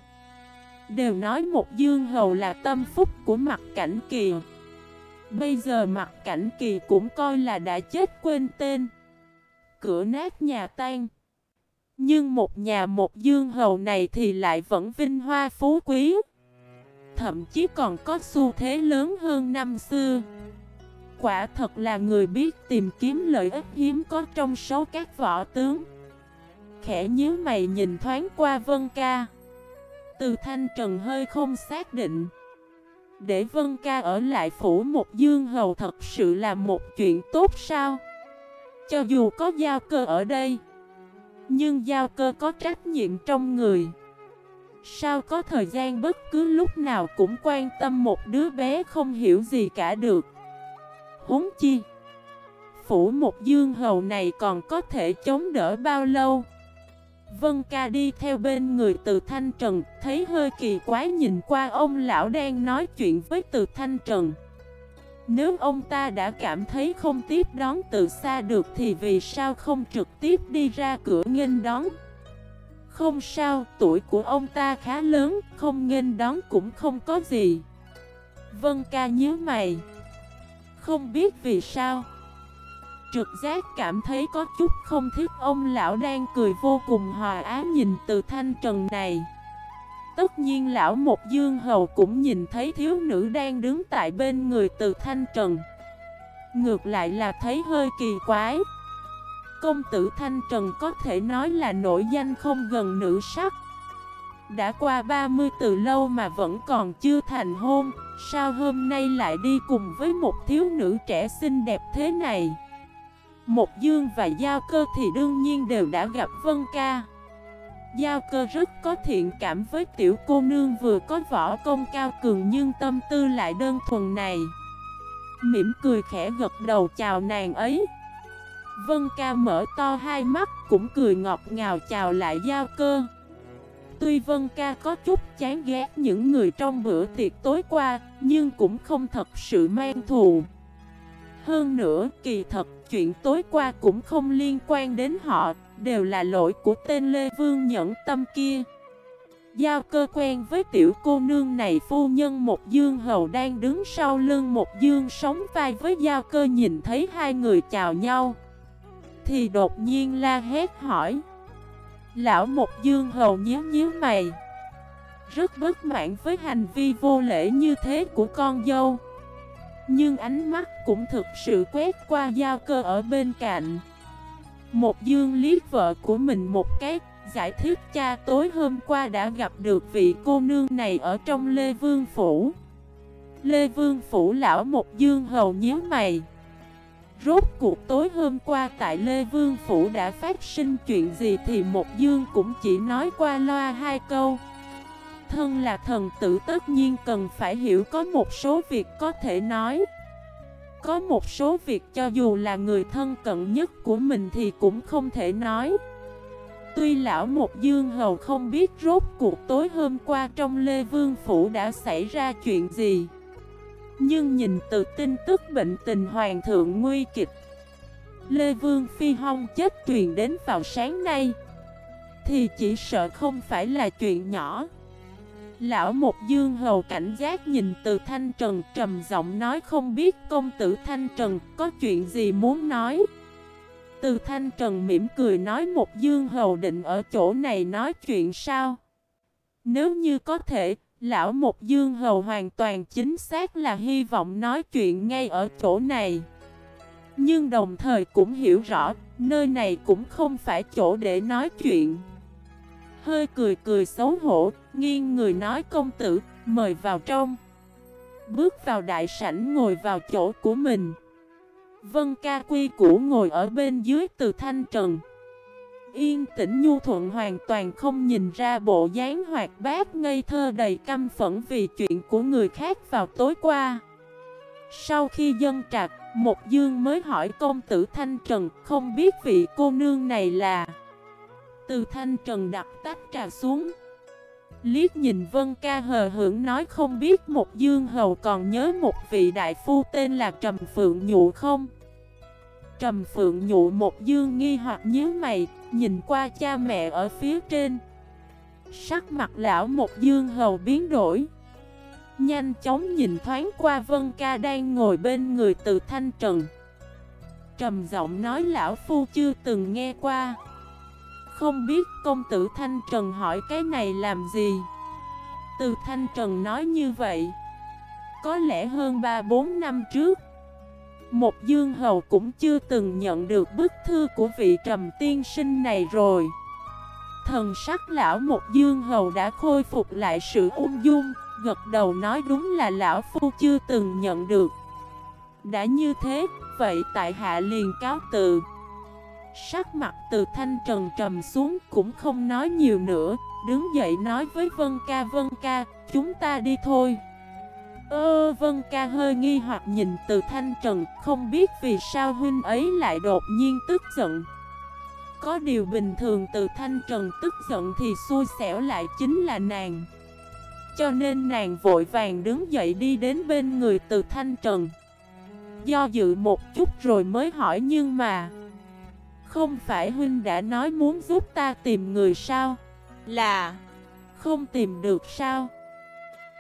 Đều nói Một Dương hầu là tâm phúc của mặt cảnh kỳ. Bây giờ mặt cảnh kỳ cũng coi là đã chết quên tên cửa nát nhà tan. Nhưng một nhà một dương hầu này thì lại vẫn vinh hoa phú quý. Thậm chí còn có xu thế lớn hơn năm xưa. Quả thật là người biết tìm kiếm lợi ích hiếm có trong số các võ tướng. Khẽ nhíu mày nhìn thoáng qua Vân Ca. Từ Thanh Trần hơi không xác định. Để Vân Ca ở lại phủ một dương hầu thật sự là một chuyện tốt sao? Cho dù có giao cơ ở đây, Nhưng giao cơ có trách nhiệm trong người Sao có thời gian bất cứ lúc nào cũng quan tâm một đứa bé không hiểu gì cả được Huống chi, Phủ một dương hầu này còn có thể chống đỡ bao lâu Vân ca đi theo bên người từ Thanh Trần Thấy hơi kỳ quái nhìn qua ông lão đang nói chuyện với từ Thanh Trần. Nếu ông ta đã cảm thấy không tiếp đón từ xa được Thì vì sao không trực tiếp đi ra cửa nghênh đón? Không sao, tuổi của ông ta khá lớn Không nghênh đón cũng không có gì. Vân ca nhớ mày. Không biết vì sao Trực giác cảm thấy có chút không thích. Ông lão đang cười vô cùng hòa á nhìn từ thanh trần này. Tất nhiên lão một dương hầu cũng nhìn thấy thiếu nữ đang đứng tại bên người từ thanh trần. Ngược lại là thấy hơi kỳ quái. Công tử Thanh Trần có thể nói là nổi danh không gần nữ sắc. Đã qua 30 từ lâu mà vẫn còn chưa thành hôn, Sao hôm nay lại đi cùng với một thiếu nữ trẻ xinh đẹp thế này? Một Dương và Giao Cơ thì đương nhiên đều đã gặp Vân Ca. Giao Cơ rất có thiện cảm với tiểu cô nương vừa có võ công cao cường nhưng tâm tư lại đơn thuần này. Mỉm cười khẽ gật đầu chào nàng ấy. Vân Ca mở to hai mắt cũng cười ngọt ngào chào lại Giao Cơ. Tuy Vân Ca có chút chán ghét những người trong bữa tiệc tối qua, Nhưng cũng không thật sự mang thù. Hơn nữa, kỳ thật chuyện tối qua cũng không liên quan đến họ, đều là lỗi của tên Lê Vương nhẫn tâm kia. Giao cơ quen với tiểu cô nương này phu nhân một dương hầu đang đứng sau lưng một dương sống vai với giao cơ nhìn thấy hai người chào nhau. Thì đột nhiên la hét hỏi. Lão một dương hầu nhíu nhíu mày. Rất bất mãn với hành vi vô lễ như thế của con dâu. Nhưng ánh mắt cũng thực sự quét qua giao cơ ở bên cạnh. Một dương liếc vợ của mình một cái, Giải thích, cha, tối hôm qua đã gặp được vị cô nương này ở trong Lê Vương Phủ. Lê Vương Phủ lão một dương hầu nhíu mày. Rốt cuộc tối hôm qua tại Lê Vương Phủ đã phát sinh chuyện gì thì một dương cũng chỉ nói qua loa hai câu thân là thần tử tất nhiên cần phải hiểu có một số việc có thể nói. Có một số việc cho dù là người thân cận nhất của mình thì cũng không thể nói. Tuy lão một dương hầu không biết rốt cuộc tối hôm qua trong Lê Vương Phủ đã xảy ra chuyện gì. Nhưng nhìn từ tin tức bệnh tình hoàng thượng nguy kịch, Lê Vương Phi Hong chết truyền đến vào sáng nay, Thì chỉ sợ không phải là chuyện nhỏ. Lão một dương hầu cảnh giác nhìn từ Thanh Trần trầm giọng nói không biết công tử Thanh Trần có chuyện gì muốn nói. Từ Thanh Trần mỉm cười nói một dương hầu định ở chỗ này nói chuyện sao. Nếu như có thể, lão một dương hầu hoàn toàn chính xác là hy vọng nói chuyện ngay ở chỗ này. Nhưng đồng thời cũng hiểu rõ, nơi này cũng không phải chỗ để nói chuyện. Hơi cười cười xấu hổ, nghiêng người nói công tử, mời vào trong. Bước vào đại sảnh ngồi vào chỗ của mình. Vân ca quy củ ngồi ở bên dưới từ thanh trần. Yên tĩnh nhu thuận hoàn toàn không nhìn ra bộ dáng hoạt bát ngây thơ đầy căm phẫn vì chuyện của người khác vào tối qua. Sau khi dân trạc, một dương mới hỏi công tử Thanh Trần không biết vị cô nương này là... Từ thanh trần đặt tách trà xuống Liết nhìn Vân ca hờ hưởng nói không biết một dương hầu còn nhớ một vị đại phu tên là Trầm Phượng Nhụ không? Trầm Phượng Nhụ một dương nghi hoặc nhớ mày, nhìn qua cha mẹ ở phía trên. Sắc mặt lão một dương hầu biến đổi. Nhanh chóng nhìn thoáng qua Vân ca đang ngồi bên người từ thanh trần. Trầm giọng nói lão phu chưa từng nghe qua. Không biết công tử Thanh Trần hỏi cái này làm gì. Từ Thanh Trần nói như vậy Có lẽ hơn 3-4 năm trước Một dương hầu cũng chưa từng nhận được bức thư của vị trầm tiên sinh này rồi. Thần sắc lão một dương hầu đã khôi phục lại sự ung dung Gật đầu nói đúng là lão phu chưa từng nhận được. Đã như thế, vậy tại hạ liền cáo từ. Sắc mặt từ thanh trần trầm xuống cũng không nói nhiều nữa. Đứng dậy nói với Vân ca Vân ca, Chúng ta đi thôi. Ơ, Vân ca hơi nghi hoặc nhìn từ thanh trần, Không biết vì sao huynh ấy lại đột nhiên tức giận. Có điều bình thường từ thanh trần tức giận thì xui xẻo lại chính là nàng. Cho nên nàng vội vàng đứng dậy đi đến bên người từ thanh trần. Do dự một chút rồi mới hỏi, nhưng mà không phải huynh đã nói muốn giúp ta tìm người sao? Là Không tìm được sao?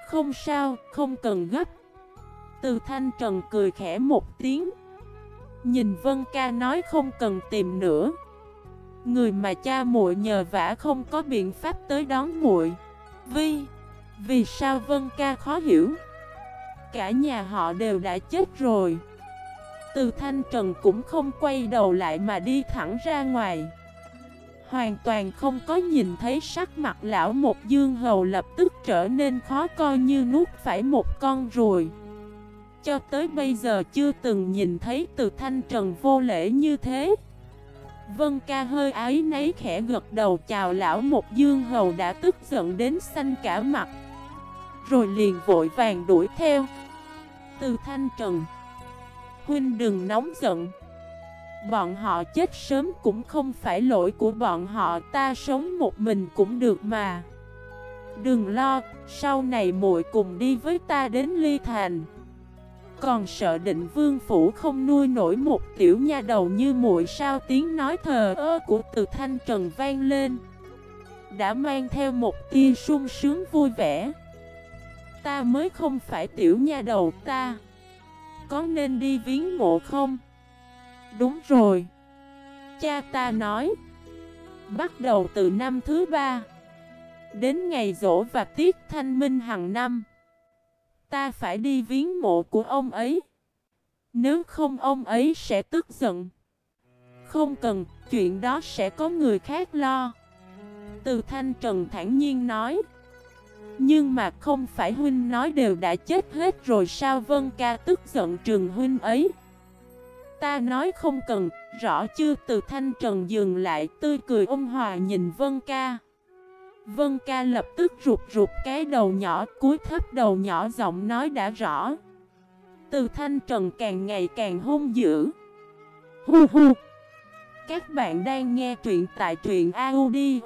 Không sao, không cần gấp. Từ thanh trần cười khẽ một tiếng. Nhìn Vân ca nói không cần tìm nữa. Người mà cha muội nhờ vả không có biện pháp tới đón muội. Vì Vì sao Vân ca khó hiểu? Cả nhà họ đều đã chết rồi từ thanh trần cũng không quay đầu lại mà đi thẳng ra ngoài. Hoàn toàn không có nhìn thấy sắc mặt lão một dương hầu lập tức trở nên khó coi như nuốt phải một con ruồi. Cho tới bây giờ chưa từng nhìn thấy từ thanh trần vô lễ như thế. Vân ca hơi ái nấy khẽ gật đầu chào lão một dương hầu đã tức giận đến xanh cả mặt. Rồi liền vội vàng đuổi theo. Từ thanh trần Huynh đừng nóng giận. Bọn họ chết sớm cũng không phải lỗi của bọn họ, Ta sống một mình cũng được mà. Đừng lo, Sau này muội cùng đi với ta đến Ly Thành. Còn sợ định vương phủ không nuôi nổi một tiểu nha đầu như muội sao tiếng nói thờ ơ của từ thanh trần vang lên. Đã mang theo một tia sung sướng vui vẻ. Ta mới không phải tiểu nha đầu ta có nên đi viếng mộ không? Đúng rồi. Cha ta nói. Bắt đầu từ năm thứ ba. Đến ngày rỗ và tiết thanh minh hàng năm. Ta phải đi viếng mộ của ông ấy. Nếu không ông ấy sẽ tức giận. Không cần, chuyện đó sẽ có người khác lo. Từ thanh trần thản nhiên nói. Nhưng mà không phải huynh nói đều đã chết hết rồi sao Vân ca tức giận trường huynh ấy? Ta nói không cần, rõ chưa? Từ thanh trần dừng lại tươi cười ôn hòa nhìn Vân ca. Vân ca lập tức rụt rụt cái đầu nhỏ cúi thấp đầu nhỏ giọng nói đã rõ. Từ thanh trần càng ngày càng hung dữ. Hu hu. Các bạn đang nghe truyện tại truyện audio.fif